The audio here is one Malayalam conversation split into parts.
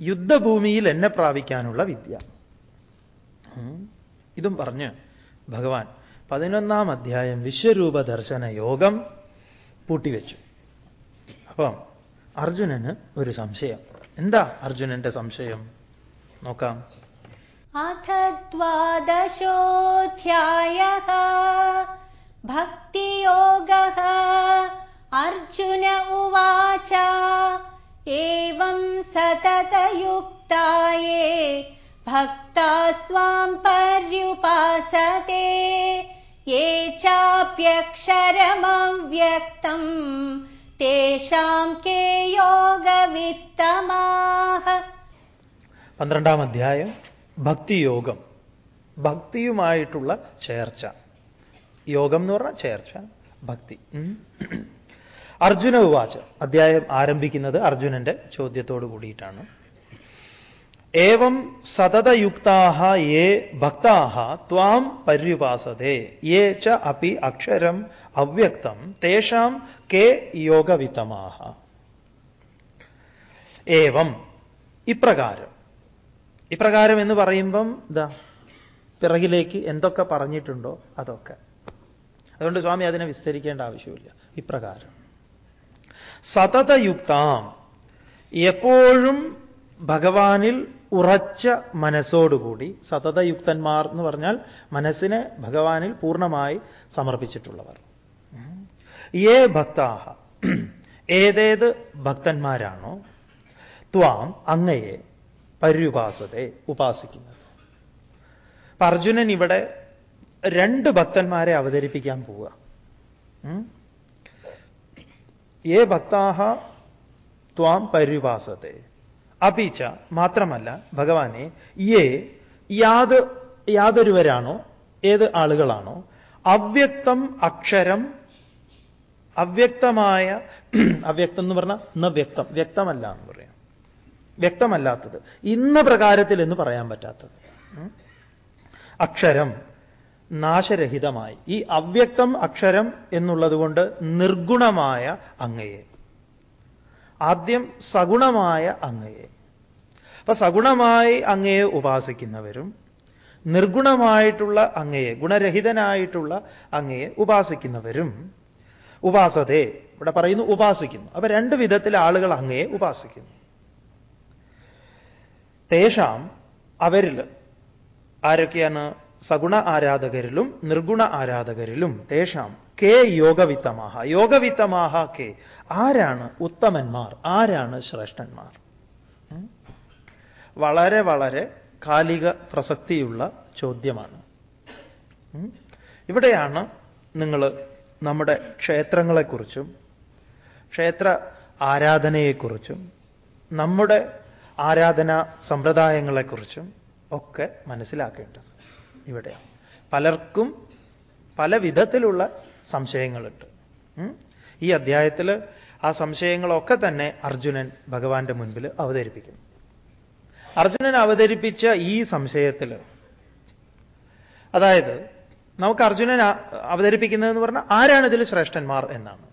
യുദ്ധഭൂമിയിൽ എന്നെ പ്രാപിക്കാനുള്ള വിദ്യ. ഇതും പറഞ്ഞ് ഭഗവാൻ പതിനൊന്നാം അധ്യായം വിശ്വരൂപ ദർശന യോഗം പൂട്ടിവെച്ചു. അപ്പം അർജുനന് ഒരു സംശയം. എന്താ അർജുനന്റെ സംശയം? നോക്കാം. അഥ ദ്വാദശോധ്യായ ഭക്തിയോഗ അർജുന ഉവാച एवं सततयुक्ताये भक्ता स्वाम् पर्युपासते ये चाप्यक्षरमव्यक्तम् तेषाम् के योगवित्तमाः പന്ത്രണ്ടാം അധ്യായം ഭക്തിയോഗം ഭക്തിയുമായിട്ടുള്ള ചേർച്ച യോഗം എന്ന് പറഞ്ഞാൽ ചേർച്ച ഭക്തി അർജുന ഉവാച. അധ്യായം ആരംഭിക്കുന്നത് അർജുനന്റെ ചോദ്യത്തോട് കൂടിയിട്ടാണ്. ഏവം സതതയുക്താഹ യേ ഭക്താഹ ത്വാം പര്യുപാസതേ. യേ ച അപ്പി അക്ഷരം അവ്യക്തം. തേഷാം കെ യോഗവിത്തമാഹ. ഏവം. ഇപ്രകാരം. ഇപ്രകാരം എന്ന് പറയുമ്പം ഇതാ പിറകിലേക്ക് എന്തൊക്കെ പറഞ്ഞിട്ടുണ്ടോ അതൊക്കെ. അതുകൊണ്ട് സ്വാമി അതിനെ വിസ്തരിക്കേണ്ട ആവശ്യമില്ല. ഇപ്രകാരം. സതതയുക്താം. എപ്പോഴും ഭഗവാനിൽ ഉറച്ച മനസ്സോടുകൂടി സതതയുക്തന്മാർ എന്ന് പറഞ്ഞാൽ മനസ്സിനെ ഭഗവാനിൽ പൂർണമായി സമർപ്പിച്ചിട്ടുള്ളവർ. ഏ ഭക്താഹ ഏതേത് ഭക്തന്മാരാണോ ത്വാം അങ്ങയെ പര്യുപാസത്തെ ഉപാസിക്കുന്നത്. അർജുനൻ ഇവിടെ രണ്ട് ഭക്തന്മാരെ അവതരിപ്പിക്കാൻ പോവുക. ഏ ഭക്താഹ ത്വാം പര്യുപാസത്തെ അപീച്ച മാത്രമല്ല ഭഗവാനെ യേ യാത് യാതൊരുവരാണോ? ഏത് ആളുകളാണോ? അവ്യക്തം അക്ഷരം അവ്യക്തമായ അവ്യക്തം എന്ന് പറഞ്ഞാൽ ഇന്ന് വ്യക്തം വ്യക്തമല്ല എന്ന് പറയാം. വ്യക്തമല്ലാത്തത്. ഇന്ന പ്രകാരത്തിൽ എന്ന് പറയാൻ പറ്റാത്തത്. അക്ഷരം. നാശരഹിതമായി. ഈ അവ്യക്തം അക്ഷരം എന്നുള്ളതുകൊണ്ട് നിർഗുണമായ അങ്ങയെ. ആദ്യം സഗുണമായ അങ്ങയെ. അപ്പൊ സഗുണമായി അങ്ങയെ ഉപാസിക്കുന്നവരും നിർഗുണമായിട്ടുള്ള അങ്ങയെ ഗുണരഹിതനായിട്ടുള്ള അങ്ങയെ ഉപാസിക്കുന്നവരും ഉപാസതേ ഇവിടെ പറയുന്നു ഉപാസിക്കുന്നു. അപ്പൊ രണ്ട് വിധത്തിൽ ആളുകൾ അങ്ങയെ ഉപാസിക്കുന്നു. തേഷാം അവരിൽ ആരൊക്കെയാണ്? സഗുണ ആരാധകരിലും നിർഗുണ ആരാധകരിലും തേഷാം. കെ യോഗവിത്തമാഹ. യോഗവിത്തമാഹ കെ. ആരാണ് ഉത്തമന്മാർ? ആരാണ് ശ്രേഷ്ഠന്മാർ? വളരെ വളരെ കാലിക പ്രസക്തിയുള്ള ചോദ്യമാണ്. ഇവിടെയാണ് നിങ്ങൾ നമ്മുടെ ക്ഷേത്രങ്ങളെക്കുറിച്ചും ക്ഷേത്ര ആരാധനയെക്കുറിച്ചും നമ്മുടെ ആരാധനാ സമ്പ്രദായങ്ങളെക്കുറിച്ചും ഒക്കെ മനസ്സിലാക്കേണ്ടത്. ഇവിടെ. പലർക്കും പല വിധത്തിലുള്ള സംശയങ്ങളുണ്ട്. ഈ അധ്യായത്തിൽ ആ സംശയങ്ങളൊക്കെ തന്നെ അർജുനൻ ഭഗവാന്റെ മുൻപിൽ അവതരിപ്പിക്കുന്നു അർജുനൻ അവതരിപ്പിച്ച ഈ സംശയത്തിൽ അതായത് നമുക്ക് അർജുനൻ അവതരിപ്പിക്കുന്നതെന്ന് പറഞ്ഞാൽ ആരാണ് ഇതിൽ ശ്രേഷ്ഠന്മാർ എന്നാണ്.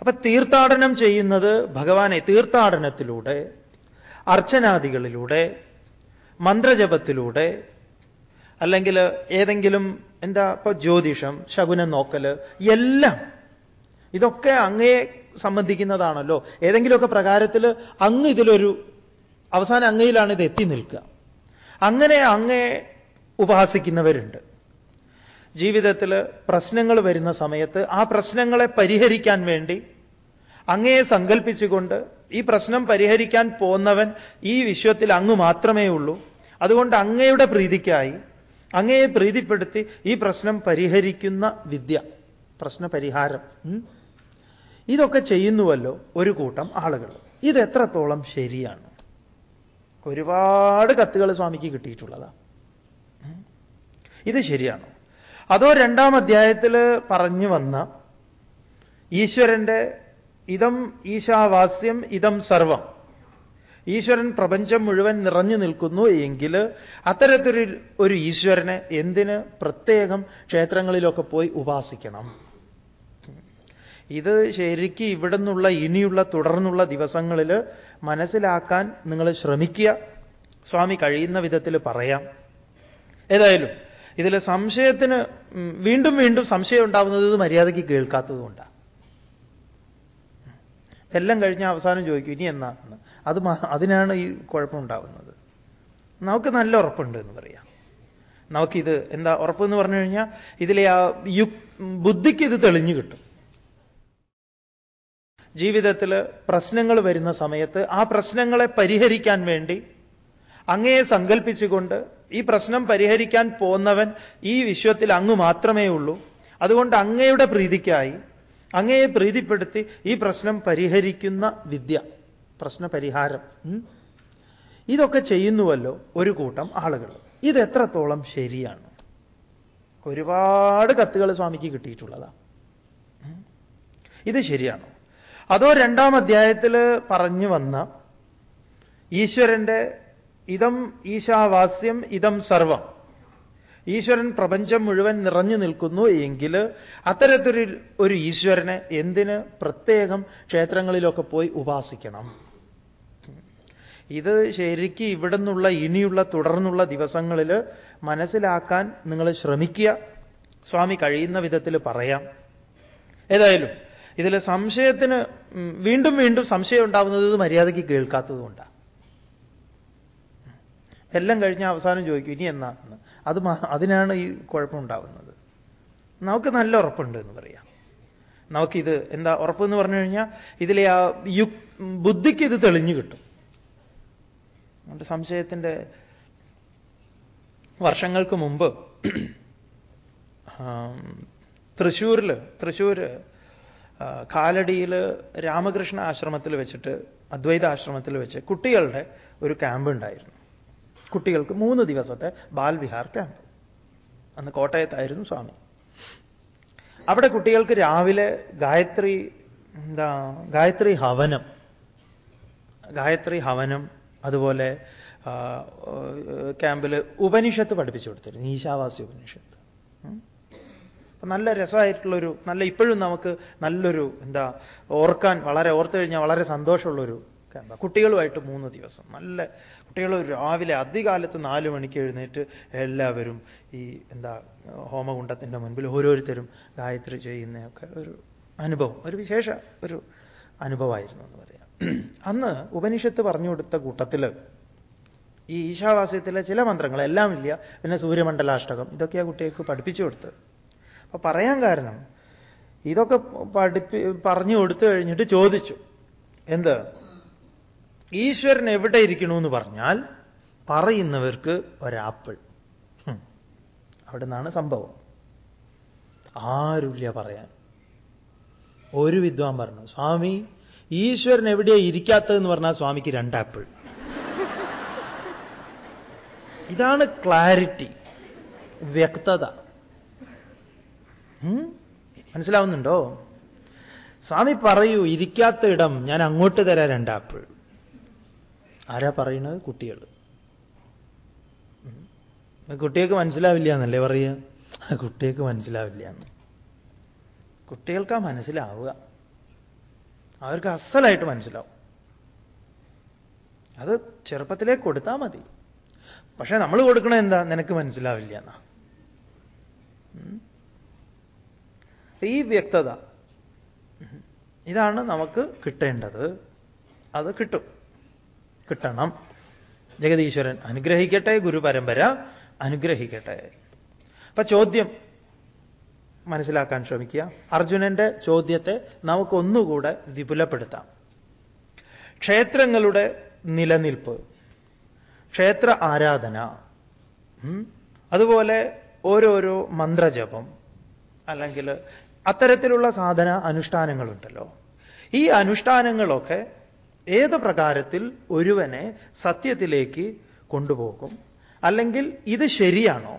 അപ്പൊ തീർത്ഥാടനം ചെയ്യുന്നത് ഭഗവാനെ തീർത്ഥാടനത്തിലൂടെ അർച്ചനാദികളിലൂടെ മന്ത്രജപത്തിലൂടെ അല്ലെങ്കിൽ ഏതെങ്കിലും എന്താ ഇപ്പൊ ജ്യോതിഷം ശകുനം നോക്കൽ എല്ലാം. ഇതൊക്കെ അങ്ങയെ സംബന്ധിക്കുന്നതാണല്ലോ. ഏതെങ്കിലുമൊക്കെ പ്രകാരത്തിൽ അങ്ങ് ഇതിലൊരു അവസാനം അങ്ങയിലാണ് ഇത് എത്തി നിൽക്കുക. അങ്ങനെ അങ്ങയെ ഉപാസിക്കുന്നവരുണ്ട് ജീവിതത്തിൽ പ്രശ്നങ്ങൾ വരുന്ന സമയത്ത് ആ പ്രശ്നങ്ങളെ പരിഹരിക്കാൻ വേണ്ടി അങ്ങയെ സങ്കൽപ്പിച്ചുകൊണ്ട് ഈ പ്രശ്നം പരിഹരിക്കാൻ പോന്നവൻ ഈ വിശ്വത്തിൽ അങ്ങ് മാത്രമേ ഉള്ളൂ. അതുകൊണ്ട് അങ്ങയുടെ പ്രീതിക്കായി അങ്ങയെ പ്രീതിപ്പെടുത്തി ഈ പ്രശ്നം പരിഹരിക്കുന്ന വിദ്യ പ്രശ്നപരിഹാരം. ഇതൊക്കെ ചെയ്യുന്നുവല്ലോ ഒരു കൂട്ടം ആളുകൾ. ഇത് എത്രത്തോളം ശരിയാണ്? ഒരുപാട് കത്തുകൾ സ്വാമിക്ക് കിട്ടിയിട്ടുള്ളതാ. ഇത് ശരിയാണോ? അതോ രണ്ടാം അധ്യായത്തിൽ പറഞ്ഞു വന്ന ഈശ്വരന്റെ ഇതം ഈശാവാസ്യം ഇതം സർവം ഈശ്വരൻ പ്രപഞ്ചം മുഴുവൻ നിറഞ്ഞു നിൽക്കുന്നു എങ്കിൽ അത്തരത്തിലൊരു ഒരു ഈശ്വരനെ എന്തിന് പ്രത്യേകം ക്ഷേത്രങ്ങളിലൊക്കെ പോയി ഉപാസിക്കണം? ഇത് ശരിക്കും ഇവിടെ നിന്നുള്ള ഇനിയുള്ള തുടർന്നുള്ള ദിവസങ്ങളിൽ മനസ്സിലാക്കാൻ നിങ്ങൾ ശ്രമിക്കുക. സ്വാമി കഴിയുന്ന വിധത്തിൽ പറയാം. ഏതായാലും ഇതിൽ സംശയത്തിന് വീണ്ടും വീണ്ടും സംശയം ഉണ്ടാവുന്നത് ഇത് മര്യാദയ്ക്ക് കേൾക്കാത്തതുകൊണ്ടാണ് എല്ലാം കഴിഞ്ഞ അവസാനം ചോദിക്കും ഇനി എന്നാ? എന്ന്. അത് അതിനാണ് ഈ കുഴപ്പമുണ്ടാവുന്നത്. നമുക്ക് നല്ല ഉറപ്പുണ്ട് എന്ന് പറയാം. നമുക്കിത് എന്താ ഉറപ്പെന്ന് പറഞ്ഞു കഴിഞ്ഞാൽ ഇതിലെ ആ യു ബുദ്ധിക്ക് ഇത് തെളിഞ്ഞു കിട്ടും. ജീവിതത്തിൽ പ്രശ്നങ്ങൾ വരുന്ന സമയത്ത് ആ പ്രശ്നങ്ങളെ പരിഹരിക്കാൻ വേണ്ടി അങ്ങയെ സങ്കൽപ്പിച്ചുകൊണ്ട് ഈ പ്രശ്നം പരിഹരിക്കാൻ പോന്നവൻ ഈ വിശ്വത്തിൽ അങ്ങ് മാത്രമേ ഉള്ളൂ. അതുകൊണ്ട് അങ്ങയുടെ പ്രീതിക്കായി അങ്ങയെ പ്രീതിപ്പെടുത്തി ഈ പ്രശ്നം പരിഹരിക്കുന്ന വിദ്യ. പ്രശ്ന പരിഹാരം ഇതൊക്കെ ചെയ്യുന്നുവല്ലോ ഒരു കൂട്ടം ആളുകൾ. ഇത് എത്രത്തോളം ശരിയാണ്? ഒരുപാട് കത്തുകൾ സ്വാമിക്ക് കിട്ടിയിട്ടുള്ളതാ. ഇത് ശരിയാണോ? അതോ രണ്ടാം അധ്യായത്തിൽ പറഞ്ഞു വന്ന ഈശ്വരന്റെ ഇതം ഈശാവാസ്യം ഇതം സർവം. ഈശ്വരൻ പ്രപഞ്ചം മുഴുവൻ നിറഞ്ഞു നിൽക്കുന്നു എങ്കിൽ അത്തരത്തിലൊരു ഒരു ഈശ്വരനെ എന്തിന് പ്രത്യേകം ക്ഷേത്രങ്ങളിലൊക്കെ പോയി ഉപാസിക്കണം? ഇത് ശരിക്കും ഇവിടെ നിന്നുള്ള ഇനിയുള്ള തുടർന്നുള്ള ദിവസങ്ങളിൽ മനസ്സിലാക്കാൻ നിങ്ങൾ ശ്രമിക്കുക. സ്വാമി കഴിയുന്ന വിധത്തിൽ പറയാം. ഏതായാലും ഇതിൽ സംശയത്തിന് വീണ്ടും വീണ്ടും സംശയം ഉണ്ടാവുന്നത് മര്യാദയ്ക്ക് കേൾക്കാത്തതുകൊണ്ടാണ് എല്ലാം കഴിഞ്ഞ അവസാനം ചോദിക്കും ഇനി എന്ന്. അത് അതിനാണ് ഈ കുഴപ്പമുണ്ടാവുന്നത് നമുക്ക് നല്ല ഉറപ്പുണ്ട് എന്ന് പറയാം. നമുക്കിത് എന്താ ഉറപ്പെന്ന് പറഞ്ഞു കഴിഞ്ഞാൽ ഇതിലെ ആ യു ബുദ്ധിക്ക് ഇത് തെളിഞ്ഞു കിട്ടും. അതുകൊണ്ട് സംശയത്തിന്റെ വർഷങ്ങൾക്ക് മുമ്പ് തൃശ്ശൂരിൽ തൃശ്ശൂർ കാലടിയിൽ രാമകൃഷ്ണ ആശ്രമത്തിൽ വെച്ചിട്ട് അദ്വൈത ആശ്രമത്തിൽ വെച്ച് കുട്ടികളുടെ ഒരു ക്യാമ്പ് ഉണ്ടായിരുന്നു. കുട്ടികൾക്ക് മൂന്ന് ദിവസത്തെ ബാൽവിഹാർ ക്യാമ്പ്. അന്ന് കോട്ടയത്തായിരുന്നു സ്വാമി. അവിടെ കുട്ടികൾക്ക് രാവിലെ ഗായത്രി എന്താ ഗായത്രി ഹവനം ഗായത്രി ഹവനം അതുപോലെ ക്യാമ്പിൽ ഉപനിഷത്ത് പഠിപ്പിച്ചു കൊടുത്തിരുന്നു ഈശാവാസി ഉപനിഷത്ത്. നല്ല രസമായിട്ടുള്ളൊരു നല്ല ഇപ്പോഴും നമുക്ക് നല്ലൊരു എന്താ ഓർക്കാൻ വളരെ ഓർത്തു കഴിഞ്ഞാൽ വളരെ സന്തോഷമുള്ളൊരു ക്യാമ്പ്. കുട്ടികളുമായിട്ട് മൂന്ന് ദിവസം. നല്ല കുട്ടികൾ രാവിലെ അധികാലത്ത് നാല് മണിക്ക് എഴുന്നേറ്റ് എല്ലാവരും ഈ എന്താ ഹോമകുണ്ടത്തിന്റെ മുൻപിൽ ഓരോരുത്തരും ഗായത്രി ചെയ്യുന്നതൊക്കെ ഒരു അനുഭവം ഒരു വിശേഷ ഒരു അനുഭവമായിരുന്നു എന്ന് പറയാം. അന്ന് ഉപനിഷത്ത് പറഞ്ഞു കൊടുത്ത കൂട്ടത്തിൽ ഈ ഈശാവാസ്യത്തിലെ ചില മന്ത്രങ്ങൾ എല്ലാം ഇല്ല. പിന്നെ സൂര്യമണ്ഡലാഷ്ടകം ഇതൊക്കെയാണ് കുട്ടികൾക്ക് പഠിപ്പിച്ചു കൊടുത്തത്. അപ്പൊ പറയാൻ കാരണം ഇതൊക്കെ പഠിപ്പി പറഞ്ഞു കൊടുത്തു കഴിഞ്ഞിട്ട് ചോദിച്ചു. എന്ത്? ഈശ്വരൻ എവിടെ ഇരിക്കണമെന്ന് പറഞ്ഞാൽ പറയുന്നവർക്ക് ഒരാപ്പിൾ. അവിടെ നിന്നാണ് സംഭവം. ആരുമില്ല പറയാൻ? ഒരു വിദ്വാൻ പറഞ്ഞു സ്വാമി ഈശ്വരൻ എവിടെയാ ഇരിക്കാത്തതെന്ന് പറഞ്ഞാൽ സ്വാമിക്ക് രണ്ടാപ്പിൾ. ഇതാണ് ക്ലാരിറ്റി. വ്യക്തത? മനസ്സിലാവുന്നുണ്ടോ? സ്വാമി പറയൂ ഇരിക്കാത്ത ഇടം ഞാൻ അങ്ങോട്ട് തരാം രണ്ടാപ്പിൾ. ആരാ പറയുന്നത്? കുട്ടികൾ. കുട്ടികൾക്ക് മനസ്സിലാവില്ല എന്നല്ലേ പറയുക? കുട്ടികൾക്ക് മനസ്സിലാവില്ല എന്ന് കുട്ടികൾക്കാ മനസ്സിലാവുക. അവർക്ക് അസലായിട്ട് മനസ്സിലാവും. അത് ചെറുപ്പത്തിലേ കൊടുത്താൽ മതി. പക്ഷെ നമ്മൾ കൊടുക്കണ എന്താ? നിനക്ക് മനസ്സിലാവില്ല എന്നാ. ഈ വ്യക്തത. ഇതാണ് നമുക്ക് കിട്ടേണ്ടത്. അത് കിട്ടും. കിട്ടണം. ജഗതീശ്വരൻ അനുഗ്രഹിക്കട്ടെ ഗുരു പരമ്പര അനുഗ്രഹിക്കട്ടെ. അപ്പൊ ചോദ്യം മനസ്സിലാക്കാൻ ശ്രമിക്കുക. അർജുനന്റെ ചോദ്യത്തെ നമുക്കൊന്നുകൂടെ വിപുലപ്പെടുത്താം. ക്ഷേത്രങ്ങളുടെ നിലനിൽപ്പ്. ക്ഷേത്ര ആരാധന. അതുപോലെ ഓരോരോ മന്ത്രജപം. അല്ലെങ്കിൽ അത്തരത്തിലുള്ള സാധന അനുഷ്ഠാനങ്ങളുണ്ടല്ലോ. ഈ അനുഷ്ഠാനങ്ങളൊക്കെ ഏത് പ്രകാരത്തിൽ ഒരുവനെ സത്യത്തിലേക്ക് കൊണ്ടുപോകും? അല്ലെങ്കിൽ ഇത് ശരിയാണോ?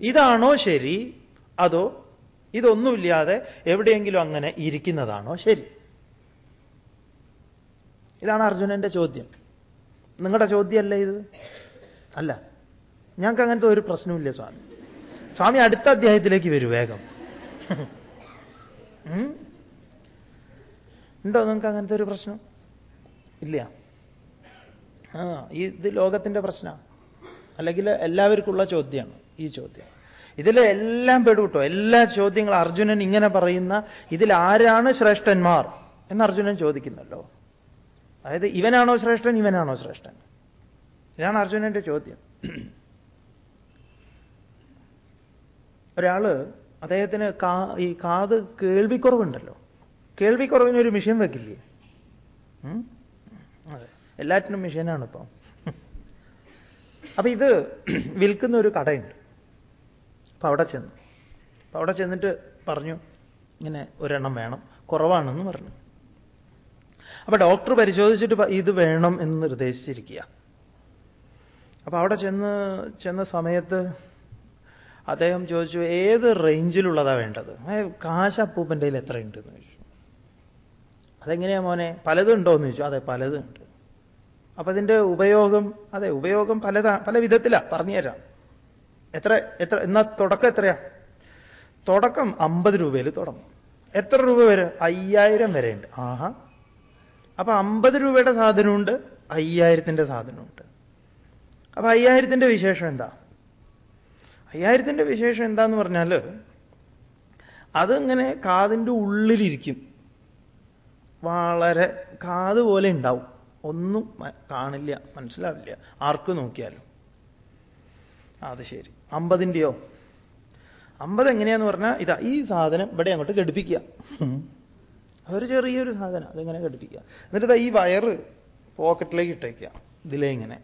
ഇതാണോ ശരി? അതോ ഇതൊന്നുമില്ലാതെ എവിടെയെങ്കിലും അങ്ങനെ ഇരിക്കുന്നതാണോ? ശരി. ഇതാണ് അർജുനന്റെ ചോദ്യം. നിങ്ങളുടെ ചോദ്യമല്ലേ ഇത്? അല്ല. ഞങ്ങൾക്ക് അങ്ങനത്തെ ഒരു പ്രശ്നമില്ല സ്വാമി. സ്വാമി അടുത്ത അധ്യായത്തിലേക്ക് വരൂ വേഗം. ഉണ്ടോ നിങ്ങൾക്ക് അങ്ങനത്തെ ഒരു പ്രശ്നം? ഇല്ല. ആ ഇത് ലോകത്തിന്റെ പ്രശ്നമാണ് അല്ലെങ്കിൽ എല്ലാവർക്കുള്ള ചോദ്യമാണ് ഈ ചോദ്യം. ഇതിൽ എല്ലാം പെടുട്ടോ. എല്ലാ ചോദ്യങ്ങളും അർജുനൻ ഇങ്ങനെ പറയുന്ന ഇതിൽ ആരാണ് ശ്രേഷ്ഠന്മാർ എന്ന് അർജുനൻ ചോദിക്കുന്നല്ലോ. അതായത് ഇവനാണോ ശ്രേഷ്ഠൻ ഇവനാണോ ശ്രേഷ്ഠൻ? ഇതാണ് അർജുനന്റെ ചോദ്യം. ഒരാൾ അദ്ദേഹത്തിന് കാ ഈ കാത് കേൾവിക്കുറവുണ്ടല്ലോ. കേൾവിക്കുറവിന് ഒരു മിഷൻ വെക്കില്ലേ? അതെ. എല്ലാറ്റിനും മിഷനാണ് ഇപ്പം അപ്പൊ ഇത് വിൽക്കുന്ന ഒരു കടയുണ്ട്. അപ്പൊ അവിടെ ചെന്നു. അപ്പൊ അവിടെ ചെന്നിട്ട് പറഞ്ഞു ഇങ്ങനെ ഒരെണ്ണം വേണം. കുറവാണെന്ന് പറഞ്ഞു. അപ്പൊ ഡോക്ടർ പരിശോധിച്ചിട്ട് ഇത് വേണം എന്ന് നിർദ്ദേശിച്ചിരിക്കുക. അപ്പൊ അവിടെ ചെന്ന് ചെന്ന സമയത്ത് അദ്ദേഹം ചോദിച്ചു ഏത് റേഞ്ചിലുള്ളതാ വേണ്ടത്? കാശ അപ്പൂപ്പന്റെ കയ്യിൽ എത്രയുണ്ട്? എന്ന് ചോദിച്ചു. അതെങ്ങനെയാ മോനെ? പലതും ഉണ്ടോ? എന്ന് ചോദിച്ചു. അതെ പലതും ഉണ്ട്. അപ്പൊ അതിന്റെ ഉപയോഗം അതെ ഉപയോഗം പലതാ പല വിധത്തിലാ. പറഞ്ഞുതരാം. എത്ര എത്ര എന്നാ തുടക്കം എത്രയാ? തുടക്കം അമ്പത് രൂപയിൽ തുടങ്ങും. എത്ര രൂപ വരെ? അയ്യായിരം വരെ ഉണ്ട് ആഹാ. അപ്പൊ അമ്പത് രൂപയുടെ സാധനമുണ്ട് അയ്യായിരത്തിന്റെ സാധനമുണ്ട്. അപ്പൊ അയ്യായിരത്തിന്റെ വിശേഷം എന്താ? അയ്യായിരത്തിന്റെ വിശേഷം എന്താന്ന് പറഞ്ഞാൽ അതിങ്ങനെ കാതിന്റെ ഉള്ളിലിരിക്കും. വളരെ കാത് പോലെ ഉണ്ടാവും. ഒന്നും കാണില്ല മനസ്സിലാവില്ല. ആർക്ക് നോക്കിയാലും. അത് ശരി. അമ്പതിന്റെയോ അമ്പത് എങ്ങനെയാന്ന് പറഞ്ഞാൽ ഇതാ ഈ സാധനം ഇവിടെ അങ്ങോട്ട് ഘടിപ്പിക്കുക. അതൊരു ചെറിയൊരു സാധനം അതിങ്ങനെ ഘടിപ്പിക്കുക. എന്നിട്ട് ഇതാ ഈ വയറ് പോക്കറ്റിലേക്ക് ഇട്ടേക്കുക. ഇതിലേ ഇങ്ങനെ.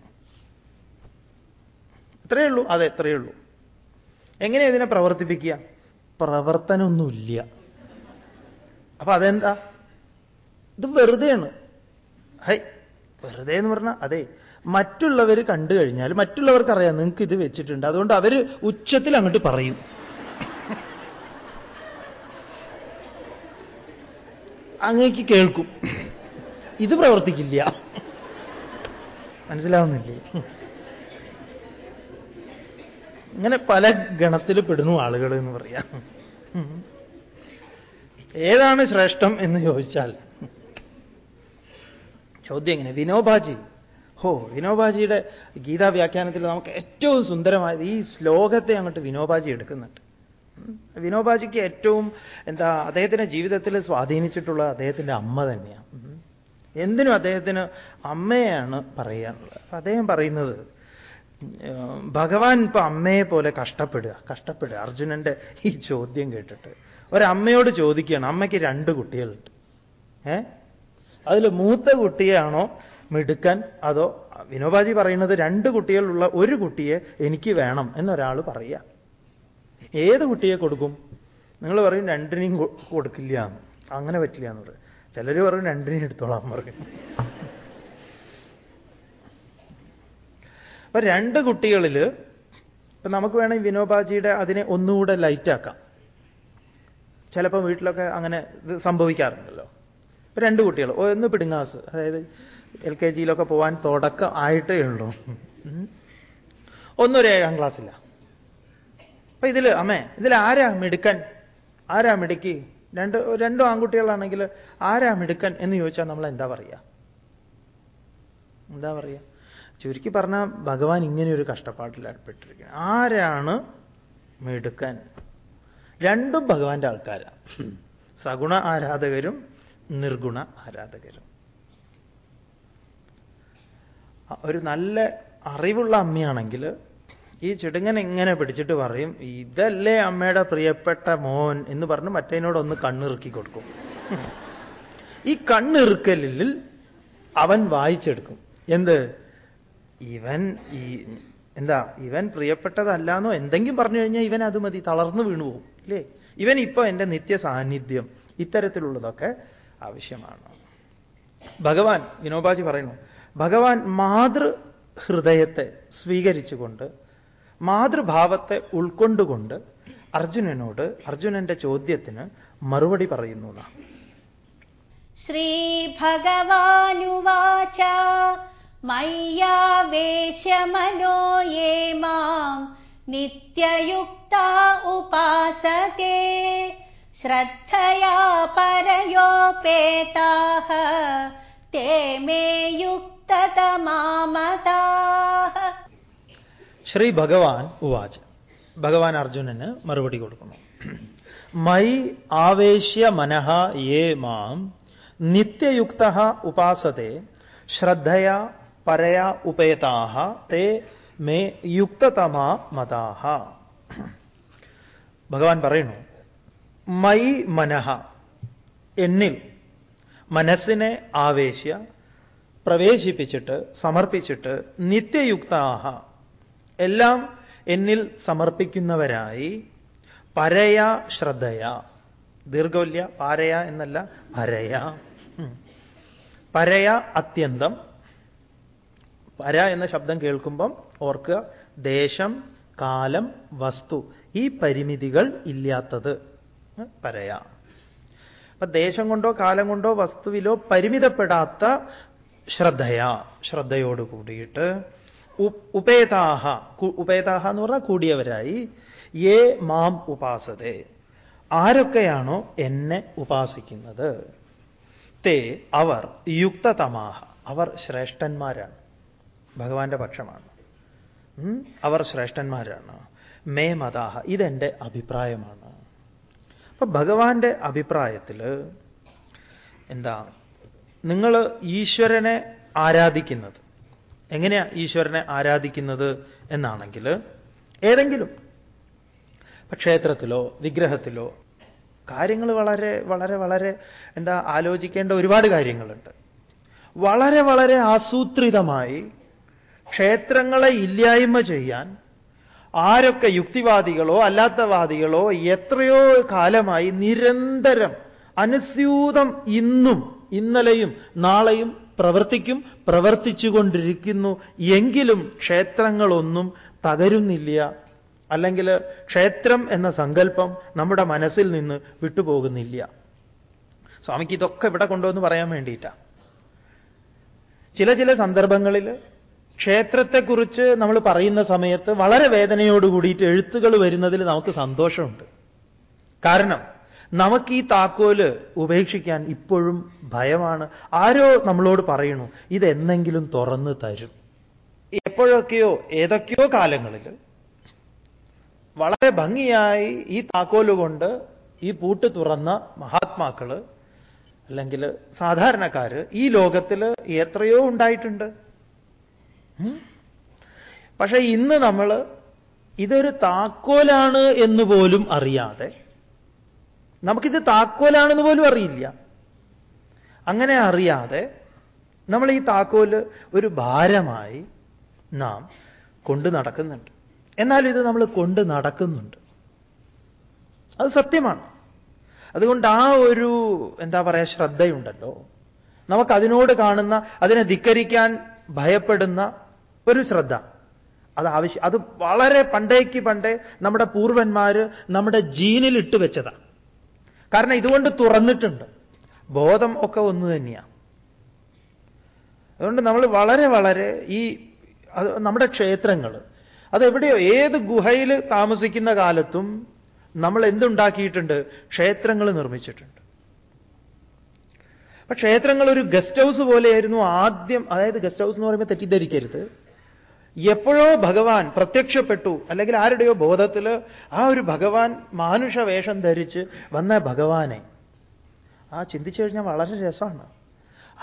ഇത്രയേ ഉള്ളൂ. അതെ ഇത്രയേ ഉള്ളൂ. എങ്ങനെയാ ഇതിനെ പ്രവർത്തിപ്പിക്കുക? പ്രവർത്തനമൊന്നുമില്ല. അപ്പൊ അതെന്താ? ഇത് വെറുതെയാണ്. ഹൈ വെറുതെ എന്ന് പറഞ്ഞാൽ അതെ മറ്റുള്ളവർ കണ്ടു കഴിഞ്ഞാൽ മറ്റുള്ളവർക്ക് അറിയാം നിങ്ങൾക്ക് ഇത് വെച്ചിട്ടുണ്ട്. അതുകൊണ്ട് അവർ ഉച്ചത്തിൽ അങ്ങോട്ട് പറയും. അങ്ങേക്ക് കേൾക്കും. ഇത് പ്രവർത്തിക്കില്ല. മനസ്സിലാവുന്നില്ലേ? ഇങ്ങനെ പല ഗണത്തിൽ പെടുന്നു ആളുകൾ എന്ന് പറയാം. ഏതാണ് ശ്രേഷ്ഠം എന്ന് ചോദിച്ചാൽ ചോദ്യം എങ്ങനെ? വിനോബാജി. ഹോ വിനോബാജിയുടെ ഗീതാ വ്യാഖ്യാനത്തിൽ നമുക്ക് ഏറ്റവും സുന്ദരമായത് ഈ ശ്ലോകത്തെ അങ്ങോട്ട് വിനോബാജി എടുക്കുന്നുണ്ട്. വിനോബാജിക്ക് ഏറ്റവും എന്താ അദ്ദേഹത്തിന്റെ ജീവിതത്തിൽ സ്വാധീനിച്ചിട്ടുള്ള അദ്ദേഹത്തിന്റെ അമ്മ തന്നെയാണ്. എന്തിനും അദ്ദേഹത്തിന് അമ്മയാണ് പറയാനുള്ളത്. അദ്ദേഹം പറയുന്നത് ഭഗവാൻ ഇപ്പൊ അമ്മയെ പോലെ കഷ്ടപ്പെടുക കഷ്ടപ്പെടുക. അർജുനന്റെ ഈ ചോദ്യം കേട്ടിട്ട് ഒരമ്മയോട് ചോദിക്കുകയാണ് അമ്മയ്ക്ക് രണ്ട് കുട്ടികളുണ്ട്. ഏ? അതിൽ മൂത്ത കുട്ടിയാണോ മിടുക്കൻ അതോ വിനോബാജി പറയുന്നത് രണ്ട് കുട്ടികളുള്ള ഒരു കുട്ടിയെ എനിക്ക് വേണം എന്നൊരാൾ പറയുക. ഏത് കുട്ടിയെ കൊടുക്കും? നിങ്ങൾ പറയും രണ്ടിനെയും കൊടുക്കില്ല. എന്ന് അങ്ങനെ പറ്റില്ല എന്ന് പറയും. ചിലർ പറയും രണ്ടിനെയും എടുത്തോളാം പറയും. അപ്പൊ രണ്ട് കുട്ടികളിൽ ഇപ്പൊ നമുക്ക് വേണമെങ്കിൽ വിനോബാജിയുടെ അതിനെ ഒന്നുകൂടെ ലൈറ്റാക്കാം ചിലപ്പോൾ വീട്ടിലൊക്കെ അങ്ങനെ ഇത് സംഭവിക്കാറുണ്ടല്ലോ. രണ്ട് കുട്ടികൾ ഒന്ന് പിടുങ്ങാസ് അതായത് എൽ കെ ജിയിലൊക്കെ പോകാൻ തുടക്കം ആയിട്ടേ ഉള്ളൂ. ഒന്നൊരു ഏഴാം ക്ലാസ്സില്ല അപ്പൊ ഇതിൽ അമ്മേ ഇതിൽ ആരാ മിടുക്കൻ? ആരാ മിടുക്കി? രണ്ട് രണ്ടും ആൺകുട്ടികളാണെങ്കിൽ ആരാ മിടുക്കൻ എന്ന് ചോദിച്ചാൽ നമ്മൾ എന്താ പറയുക എന്താ പറയുക ചുരുക്കി പറഞ്ഞാൽ ഭഗവാൻ ഇങ്ങനെ ഒരു കഷ്ടപ്പാട്ടിൽ ഏർപ്പെട്ടിരിക്കുന്നത് ആരാണ് മിടുക്കൻ? രണ്ടും ഭഗവാന്റെ ആൾക്കാരാണ് സഗുണ ആരാധകരും നിർഗുണ ആരാധകരും. ഒരു നല്ല അറിവുള്ള അമ്മയാണെങ്കിൽ ഈ ചെടുങ്ങൻ എങ്ങനെ പിടിച്ചിട്ട് പറയും ഇതല്ലേ അമ്മയുടെ പ്രിയപ്പെട്ട മോൻ? എന്ന് പറഞ്ഞ് മറ്റേനോടൊന്ന് കണ്ണിറുക്കി കൊടുക്കും. ഈ കണ്ണിറുക്കലിൽ അവൻ വായിച്ചെടുക്കും. എന്ത്? ഇവൻ ഈ എന്താ ഇവൻ പ്രിയപ്പെട്ടതല്ലാന്നോ? എന്തെങ്കിലും പറഞ്ഞു കഴിഞ്ഞാൽ ഇവൻ അത് മതി തളർന്നു വീണു പോകും ഇല്ലേ? ഇവൻ ഇപ്പൊ എന്റെ നിത്യ സാന്നിധ്യം ഇത്തരത്തിലുള്ളതൊക്കെ ആവശ്യമാണ്. ഭഗവാൻ വിനോബാജി പറയുന്നു ഭഗവാൻ മാതൃ ഹൃദയത്തെ സ്വീകരിച്ചുകൊണ്ട് മാതൃഭാവത്തെ ഉൾക്കൊണ്ടുകൊണ്ട് അർജുനനോട് അർജുനന്റെ ചോദ്യത്തിന് മറുപടി പറയുന്നു ശ്രീ ഭഗവാനുവാച മയ്യാവേശമനോ യേ മാം നിത്യയുക്ത ഉപാസകേ ശ്രദ്ധയാ പരയോപേതാഹ തേ മേ യുക്ത ശ്രീ ഭഗവാൻ ഉവാച. ഭഗവാൻ അർജുനന് മറുപടി കൊടുക്കുന്നു. മൈ ആവേശ്യ മനഃ യേ മാം നിത്യയുക്ത ഉപാസത്തെ ശ്രദ്ധയാ പരയാ ഉപേതാഹ തേ മേ യുക്തതമാ മതാഹ. ഭഗവാൻ പറയുന്നു മൈ മനഃ എന്നിൽ മനസ്സിനെ ആവേശ്യ പ്രവേശിപ്പിച്ചിട്ട് സമർപ്പിച്ചിട്ട് നിത്യയുക്താഹ. എല്ലാം എന്നിൽ സമർപ്പിക്കുന്നവരായി പരയ ശ്രദ്ധയ. ദീർഘവല്യ പാരയ എന്നല്ല പരയ. പരയ അത്യന്തം. പര എന്ന ശബ്ദം കേൾക്കുമ്പം ഓർക്കുക ദേശം കാലം വസ്തു ഈ പരിമിതികൾ ഇല്ലാത്തത്. പരയ. അപ്പൊ ദേശം കൊണ്ടോ കാലം കൊണ്ടോ വസ്തുവിലോ പരിമിതപ്പെടാത്ത ശ്രദ്ധയാ ശ്രദ്ധയോട് കൂടിയിട്ട് ഉപേതാഹ ഉപേതാഹ എന്ന് പറഞ്ഞാൽ കൂടിയവരായി. ഏ മാം ഉപാസതേ ആരൊക്കെയാണോ എന്നെ ഉപാസിക്കുന്നത്? തേ അവർ യുക്തതമാഹ അവർ ശ്രേഷ്ഠന്മാരാണ് ഭഗവാന്റെ പക്ഷമാണ്. അവർ ശ്രേഷ്ഠന്മാരാണ്. മേ മതാഹ ഇതെന്റെ അഭിപ്രായമാണ്. അപ്പൊ ഭഗവാന്റെ അഭിപ്രായത്തിൽ എന്താ നിങ്ങൾ ഈശ്വരനെ ആരാധിക്കുന്നത്. എങ്ങനെയാ ഈശ്വരനെ ആരാധിക്കുന്നത് എന്നാണെങ്കിൽ ഏതെങ്കിലും ക്ഷേത്രത്തിലോ വിഗ്രഹത്തിലോ കാര്യങ്ങൾ വളരെ വളരെ വളരെ എന്താ ആലോചിക്കേണ്ട ഒരുപാട് കാര്യങ്ങളുണ്ട്. വളരെ വളരെ ആസൂത്രിതമായി ക്ഷേത്രങ്ങളെ ഇല്ലായ്മ ചെയ്യാൻ ആരൊക്കെ യുക്തിവാദികളോ അല്ലാത്തവാദികളോ എത്രയോ കാലമായി നിരന്തരം അനുസ്യൂതം ഇന്നും ഇന്നലെയും നാളെയും പ്രവർത്തിക്കും പ്രവർത്തിച്ചുകൊണ്ടിരിക്കുന്നു. എങ്കിലും ക്ഷേത്രങ്ങളൊന്നും തകരുന്നില്ല. അല്ലെങ്കിൽ ക്ഷേത്രം എന്ന സങ്കല്പം നമ്മുടെ മനസ്സിൽ നിന്ന് വിട്ടുപോകുന്നില്ല. സ്വാമിക്ക് ഇതൊക്കെ ഇവിടെ കൊണ്ടുവന്ന് പറയാൻ വേണ്ടിയിട്ടാ. ചില ചില സന്ദർഭങ്ങളിൽ ക്ഷേത്രത്തെക്കുറിച്ച് നമ്മൾ പറയുന്ന സമയത്ത് വളരെ വേദനയോട് കൂടിയിട്ട് എഴുത്തുകൾ വരുന്നതിൽ നമുക്ക് സന്തോഷമുണ്ട്. കാരണം നമുക്ക് ഈ താക്കോൽ ഉപേക്ഷിക്കാൻ ഇപ്പോഴും ഭയമാണ്. ആരോ നമ്മളോട് പറയണു ഇതെന്നെങ്കിലും തുറന്നു തരും. എപ്പോഴൊക്കെയോ ഏതൊക്കെയോ കാലങ്ങളിൽ വളരെ ഭംഗിയായി ഈ താക്കോൽ കൊണ്ട് ഈ പൂട്ട് തുറന്ന മഹാത്മാക്കൾ അല്ലെങ്കിൽ സാധാരണക്കാര് ഈ ലോകത്തിൽ എത്രയോ ഉണ്ടായിട്ടുണ്ട്. പക്ഷെ ഇന്ന് നമ്മൾ ഇതൊരു താക്കോലാണ് എന്ന് പോലും അറിയാതെ നമുക്കിത് താക്കോലാണെന്ന് പോലും അറിയില്ല. അങ്ങനെ അറിയാതെ നമ്മൾ ഈ താക്കോൽ ഒരു ഭാരമായി നാം കൊണ്ടു നടക്കുന്നുണ്ട്. എന്നാലും ഇത് നമ്മൾ കൊണ്ട് നടക്കുന്നുണ്ട്. അത് സത്യമാണ്. അതുകൊണ്ട് ആ ഒരു എന്താ പറയുക ശ്രദ്ധയുണ്ടല്ലോ. നമുക്കതിനോട് കാണുന്ന അതിനെ ധിക്കരിക്കാൻ ഭയപ്പെടുന്ന ഒരു ശ്രദ്ധ. അത് ആവശ്യം അത് വളരെ പണ്ടേക്ക് പണ്ടേ നമ്മുടെ പൂർവന്മാർ നമ്മുടെ ജീനിൽ ഇട്ട് വെച്ചതാ. കാരണം ഇതുകൊണ്ട് തുറന്നിട്ടുണ്ട്. ബോധം ഒക്കെ ഒന്ന് തന്നെയാണ് അതുകൊണ്ട് നമ്മൾ വളരെ വളരെ ഈ നമ്മുടെ ക്ഷേത്രങ്ങൾ അതെവിടെയോ ഏത് ഗുഹയിൽ താമസിക്കുന്ന കാലത്തും നമ്മൾ എന്തുണ്ടാക്കിയിട്ടുണ്ട്? ക്ഷേത്രങ്ങൾ നിർമ്മിച്ചിട്ടുണ്ട്. അപ്പൊ ക്ഷേത്രങ്ങൾ ഒരു ഗസ്റ്റ് ഹൗസ് പോലെയായിരുന്നു ആദ്യം അതായത് ഗസ്റ്റ് ഹൗസ് എന്ന് പറയുമ്പോൾ തെറ്റിദ്ധരിക്കരുത്. എപ്പോഴോ ഭഗവാൻ പ്രത്യക്ഷപ്പെട്ടു അല്ലെങ്കിൽ ആരുടെയോ ബോധത്തിൽ ആ ഒരു ഭഗവാൻ മാനുഷ വേഷം ധരിച്ച് വന്ന ഭഗവാനെ. ആ ചിന്തിച്ചു കഴിഞ്ഞാൽ വളരെ രസമാണ്.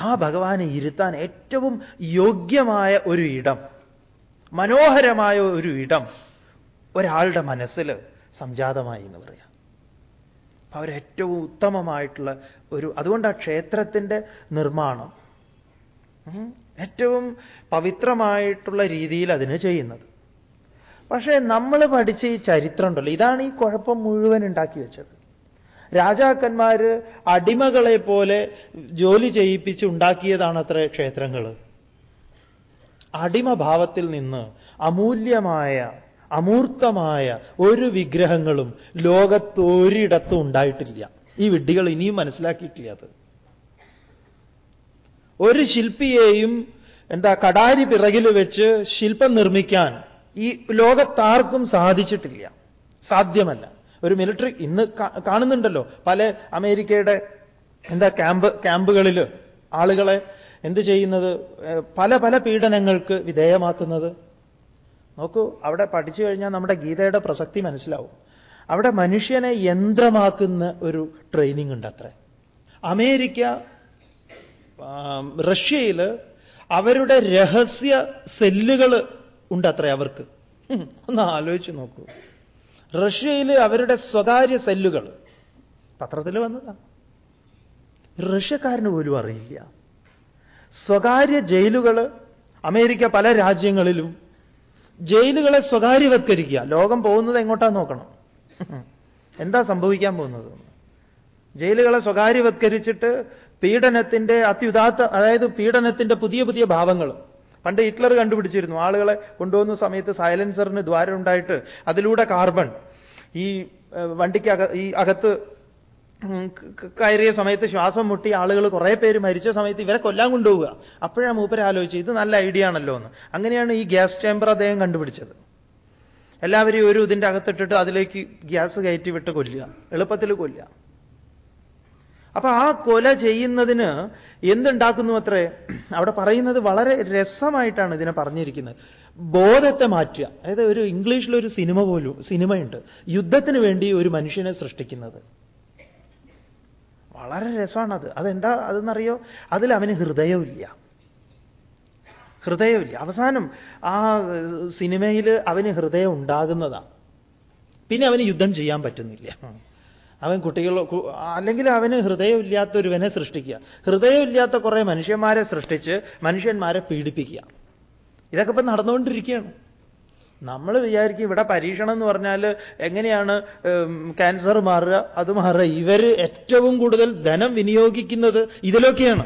ആ ഭഗവാനെ ഇരുത്താൻ ഏറ്റവും യോഗ്യമായ ഒരു ഇടം മനോഹരമായ ഒരു ഇടം ഒരാളുടെ മനസ്സിൽ സംജാതമായി എന്ന് പറയാം. അവരേറ്റവും ഉത്തമമായിട്ടുള്ള ഒരു അതുകൊണ്ട് ആ ക്ഷേത്രത്തിന്റെ നിർമ്മാണം. ഏറ്റവും പവിത്രമായിട്ടുള്ള രീതിയിൽ അതിന് ചെയ്യുന്നത്. പക്ഷേ നമ്മൾ പഠിച്ച ഈ ചരിത്രം ഉണ്ടല്ലോ. ഇതാണ് ഈ കുഴപ്പം മുഴുവൻ ഉണ്ടാക്കി വെച്ചത്. രാജാക്കന്മാർ അടിമകളെ പോലെ ജോലി ചെയ്യിപ്പിച്ച് ഉണ്ടാക്കിയതാണ് അത്ര ക്ഷേത്രങ്ങൾ. അടിമഭാവത്തിൽ നിന്ന് അമൂല്യമായ അമൂർത്തമായ ഒരു വിഗ്രഹങ്ങളും ലോകത്തൊരിടത്തും ഉണ്ടായിട്ടില്ല. ഈ വിഡ്ഢികൾ ഇനിയും മനസ്സിലാക്കിയിട്ടില്ല അത്. ഒരു ശില്പിയെയും എന്താ കടാരി പിറകിൽ വെച്ച് ശില്പം നിർമ്മിക്കാൻ ഈ ലോകത്താർക്കും സാധിച്ചിട്ടില്ല. സാധ്യമല്ല. ഒരു മിലിറ്ററി ഇന്ന് കാണുന്നുണ്ടല്ലോ. പല അമേരിക്കയുടെ എന്താ ക്യാമ്പ് ക്യാമ്പുകളിൽ ആളുകളെ എന്ത് ചെയ്യുന്നത്? പല പല പീഡനങ്ങൾക്ക് വിധേയമാക്കുന്നത്. നോക്കൂ അവിടെ പഠിച്ചു കഴിഞ്ഞാൽ നമ്മുടെ ഗീതയുടെ പ്രസക്തി മനസ്സിലാവും. അവിടെ മനുഷ്യനെ യന്ത്രമാക്കുന്ന ഒരു ട്രെയിനിങ് ഉണ്ട് അത്ര അമേരിക്ക റഷ്യയിൽ അവരുടെ രഹസ്യ സെല്ലുകൾ ഉണ്ട് അത്ര അവർക്ക് ഒന്ന് ആലോചിച്ച് നോക്കൂ. റഷ്യയിൽ അവരുടെ സ്വകാര്യ സെല്ലുകൾ പത്രത്തിൽ വന്നതാ. റഷ്യക്കാരന് പോലും അറിയില്ല. സ്വകാര്യ ജയിലുകൾ അമേരിക്ക പല രാജ്യങ്ങളിലും ജയിലുകളെ സ്വകാര്യവത്കരിക്കുക. ലോകം പോകുന്നത് എങ്ങോട്ടാ നോക്കണം? എന്താ സംഭവിക്കാൻ പോകുന്നത്? ജയിലുകളെ സ്വകാര്യവത്കരിച്ചിട്ട് പീഡനത്തിന്റെ അത്യുദാത്ത അതായത് പീഡനത്തിന്റെ പുതിയ പുതിയ ഭാവങ്ങൾ പണ്ട് ഹിറ്റ്ലർ കണ്ടുപിടിച്ചിരുന്നു ആളുകളെ കൊണ്ടുപോകുന്ന സമയത്ത് സൈലൻസറിന് ദ്വാരം ഉണ്ടായിട്ട് അതിലൂടെ കാർബൺ ഈ വണ്ടിക്ക് അക ഈ അകത്ത് കയറിയ സമയത്ത് ശ്വാസം മുട്ടി ആളുകൾ കുറേ പേര് മരിച്ച സമയത്ത് ഇവരെ കൊല്ലാൻ കൊണ്ടുപോവുക. അപ്പോഴാണ് മൂപ്പര് ആലോചിച്ചു ഇത് നല്ല ഐഡിയ ആണല്ലോ എന്ന്. അങ്ങനെയാണ് ഈ ഗ്യാസ് ചേംബർ അദ്ദേഹം കണ്ടുപിടിച്ചത്. എല്ലാവരെയും ഒരു ഇതിന്റെ അകത്തിട്ടിട്ട് അതിലേക്ക് ഗ്യാസ് കയറ്റി വിട്ട് കൊല്ലുക. എളുപ്പത്തിൽ കൊല്ലുക. അപ്പൊ ആ കൊല ചെയ്യുന്നതിന് എന്തുണ്ടാക്കുന്നു അത്രേ? അവിടെ പറയുന്നത് വളരെ രസമായിട്ടാണ് ഇതിനെ പറഞ്ഞിരിക്കുന്നത്. ബോധത്തെ മാറ്റുക. അതായത് ഒരു ഇംഗ്ലീഷിലൊരു സിനിമ പോലും സിനിമയുണ്ട്. യുദ്ധത്തിന് വേണ്ടി ഒരു മനുഷ്യനെ സൃഷ്ടിക്കുന്നത്. വളരെ രസമാണത്. അതെന്താ അതെന്നറിയോ? അതിൽ അവന് ഹൃദയമില്ല. ഹൃദയമില്ല. അവസാനം ആ സിനിമയിൽ അവന് ഹൃദയം ഉണ്ടാകുന്നതാണ് പിന്നെ അവന് യുദ്ധം ചെയ്യാൻ പറ്റുന്നില്ല. അവൻ കുട്ടികൾ അല്ലെങ്കിൽ അവന് ഹൃദയമില്ലാത്ത ഒരുവനെ സൃഷ്ടിക്കുക. ഹൃദയമില്ലാത്ത കുറേ മനുഷ്യന്മാരെ സൃഷ്ടിച്ച് മനുഷ്യന്മാരെ പീഡിപ്പിക്കുക. ഇതൊക്കെ ഇപ്പം നടന്നുകൊണ്ടിരിക്കുകയാണ്. നമ്മൾ വിചാരിക്കും ഇവിടെ പരീക്ഷണം എന്ന് പറഞ്ഞാൽ എങ്ങനെയാണ് ക്യാൻസർ മാറുക അത് മാറുക. ഇവർ ഏറ്റവും കൂടുതൽ ധനം വിനിയോഗിക്കുന്നത് ഇതിലൊക്കെയാണ്.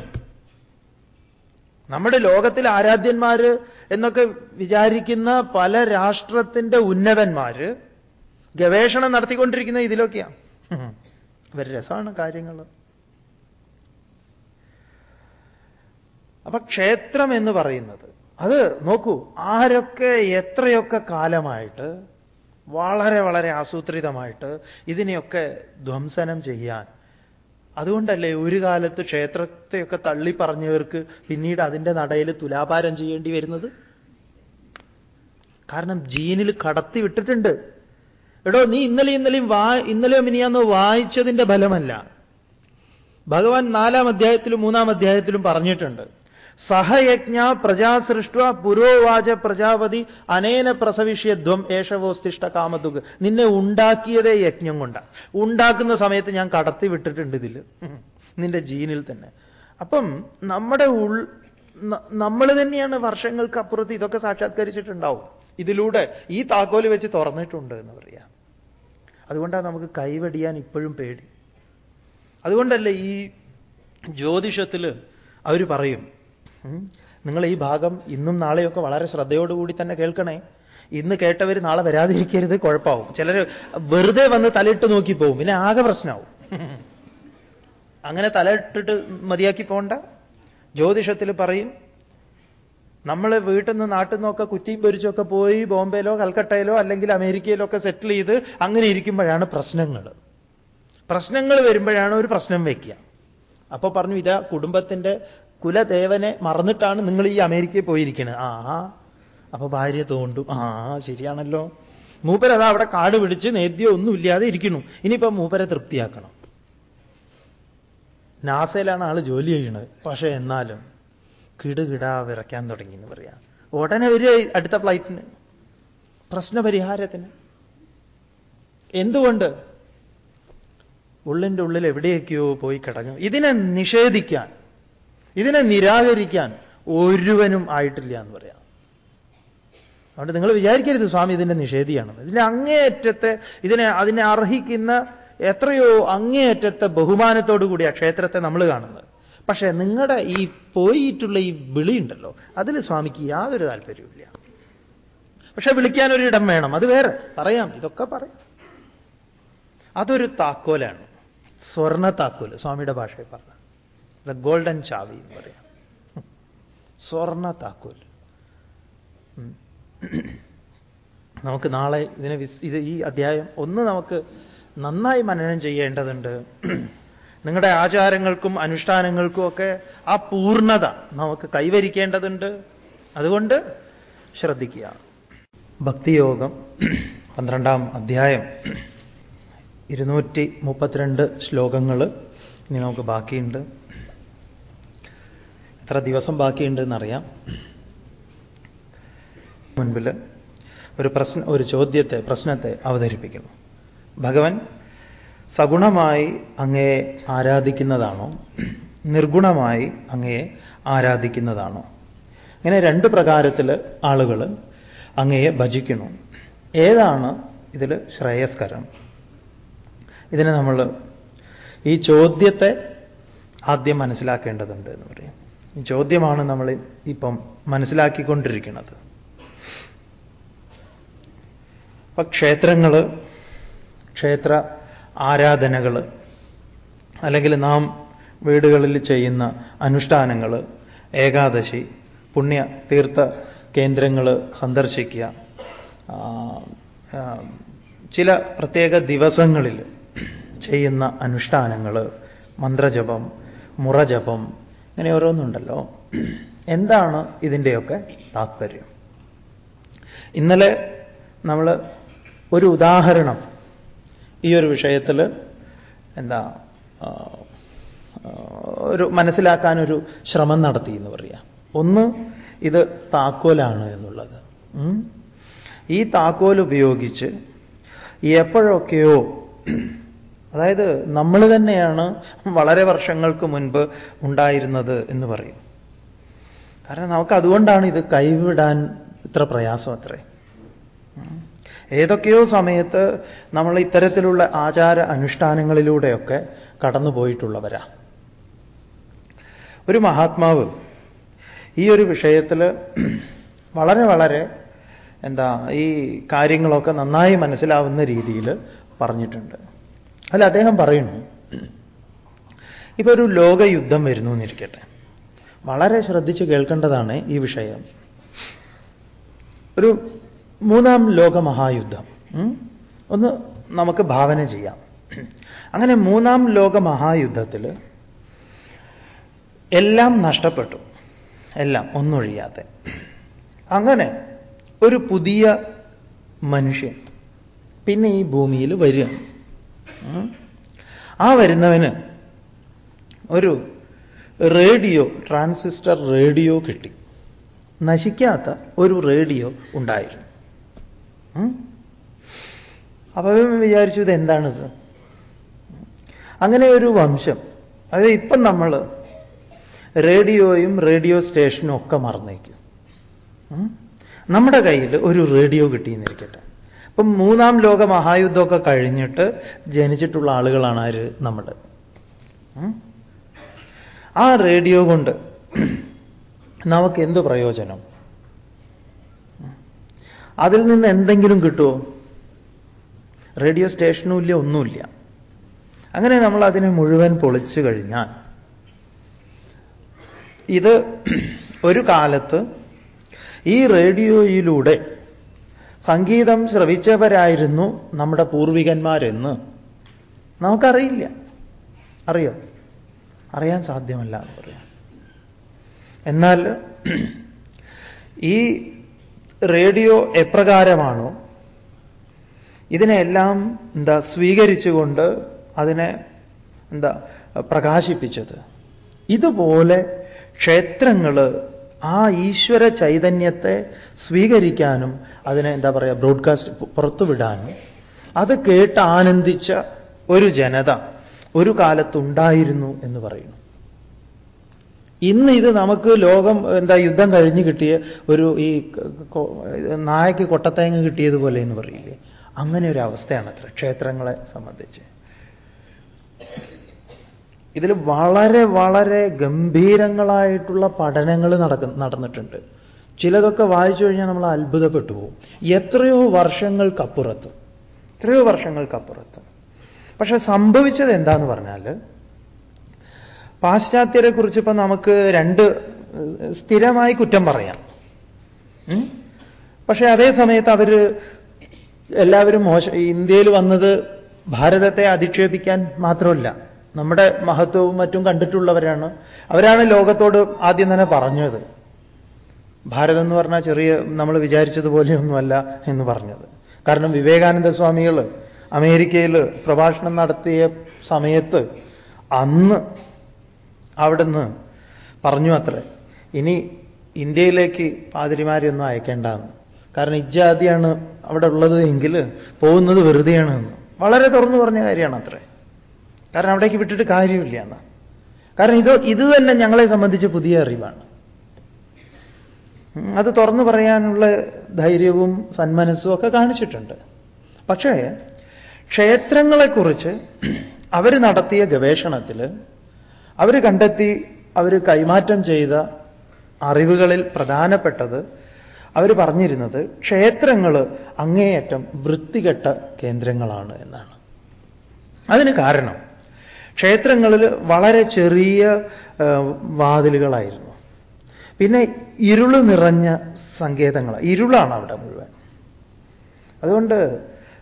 നമ്മുടെ ലോകത്തിൽ ആരാധ്യന്മാർ എന്നൊക്കെ വിചാരിക്കുന്ന പല രാഷ്ട്രത്തിന്റെ ഉന്നതന്മാർ ഗവേഷണം നടത്തിക്കൊണ്ടിരിക്കുന്ന ഇതിലൊക്കെയാണ്. ഇവർ രസമാണ് കാര്യങ്ങൾ അപ്പൊ ക്ഷേത്രം എന്ന് പറയുന്നത് അത് നോക്കൂ ആരൊക്കെ എത്രയൊക്കെ കാലമായിട്ട് വളരെ വളരെ ആസൂത്രിതമായിട്ട് ഇതിനെയൊക്കെ ധ്വംസനം ചെയ്യാൻ അതുകൊണ്ടല്ലേ ഒരു കാലത്ത് ക്ഷേത്രത്തെയൊക്കെ തള്ളി പറഞ്ഞവർക്ക് പിന്നീട് അതിന്റെ നടയിൽ തുലാഭാരം ചെയ്യേണ്ടി വരുന്നത്? കാരണം ജീനിൽ കടത്തി വിട്ടിട്ടുണ്ട്. എടോ നീ ഇന്നലെ ഇന്നലെയും വാ ഇന്നലെയോ മിനിയാന്നോ വായിച്ചതിന്റെ ഫലമല്ല. ഭഗവാൻ നാലാം അധ്യായത്തിലും മൂന്നാം അധ്യായത്തിലും പറഞ്ഞിട്ടുണ്ട്. സഹയജ്ഞ പ്രജാസൃഷ്ട പുരോവാച പ്രജാപതി അനേന പ്രസവിഷ്യധ്വം ഏഷവോസ്തിഷ്ട കാമതുക്. നിന്നെ ഉണ്ടാക്കിയതേ യജ്ഞം കൊണ്ടാണ് ഉണ്ടാക്കുന്ന സമയത്ത് ഞാൻ കടത്തി വിട്ടിട്ടുണ്ട് ഇതിൽ നിന്റെ ജീനിൽ തന്നെ. അപ്പം നമ്മുടെ ഉൾ നമ്മൾ തന്നെയാണ് വർഷങ്ങൾക്ക് അപ്പുറത്ത് ഇതൊക്കെ സാക്ഷാത്കരിച്ചിട്ടുണ്ടാവും. ഇതിലൂടെ ഈ താക്കോൽ വെച്ച് തുറന്നിട്ടുണ്ട് എന്ന് പറയാം. അതുകൊണ്ടാണ് നമുക്ക് കൈവടിയാൻ ഇപ്പോഴും പേടി. അതുകൊണ്ടല്ലേ ഈ ജ്യോതിഷത്തിൽ അവർ പറയും നിങ്ങൾ ഈ ഭാഗം ഇന്നും നാളെയൊക്കെ വളരെ ശ്രദ്ധയോടുകൂടി തന്നെ കേൾക്കണേ. ഇന്ന് കേട്ടവർ നാളെ വരാതിരിക്കരുത് കുഴപ്പമാവും ചിലർ വെറുതെ വന്ന് തലയിട്ട് നോക്കി പോവും പിന്നെ ആകെ പ്രശ്നമാവും അങ്ങനെ തലയിട്ടിട്ട് മതിയാക്കി പോണ്ട. ജ്യോതിഷത്തിൽ പറയും നമ്മൾ വീട്ടിൽ നിന്ന് നാട്ടിൽ നിന്നൊക്കെ കുറ്റിയും പൊരിച്ചൊക്കെ പോയി ബോംബെയിലോ കൽക്കട്ടയിലോ അല്ലെങ്കിൽ അമേരിക്കയിലോ ഒക്കെ സെറ്റിൽ ചെയ്ത് അങ്ങനെ ഇരിക്കുമ്പോഴാണ് പ്രശ്നങ്ങൾ പ്രശ്നങ്ങൾ വരുമ്പോഴാണ് ഒരു പ്രശ്നം വയ്ക്കുക അപ്പോൾ പറഞ്ഞു ഇതാ കുടുംബത്തിന്റെ കുലദേവനെ മറന്നിട്ടാണ് നിങ്ങൾ ഈ അമേരിക്കയിൽ പോയിരിക്കുന്നത് ആ അപ്പൊ ഭാര്യ തോണ്ടും. ആ ശരിയാണല്ലോ. മൂപ്പരതാ അവിടെ കാട് പിടിച്ച് നേദ്യം ഒന്നുമില്ലാതെ ഇരിക്കുന്നു. ഇനിയിപ്പോ മൂപ്പരെ തൃപ്തിയാക്കണം. നാസയിലാണ് ആൾ ജോലി ചെയ്യുന്നത്. പക്ഷേ എന്നാലും കിടുകിടാ വിറയ്ക്കാൻ തുടങ്ങി എന്ന് പറയാം. ഉടനെ ഒരു അടുത്ത ഫ്ലൈറ്റിന് പ്രശ്നപരിഹാരത്തിന്. എന്തുകൊണ്ട്? ഉള്ളിന്റെ ഉള്ളിൽ എവിടെയൊക്കെയോ പോയി കിടങ്ങും ഇതിനെ നിഷേധിക്കാൻ ഇതിനെ നിരാകരിക്കാൻ ഒരുവനും ആയിട്ടില്ല എന്ന് പറയാം. അതുകൊണ്ട് നിങ്ങൾ വിചാരിക്കരുത് സ്വാമി ഇതിന്റെ നിഷേധിയാണെന്ന്. ഇതിന് അങ്ങേയറ്റത്തെ ഇതിനെ അതിനെ അർഹിക്കുന്ന എത്രയോ അങ്ങേയറ്റത്തെ ബഹുമാനത്തോടു കൂടി ആ ക്ഷേത്രത്തെ നമ്മൾ കാണുന്നത്. പക്ഷേ നിങ്ങളുടെ ഈ പോയിട്ടുള്ള ഈ വിളിയുണ്ടല്ലോ അതിൽ സ്വാമിക്ക് യാതൊരു താല്പര്യവുമില്ല പക്ഷെ വിളിക്കാനൊരു ഇടം വേണം അത് വേറെ. പറയാം ഇതൊക്കെ പറയാം. അതൊരു താക്കോലാണ്. സ്വർണ താക്കോൽ സ്വാമിയുടെ ഭാഷയിൽ പറഞ്ഞ. ദ ഗോൾഡൻ ചാവി എന്ന് പറയാം. സ്വർണ താക്കോൽ നമുക്ക് നാളെ ഇതിനെ ഇത് ഈ അധ്യായം ഒന്ന് നമുക്ക് നന്നായി മനനം ചെയ്യേണ്ടതുണ്ട്. നിങ്ങളുടെ ആചാരങ്ങൾക്കും അനുഷ്ഠാനങ്ങൾക്കും ഒക്കെ ആ പൂർണത നമുക്ക് കൈവരിക്കേണ്ടതുണ്ട്. അതുകൊണ്ട് ശ്രദ്ധിക്കുക. ഭക്തിയോഗം പന്ത്രണ്ടാം അധ്യായം ഇരുന്നൂറ്റി മുപ്പത്തിരണ്ട് ശ്ലോകങ്ങൾ ഇനി നമുക്ക് ബാക്കിയുണ്ട്. എത്ര ദിവസം ബാക്കിയുണ്ട് എന്നറിയാം മുൻപിൽ ഒരു പ്രശ്ന ഒരു ചോദ്യത്തെ പ്രശ്നത്തെ അവതരിപ്പിക്കുന്നു. ഭഗവൻ സഗുണമായി അങ്ങയെ ആരാധിക്കുന്നതാണോ നിർഗുണമായി അങ്ങയെ ആരാധിക്കുന്നതാണോ. ഇങ്ങനെ രണ്ട് പ്രകാരത്തിൽ ആളുകൾ അങ്ങയെ ഭജിക്കുന്നു. ഏതാണ് ഇതിൽ ശ്രേയസ്കരം? ഇതിനെ നമ്മൾ ഈ ചോദ്യത്തെ ആദ്യം മനസ്സിലാക്കേണ്ടതുണ്ട് എന്ന് പറയും. ഈ ചോദ്യമാണ് നമ്മൾ ഇപ്പം മനസ്സിലാക്കിക്കൊണ്ടിരിക്കുന്നത്. അപ്പൊ ക്ഷേത്രങ്ങൾ ക്ഷേത്ര ആരാധനകൾ അല്ലെങ്കിൽ നാം വീടുകളിൽ ചെയ്യുന്ന അനുഷ്ഠാനങ്ങൾ ഏകാദശി പുണ്യ തീർത്ഥ കേന്ദ്രങ്ങൾ സന്ദർശിക്കുക. ചില പ്രത്യേക ദിവസങ്ങളിൽ ചെയ്യുന്ന അനുഷ്ഠാനങ്ങൾ മന്ത്രജപം മുറജപം ഇങ്ങനെ ഓരോന്നുണ്ടല്ലോ. എന്താണ് ഇതിന്റെയൊക്കെ താത്പര്യം? ഇന്നലെ നമ്മൾ ഒരു ഉദാഹരണം ഈ ഒരു വിഷയത്തിൽ എന്താ ഒരു മനസ്സിലാക്കാനൊരു ശ്രമം നടത്തി എന്ന് പറയാം. ഒന്ന് ഇത് താക്കോലാണ് എന്നുള്ളത്. ഈ താക്കോൽ ഉപയോഗിച്ച് എപ്പോഴൊക്കെയോ അതായത് നമ്മൾ തന്നെയാണ് വളരെ വർഷങ്ങൾക്ക് മുൻപ് ഉണ്ടായിരുന്നത് എന്ന് പറയും. കാരണം നമുക്ക് അതുകൊണ്ടാണ് ഇത് കൈവിടാൻ ഇത്ര പ്രയാസം അത്രേ. ഏതൊക്കെയോ സമയത്ത് നമ്മൾ ഇത്തരത്തിലുള്ള ആചാര അനുഷ്ഠാനങ്ങളിലൂടെയൊക്കെ കടന്നുപോയിട്ടുള്ളവരാ. ഒരു മഹാത്മാവ് ഈ ഒരു വിഷയത്തിൽ വളരെ വളരെ എന്താ ഈ കാര്യങ്ങളൊക്കെ നന്നായി മനസ്സിലാവുന്ന രീതിയിൽ പറഞ്ഞിട്ടുണ്ട്. അല്ല അദ്ദേഹം പറയുന്നു ഇപ്പൊ ഒരു ലോകയുദ്ധം വരുന്നു എന്നിരിക്കട്ടെ വളരെ ശ്രദ്ധിച്ച് കേൾക്കേണ്ടതാണ് ഈ വിഷയം. ഒരു മൂന്നാം ലോക മഹായുദ്ധം ഒന്ന് നമുക്ക് ഭാവന ചെയ്യാം. അങ്ങനെ മൂന്നാം ലോക മഹായുദ്ധത്തിൽ എല്ലാം നഷ്ടപ്പെട്ടു. എല്ലാം ഒന്നൊഴിയാതെ. അങ്ങനെ ഒരു പുതിയ മനുഷ്യൻ പിന്നെ ഈ ഭൂമിയിൽ വരിക. ആ വരുന്നവന് ഒരു റേഡിയോ ട്രാൻസിസ്റ്റർ റേഡിയോ കിട്ടി. നശിക്കാത്ത ഒരു റേഡിയോ ഉണ്ടായിരുന്നു. അപ്പൊ വിചാരിച്ചു ഇത് എന്താണിത് അങ്ങനെ ഒരു വംശം അത് ഇപ്പം നമ്മൾ റേഡിയോയും റേഡിയോ സ്റ്റേഷനും ഒക്കെ മറന്നേക്കും. നമ്മുടെ കയ്യിൽ ഒരു റേഡിയോ കിട്ടിയെന്നിരിക്കട്ടെ. ഇപ്പം മൂന്നാം ലോക മഹായുദ്ധമൊക്കെ കഴിഞ്ഞിട്ട് ജനിച്ചിട്ടുള്ള ആളുകളാണ് ആര്? നമ്മൾ ആ റേഡിയോ കൊണ്ട് നമുക്ക് എന്ത് പ്രയോജനം? അതിൽ നിന്ന് എന്തെങ്കിലും കിട്ടുമോ റേഡിയോ സ്റ്റേഷനും ഇല്ല ഒന്നുമില്ല. അങ്ങനെ നമ്മൾ അതിനെ മുഴുവൻ പൊളിച്ചു കഴിഞ്ഞാൽ ഇത് ഒരു കാലത്ത് ഈ റേഡിയോയിലൂടെ സംഗീതം ശ്രവിച്ചവരായിരുന്നു നമ്മുടെ പൂർവികന്മാരെന്ന് നമുക്കറിയില്ല. അറിയോ? അറിയാൻ സാധ്യമല്ല എന്ന് പറയാം. എന്നാൽ ഈ റേഡിയോ എപ്രകാരമാണോ ഇതിനെല്ലാം എന്താ സ്വീകരിച്ചുകൊണ്ട് അതിനെ എന്താ പ്രകാശിപ്പിച്ചത്. ഇതുപോലെ ക്ഷേത്രങ്ങൾ ആ ഈശ്വര ചൈതന്യത്തെ സ്വീകരിക്കാനും അതിനെ എന്താ പറയുക ബ്രോഡ്കാസ്റ്റ് പുറത്തുവിടാനും. അത് കേട്ട് ആനന്ദിച്ച ഒരു ജനത ഒരു കാലത്തുണ്ടായിരുന്നു എന്ന് പറയുന്നു. ഇന്ന് ഇത് നമുക്ക് ലോകം എന്താ യുദ്ധം കഴിഞ്ഞ് കിട്ടിയ ഒരു ഈ നായക്ക് കൊട്ടത്തേങ്ങ കിട്ടിയതുപോലെ എന്ന് പറയില്ലേ? അങ്ങനെ ഒരു അവസ്ഥയാണ് അത്ര ക്ഷേത്രങ്ങളെ സംബന്ധിച്ച്. ഇതിൽ വളരെ വളരെ ഗംഭീരങ്ങളായിട്ടുള്ള പഠനങ്ങൾ നടക്കുന്ന നടന്നിട്ടുണ്ട്. ചിലതൊക്കെ വായിച്ചു കഴിഞ്ഞാൽ നമ്മൾ അത്ഭുതപ്പെട്ടു പോകും. എത്രയോ വർഷങ്ങൾക്കപ്പുറത്ത് എത്രയോ വർഷങ്ങൾക്കപ്പുറത്ത്. പക്ഷെ സംഭവിച്ചത് എന്താന്ന് പറഞ്ഞാൽ പാശ്ചാത്യരെ കുറിച്ച് നമുക്ക് രണ്ട് സ്ഥിരമായി കുറ്റം പറയാം. പക്ഷെ അതേ സമയത്ത് അവർ എല്ലാവരും മോശ ഇന്ത്യയിൽ വന്നത് ഭാരതത്തെ അധിക്ഷേപിക്കാൻ മാത്രമല്ല. നമ്മുടെ മഹത്വവും മറ്റും കണ്ടിട്ടുള്ളവരാണ്. അവരാണ് ലോകത്തോട് ആദ്യം തന്നെ പറഞ്ഞത്. ഭാരതം എന്ന് പറഞ്ഞാൽ ചെറിയ നമ്മൾ വിചാരിച്ചതുപോലെയൊന്നുമല്ല എന്ന് പറഞ്ഞത്. കാരണം വിവേകാനന്ദ സ്വാമികൾ അമേരിക്കയിൽ പ്രഭാഷണം നടത്തിയ സമയത്ത് അന്ന് അവിടുന്ന് പറഞ്ഞു അത്രേ. ഇനി ഇന്ത്യയിലേക്ക് പാതിരിമാരെയൊന്നും അയക്കേണ്ടെന്ന്. കാരണം ഇജ്ജാതിയാണ് അവിടെ ഉള്ളത് എങ്കിൽ പോകുന്നത് വെറുതെയാണ് എന്ന്. വളരെ തുറന്നു പറഞ്ഞ കാര്യമാണ് അത്രേ. കാരണം അവിടേക്ക് വിട്ടിട്ട് കാര്യമില്ല എന്ന്. കാരണം ഇത് ഇത് തന്നെ ഞങ്ങളെ സംബന്ധിച്ച് പുതിയ അറിവാണ്. അത് തുറന്നു പറയാനുള്ള ധൈര്യവും സന്മനസ്സും ഒക്കെ കാണിച്ചിട്ടുണ്ട്. പക്ഷേ ക്ഷേത്രങ്ങളെക്കുറിച്ച് അവർ നടത്തിയ ഗവേഷണത്തിൽ അവർ കണ്ടെത്തി അവർ കൈമാറ്റം ചെയ്ത അറിവുകളിൽ പ്രധാനപ്പെട്ടത് അവർ പറഞ്ഞിരുന്നത് ക്ഷേത്രങ്ങൾ അങ്ങേയറ്റം വൃത്തികെട്ട കേന്ദ്രങ്ങളാണ് എന്നാണ്. അതിന് കാരണം ക്ഷേത്രങ്ങളിൽ വളരെ ചെറിയ വാതിലുകളായിരുന്നു. പിന്നെ ഇരുൾ നിറഞ്ഞ സങ്കേതങ്ങൾ ഇരുളാണ് അവിടെ മുഴുവൻ. അതുകൊണ്ട്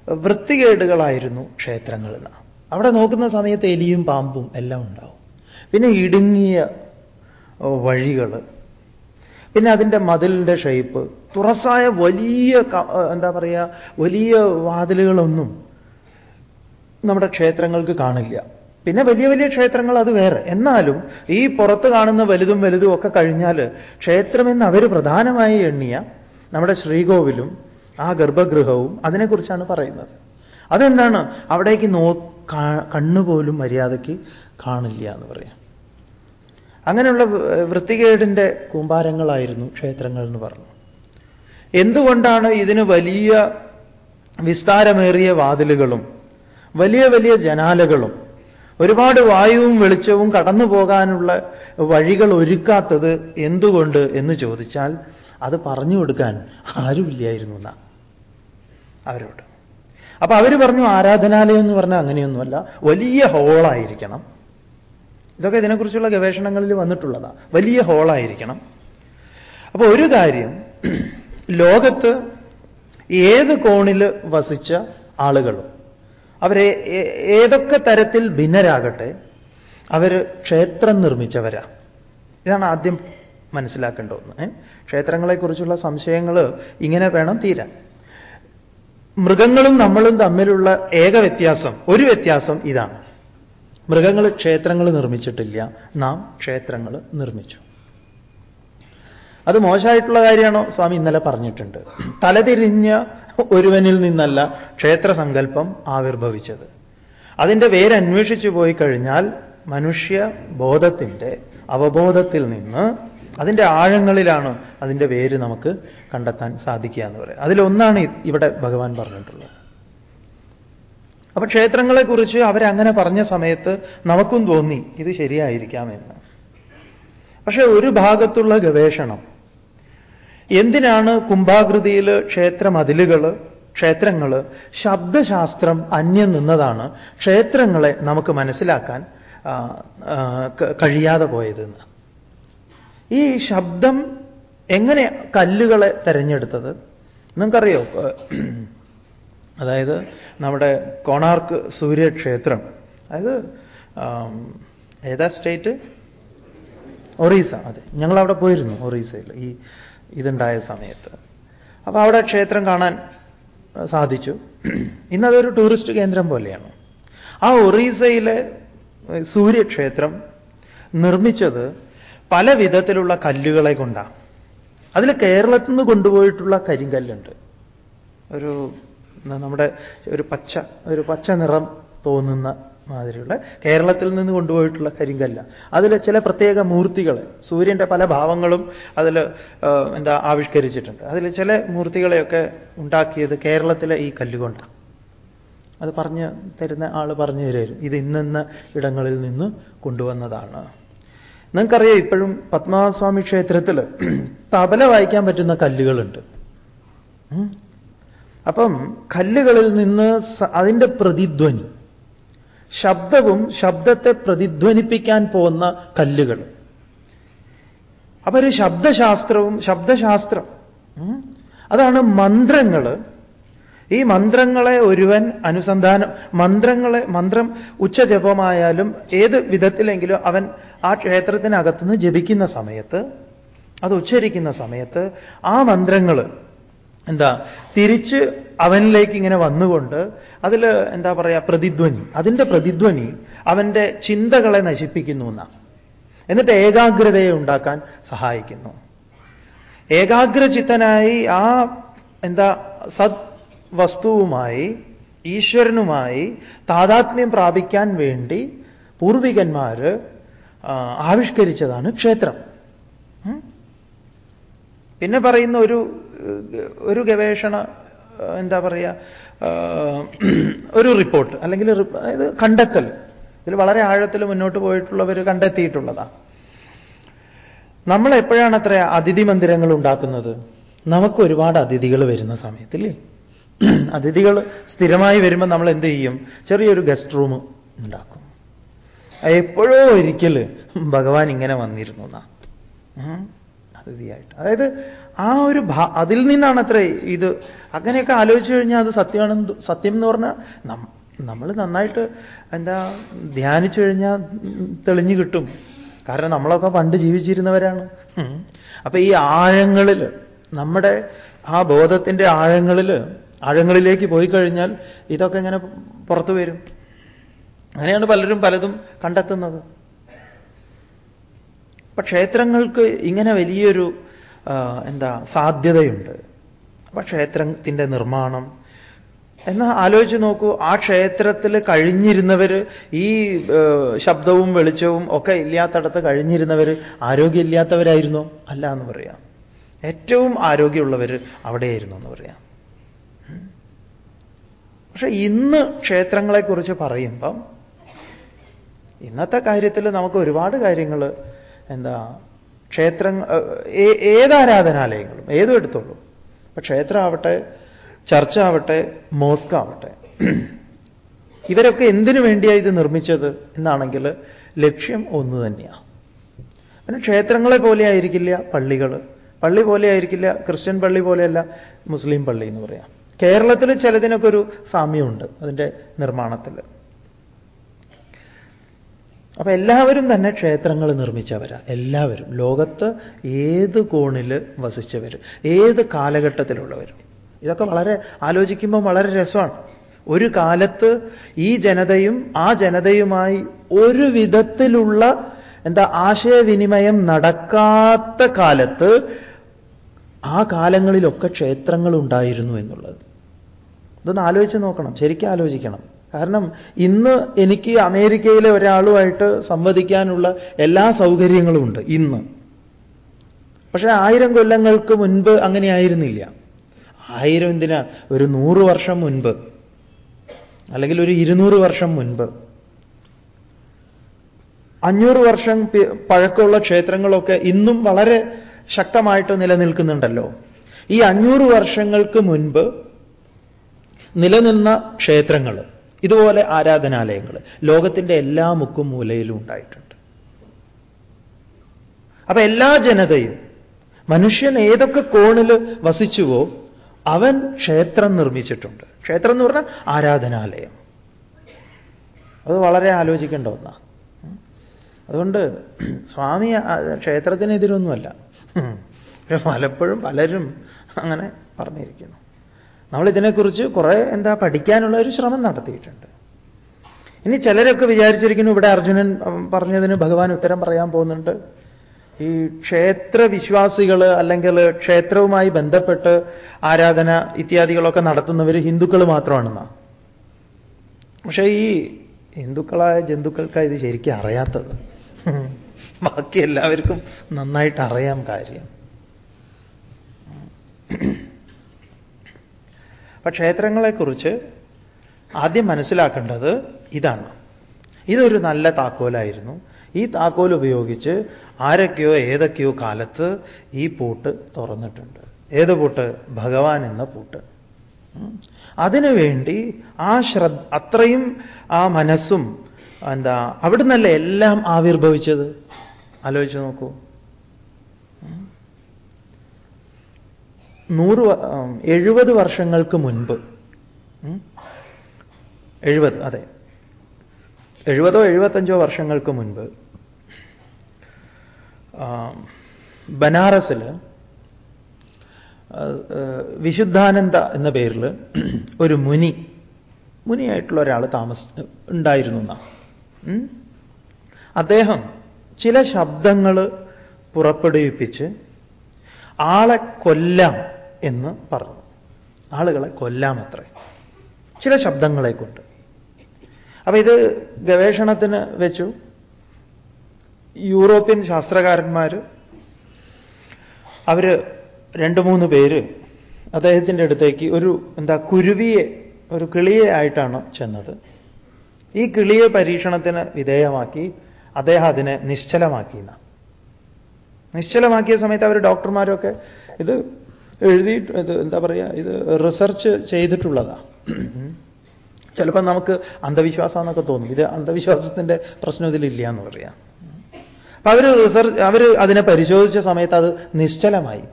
വൃത്തികേടുകളായിരുന്നു ക്ഷേത്രങ്ങളിൽ അവിടെ നോക്കുന്ന സമയത്ത് എലിയും പാമ്പും എല്ലാം ഉണ്ടാവും. പിന്നെ ഇടുങ്ങിയ വഴികൾ പിന്നെ അതിന്റെ മതിലിന്റെ ഷേപ്പ് തുറസായ വലിയ എന്താ പറയുക വലിയ വാതിലുകളൊന്നും നമ്മുടെ ക്ഷേത്രങ്ങൾക്ക് കാണില്ല. പിന്നെ വലിയ വലിയ ക്ഷേത്രങ്ങൾ അത് വേറെ. എന്നാലും ഈ പുറത്ത് കാണുന്ന വലുതും വലുതും ഒക്കെ കഴിഞ്ഞാൽ ക്ഷേത്രമെന്ന് അവർ പ്രധാനമായി എണ്ണിയ നമ്മുടെ ശ്രീകോവിലും ആ ഗർഭഗൃഹവും അതിനെക്കുറിച്ചാണ് പറയുന്നത്. അതെന്താണ്? അവിടേക്ക് നോ കണ്ണുപോലും മര്യാദയ്ക്ക് കാണില്ല എന്ന് പറയാം. അങ്ങനെയുള്ള വൃത്തികേടിന്റെ കൂമ്പാരങ്ങളായിരുന്നു ക്ഷേത്രങ്ങൾ എന്ന് പറഞ്ഞു. എന്തുകൊണ്ടാണ് ഇതിന് വലിയ വിസ്താരമേറിയ വാതിലുകളും വലിയ വലിയ ജനാലകളും ഒരുപാട് വായുവും വെളിച്ചവും കടന്നു പോകാനുള്ള വഴികൾ ഒരുക്കാത്തത് എന്തുകൊണ്ട് എന്ന് ചോദിച്ചാൽ അത് പറഞ്ഞു കൊടുക്കാൻ ആരുമില്ലായിരുന്നു എന്നാ. അവരോട്. അപ്പൊ അവർ പറഞ്ഞു ആരാധനാലയം എന്ന് പറഞ്ഞാൽ അങ്ങനെയൊന്നുമല്ല വലിയ ഹോളായിരിക്കണം. ഇതൊക്കെ ഇതിനെക്കുറിച്ചുള്ള ഗവേഷണങ്ങളിൽ വന്നിട്ടുള്ളതാണ് വലിയ ഹോളായിരിക്കണം. അപ്പോൾ ഒരു കാര്യം ലോകത്ത് ഏത് കോണിൽ വസിച്ച ആളുകളും അവരെ ഏതൊക്കെ തരത്തിൽ ഭിന്നരാകട്ടെ അവർ ക്ഷേത്രം നിർമ്മിച്ചവരാ. ഇതാണ് ആദ്യം മനസ്സിലാക്കേണ്ട ഒന്ന്. ക്ഷേത്രങ്ങളെക്കുറിച്ചുള്ള സംശയങ്ങൾ ഇങ്ങനെ വേണം തീരാൻ. മൃഗങ്ങളും നമ്മളും തമ്മിലുള്ള ഏക വ്യത്യാസം ഒരു വ്യത്യാസം ഇതാണ്. മൃഗങ്ങൾ ക്ഷേത്രങ്ങൾ നിർമ്മിച്ചിട്ടില്ല. നാം ക്ഷേത്രങ്ങൾ നിർമ്മിച്ചു. അത് മോശമായിട്ടുള്ള കാര്യമാണോ? സ്വാമി ഇന്നലെ പറഞ്ഞിട്ടുണ്ട്. തലതിരിഞ്ഞ ഒരുവനിൽ നിന്നല്ല ക്ഷേത്ര ക്ഷേത്രസങ്കല്പം ആവിർഭവിച്ചത്. അതിന്റെ വേരന്വേഷിച്ചു പോയി കഴിഞ്ഞാൽ മനുഷ്യ ബോധത്തിന്റെ അവബോധത്തിൽ നിന്ന് അതിന്റെ ആഴങ്ങളിലാണ് അതിന്റെ വേര് നമുക്ക് കണ്ടെത്താൻ സാധിക്കുക എന്ന് പറയാം. അതിലൊന്നാണ് ഇവിടെ ഭഗവാൻ പറഞ്ഞിട്ടുള്ളത്. അപ്പൊ ക്ഷേത്രങ്ങളെക്കുറിച്ച് അവരങ്ങനെ പറഞ്ഞ സമയത്ത് നമുക്കും തോന്നി ഇത് ശരിയായിരിക്കാമെന്ന് പക്ഷേ ഒരു ഭാഗത്തുള്ള ഗവേഷണം. എന്തിനാണ് കുംഭാകൃതിയിൽ ക്ഷേത്ര മതിലുകൾ ക്ഷേത്രങ്ങൾ ശബ്ദശാസ്ത്രം അന്യം നിന്നതാണ് ക്ഷേത്രങ്ങളെ നമുക്ക് മനസ്സിലാക്കാൻ കഴിയാതെ പോയതെന്ന്. ഈ ശബ്ദം എങ്ങനെ കല്ലുകളെ തെരഞ്ഞെടുത്തത്? നിങ്ങൾക്കറിയോ അതായത് നമ്മുടെ കോണാർക്ക് സൂര്യക്ഷേത്രം. അതായത് ഏതാ സ്റ്റേറ്റ്? ഒറീസ. അതെ. ഞങ്ങൾ അവിടെ പോയിരുന്നു ഒറീസയിൽ ഈ ഇതുണ്ടായ സമയത്ത്. അപ്പോൾ അവിടെ ക്ഷേത്രം കാണാൻ സാധിച്ചു. ഇന്നതൊരു ടൂറിസ്റ്റ് കേന്ദ്രം പോലെയാണ്. ആ ഒറീസയിലെ സൂര്യക്ഷേത്രം നിർമ്മിച്ചത് പല വിധത്തിലുള്ള കല്ലുകളെ കൊണ്ടാണ്. അതിൽ കേരളത്തിൽ നിന്ന് കൊണ്ടുപോയിട്ടുള്ള കരിങ്കല്ലുണ്ട്. ഒരു നമ്മുടെ ഒരു പച്ച ഒരു പച്ച നിറം തോന്നുന്ന മാതിരിയുള്ള കേരളത്തിൽ നിന്ന് കൊണ്ടുപോയിട്ടുള്ള കരിങ്കല്ല. അതിൽ ചില പ്രത്യേക മൂർത്തികൾ സൂര്യന്റെ പല ഭാവങ്ങളും അതിൽ എന്താ ആവിഷ്കരിച്ചിട്ടുണ്ട്. അതിൽ ചില മൂർത്തികളെയൊക്കെ ഉണ്ടാക്കിയത് കേരളത്തിലെ ഈ കല്ലുകൊണ്ടാണ് അത് പറഞ്ഞ് തരുന്ന ആൾ പറഞ്ഞു തരും ഇത് ഇന്നിന്ന ഇടങ്ങളിൽ നിന്ന് കൊണ്ടുവന്നതാണ്. നിങ്ങൾക്കറിയാം ഇപ്പോഴും പത്മനാഭസ്വാമി ക്ഷേത്രത്തിൽ തബല വായിക്കാൻ പറ്റുന്ന കല്ലുകളുണ്ട്. അപ്പം കല്ലുകളിൽ നിന്ന് അതിന്റെ പ്രതിധ്വനി. ശബ്ദവും ശബ്ദത്തെ പ്രതിധ്വനിപ്പിക്കാൻ പോകുന്ന കല്ലുകൾ. അപ്പൊ ഒരു ശബ്ദശാസ്ത്രവും ശബ്ദശാസ്ത്രം. അതാണ് മന്ത്രങ്ങൾ. ഈ മന്ത്രങ്ങളെ ഒരുവൻ അനുസന്ധാനം മന്ത്രങ്ങളെ മന്ത്രം ഉച്ചജപമായാലും ഏത് വിധത്തിലെങ്കിലും അവൻ ആ ക്ഷേത്രത്തിനകത്തുനിന്ന് ജപിക്കുന്ന സമയത്ത് അത് ഉച്ചരിക്കുന്ന സമയത്ത് ആ മന്ത്രങ്ങൾ എന്താ തിരിച്ച് അവനിലേക്ക് ഇങ്ങനെ വന്നുകൊണ്ട് അതിൽ എന്താ പറയുക പ്രതിധ്വനി. അതിന്റെ പ്രതിധ്വനി അവന്റെ ചിന്തകളെ നശിപ്പിക്കുന്നു എന്നാണ് എന്നിട്ട് ഏകാഗ്രതയെ ഉണ്ടാക്കാൻ സഹായിക്കുന്നു. ഏകാഗ്രചിത്തനായി ആ എന്താ സത് വസ്തുവുമായി ഈശ്വരനുമായി താതാത്മ്യം പ്രാപിക്കാൻ വേണ്ടി പൂർവികന്മാർ ആവിഷ്കരിച്ചതാണ് ക്ഷേത്രം. പിന്നെ പറയുന്ന ഒരു ഒരു ഗവേഷണ എന്താ പറയുക ഒരു റിപ്പോർട്ട് അല്ലെങ്കിൽ അതായത് കണ്ടെത്തൽ. ഇതിൽ വളരെ ആഴത്തിൽ മുന്നോട്ട് പോയിട്ടുള്ളവർ കണ്ടെത്തിയിട്ടുള്ളതാണ് നമ്മൾ എപ്പോഴാണ് അത്ര അതിഥി മന്ദിരങ്ങൾ ഉണ്ടാക്കുന്നത്? നമുക്ക് ഒരുപാട് അതിഥികൾ വരുന്ന സമയത്തില്ലേ? അതിഥികൾ സ്ഥിരമായി വരുമ്പോൾ നമ്മൾ എന്ത് ചെയ്യും? ചെറിയൊരു ഗസ്റ്റ് റൂം ഉണ്ടാക്കും. എപ്പോഴോ ഒരിക്കൽ ഭഗവാൻ ഇങ്ങനെ വന്നിരുന്നു എന്നാ. അതിഥിയായിട്ട്. അതായത് ആ ഒരു അതിൽ നിന്നാണ് അത്ര ഇത്. അങ്ങനെയൊക്കെ ആലോചിച്ചു കഴിഞ്ഞാൽ അത് സത്യമാണ് സത്യം എന്ന് പറഞ്ഞാൽ നമ്മൾ നന്നായിട്ട് എന്താ ധ്യാനിച്ചു കഴിഞ്ഞാൽ തെളിഞ്ഞു കിട്ടും. കാരണം നമ്മളൊക്കെ പണ്ട് ജീവിച്ചിരുന്നവരാണ്. അപ്പൊ ഈ ആഴങ്ങളിൽ നമ്മുടെ ആ ബോധത്തിന്റെ ആഴങ്ങളിൽ ആഴങ്ങളിലേക്ക് പോയി കഴിഞ്ഞാൽ ഇതൊക്കെ ഇങ്ങനെ പുറത്തു വരും. അങ്ങനെയാണ് പലരും പലതും കണ്ടെത്തുന്നത്. അപ്പൊ ക്ഷേത്രങ്ങൾക്ക് ഇങ്ങനെ വലിയൊരു എന്താ സാധ്യതയുണ്ട്. അപ്പൊ ക്ഷേത്രത്തിന്റെ നിർമ്മാണം. എന്ന് ആലോചിച്ച് നോക്കൂ ആ ക്ഷേത്രത്തിൽ കഴിഞ്ഞിരുന്നവർ ഈ ശബ്ദവും വെളിച്ചവും ഒക്കെ ഇല്ലാത്തടത്ത് കഴിഞ്ഞിരുന്നവർ ആരോഗ്യമില്ലാത്തവരായിരുന്നോ? അല്ല എന്ന് പറയാം. ഏറ്റവും ആരോഗ്യമുള്ളവർ അവിടെയായിരുന്നു എന്ന് പറയാം. പക്ഷെ ഇന്ന് ക്ഷേത്രങ്ങളെക്കുറിച്ച് പറയുമ്പം ഇന്നത്തെ കാര്യത്തിൽ നമുക്ക് ഒരുപാട് കാര്യങ്ങൾ എന്താ ക്ഷേത്ര ഏത് ആരാധനാലയങ്ങളും ഏതും എടുത്തുള്ളൂ അപ്പൊ ക്ഷേത്രമാവട്ടെ ചർച്ച ആവട്ടെ മോസ്ക് ആവട്ടെ ഇവരൊക്കെ എന്തിനു വേണ്ടിയാണ് ഇത് നിർമ്മിച്ചത് എന്നാണെങ്കിൽ ലക്ഷ്യം ഒന്നു തന്നെയാണ് പിന്നെ ക്ഷേത്രങ്ങളെ പോലെ ആയിരിക്കില്ല പള്ളികൾ പള്ളി പോലെ ആയിരിക്കില്ല ക്രിസ്ത്യൻ പള്ളി പോലെയല്ല മുസ്ലിം പള്ളി എന്ന് പറയാം. കേരളത്തിൽ ചിലതിനൊക്കെ ഒരു സാമ്യമുണ്ട് അതിന്റെ നിർമ്മാണത്തിൽ. അപ്പൊ എല്ലാവരും തന്നെ ക്ഷേത്രങ്ങൾ നിർമ്മിച്ചവരാ എല്ലാവരും. ലോകത്ത് ഏത് കോണിൽ വസിച്ചവർ ഏത് കാലഘട്ടത്തിലുള്ളവരും. ഇതൊക്കെ വളരെ ആലോചിക്കുമ്പോൾ വളരെ രസമാണ്. ഒരു കാലത്ത് ഈ ജനതയും ആ ജനതയുമായി ഒരു വിധത്തിലുള്ള എന്താ ആശയവിനിമയം നടക്കാത്ത കാലത്ത് ആ കാലങ്ങളിലൊക്കെ ക്ഷേത്രങ്ങൾ ഉണ്ടായിരുന്നു എന്നുള്ളത്. ഇതൊന്ന് ആലോചിച്ച് നോക്കണം ശരിക്കും ആലോചിക്കണം. കാരണം ഇന്ന് എനിക്ക് അമേരിക്കയിലെ ഒരാളുമായിട്ട് സംവദിക്കാനുള്ള എല്ലാ സൗകര്യങ്ങളും ഉണ്ട് ഇന്ന്. പക്ഷേ ആയിരം കൊല്ലങ്ങൾക്ക് മുൻപ് അങ്ങനെ ആയിരുന്നില്ല. ആയിരം എന്തിനാ? ഒരു നൂറ് വർഷം മുൻപ്. അല്ലെങ്കിൽ ഒരു ഇരുന്നൂറ് വർഷം മുൻപ്. അഞ്ഞൂറ് വർഷം പഴക്കമുള്ള ക്ഷേത്രങ്ങളൊക്കെ ഇന്നും വളരെ ശക്തമായിട്ട് നിലനിൽക്കുന്നുണ്ടല്ലോ. ഈ അഞ്ഞൂറ് വർഷങ്ങൾക്ക് മുൻപ് നിലനിന്ന ക്ഷേത്രങ്ങൾ ഇതുപോലെ ആരാധനാലയങ്ങൾ ലോകത്തിന്റെ എല്ലാ മുക്കും മൂലയിലും ഉണ്ടായിട്ടുണ്ട്. അപ്പൊ എല്ലാ ജനതയും മനുഷ്യൻ ഏതൊക്കെ കോണിൽ വസിച്ചുവോ അവൻ ക്ഷേത്രം നിർമ്മിച്ചിട്ടുണ്ട്. ക്ഷേത്രം എന്ന് പറഞ്ഞാൽ ആരാധനാലയം. അത് വളരെ ആലോചിക്കേണ്ട ഒന്നാ. അതുകൊണ്ട് സ്വാമി ക്ഷേത്രത്തിനെതിരൊന്നുമല്ല പലപ്പോഴും പലരും അങ്ങനെ പറഞ്ഞിരിക്കുന്നു. നമ്മൾ ഇതിനെക്കുറിച്ച് കുറെ എന്താ പഠിക്കാനുള്ള ഒരു ശ്രമം നടത്തിയിട്ടുണ്ട്. ഇനി ചിലരൊക്കെ വിചാരിച്ചിരിക്കുന്നു ഇവിടെ അർജുനൻ പറഞ്ഞതിന് ഭഗവാൻ ഉത്തരം പറയാൻ പോകുന്നുണ്ട്. ഈ ക്ഷേത്ര വിശ്വാസികൾ അല്ലെങ്കിൽ ക്ഷേത്രവുമായി ബന്ധപ്പെട്ട് ആരാധന ഇത്യാദികളൊക്കെ നടത്തുന്നവർ ഹിന്ദുക്കൾ മാത്രമാണെന്നാ. പക്ഷേ ഈ ഹിന്ദുക്കളായ ജന്തുക്കൾക്കാണ് ഇത് ശരിക്കും അറിയാത്തത്. ബാക്കി എല്ലാവർക്കും നന്നായിട്ട് അറിയാം കാര്യം. അപ്പൊ ക്ഷേത്രങ്ങളെക്കുറിച്ച് ആദ്യം മനസ്സിലാക്കേണ്ടത് ഇതാണ്. ഇതൊരു നല്ല താക്കോലായിരുന്നു. ഈ താക്കോൽ ഉപയോഗിച്ച് ആരൊക്കെയോ ഏതൊക്കെയോ കാലത്ത് ഈ പൂട്ട് തുറന്നിട്ടുണ്ട്. ഏത് പൂട്ട്? ഭഗവാൻ എന്ന പൂട്ട്. അതിനുവേണ്ടി ആ ശ്രദ്ധ അത്രയും ആ മനസ്സും എന്താ അവിടുന്നല്ലേ എല്ലാം ആവിർഭവിച്ചത്? ആലോചിച്ച് നോക്കൂ. നൂറ് എഴുപത് വർഷങ്ങൾക്ക് മുൻപ്? എഴുപത് അതെ. എഴുപതോ എഴുപത്തഞ്ചോ വർഷങ്ങൾക്ക് മുൻപ് ബനാറസിൽ വിശുദ്ധാനന്ദ എന്ന പേരിൽ ഒരു മുനി മുനിയായിട്ടുള്ള ഒരാൾ താമസ ഉണ്ടായിരുന്നു അദ്ദേഹം ചില ശബ്ദങ്ങൾ പുറപ്പെടുവിപ്പിച്ച് ആളെ കൊല്ലാം എന്ന് പറഞ്ഞു. ആളുകളെ കൊല്ലാമത്രേ ചില ശബ്ദങ്ങളെ കൊണ്ട് അപ്പൊ ഇത് ഗവേഷണത്തിന് വെച്ചു. യൂറോപ്യൻ ശാസ്ത്രകാരന്മാർ അവർ രണ്ട് മൂന്ന് പേര് അദ്ദേഹത്തിന്റെ അടുത്തേക്ക് ഒരു എന്താ കുരുവിയെ ഒരു കിളിയെ ആയിട്ടാണ് ചെന്നത്. ഈ കിളിയെ പരീക്ഷണത്തിന് വിധേയമാക്കി അദ്ദേഹം അതിനെ നിശ്ചലമാക്കി എന്നാ. നിശ്ചലമാക്കിയ സമയത്ത് അവർ ഡോക്ടർമാരൊക്കെ ഇത് എഴുതി എന്താ പറയുക ഇത് റിസർച്ച് ചെയ്തിട്ടുള്ളതാ. ചിലപ്പോൾ നമുക്ക് അന്ധവിശ്വാസം എന്നൊക്കെ തോന്നും. ഇത് അന്ധവിശ്വാസത്തിന്റെ പ്രശ്നം ഇതിലില്ല എന്ന് പറയാം. അപ്പൊ അവർ റിസർച്ച് അവർ അതിനെ പരിശോധിച്ച സമയത്ത് അത് നിശ്ചലമായി.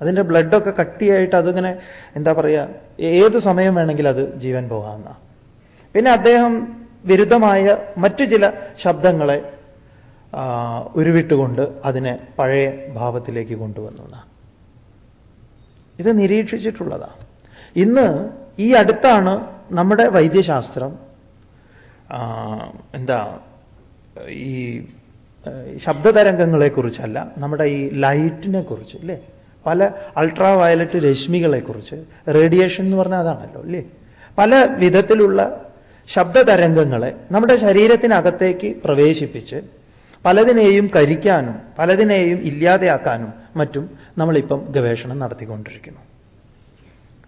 അതിന്റെ ബ്ലഡൊക്കെ കട്ടിയായിട്ട് അതിങ്ങനെ എന്താ പറയുക ഏത് സമയം വേണമെങ്കിലും അത് ജീവൻ പോകാമെന്ന പിന്നെ അദ്ദേഹം വിരുദ്ധമായ മറ്റു ചില ശബ്ദങ്ങളെ ഉരുവിട്ടുകൊണ്ട് അതിനെ പഴയ ഭാവത്തിലേക്ക് കൊണ്ടുവന്നു എന്നാ. ഇത് നിരീക്ഷിച്ചിട്ടുള്ളതാ. ഇന്ന് ഈ അടുത്താണ് നമ്മുടെ വൈദ്യശാസ്ത്രം. എന്താ ഈ ശബ്ദതരംഗങ്ങളെക്കുറിച്ചല്ല നമ്മുടെ ഈ ലൈറ്റിനെ കുറിച്ച് അല്ലേ പല അൾട്രാ വയലറ്റ് രശ്മികളെക്കുറിച്ച് റേഡിയേഷൻ എന്ന് പറഞ്ഞാൽ അതാണല്ലോ അല്ലേ പല വിധത്തിലുള്ള ശബ്ദതരംഗങ്ങളെ നമ്മുടെ ശരീരത്തിനകത്തേക്ക് പ്രവേശിപ്പിച്ച് പലതിനെയും കരിക്കാനും പലതിനെയും ഇല്ലാതെയാക്കാനും മറ്റും നമ്മളിപ്പം ഗവേഷണം നടത്തിക്കൊണ്ടിരിക്കുന്നു.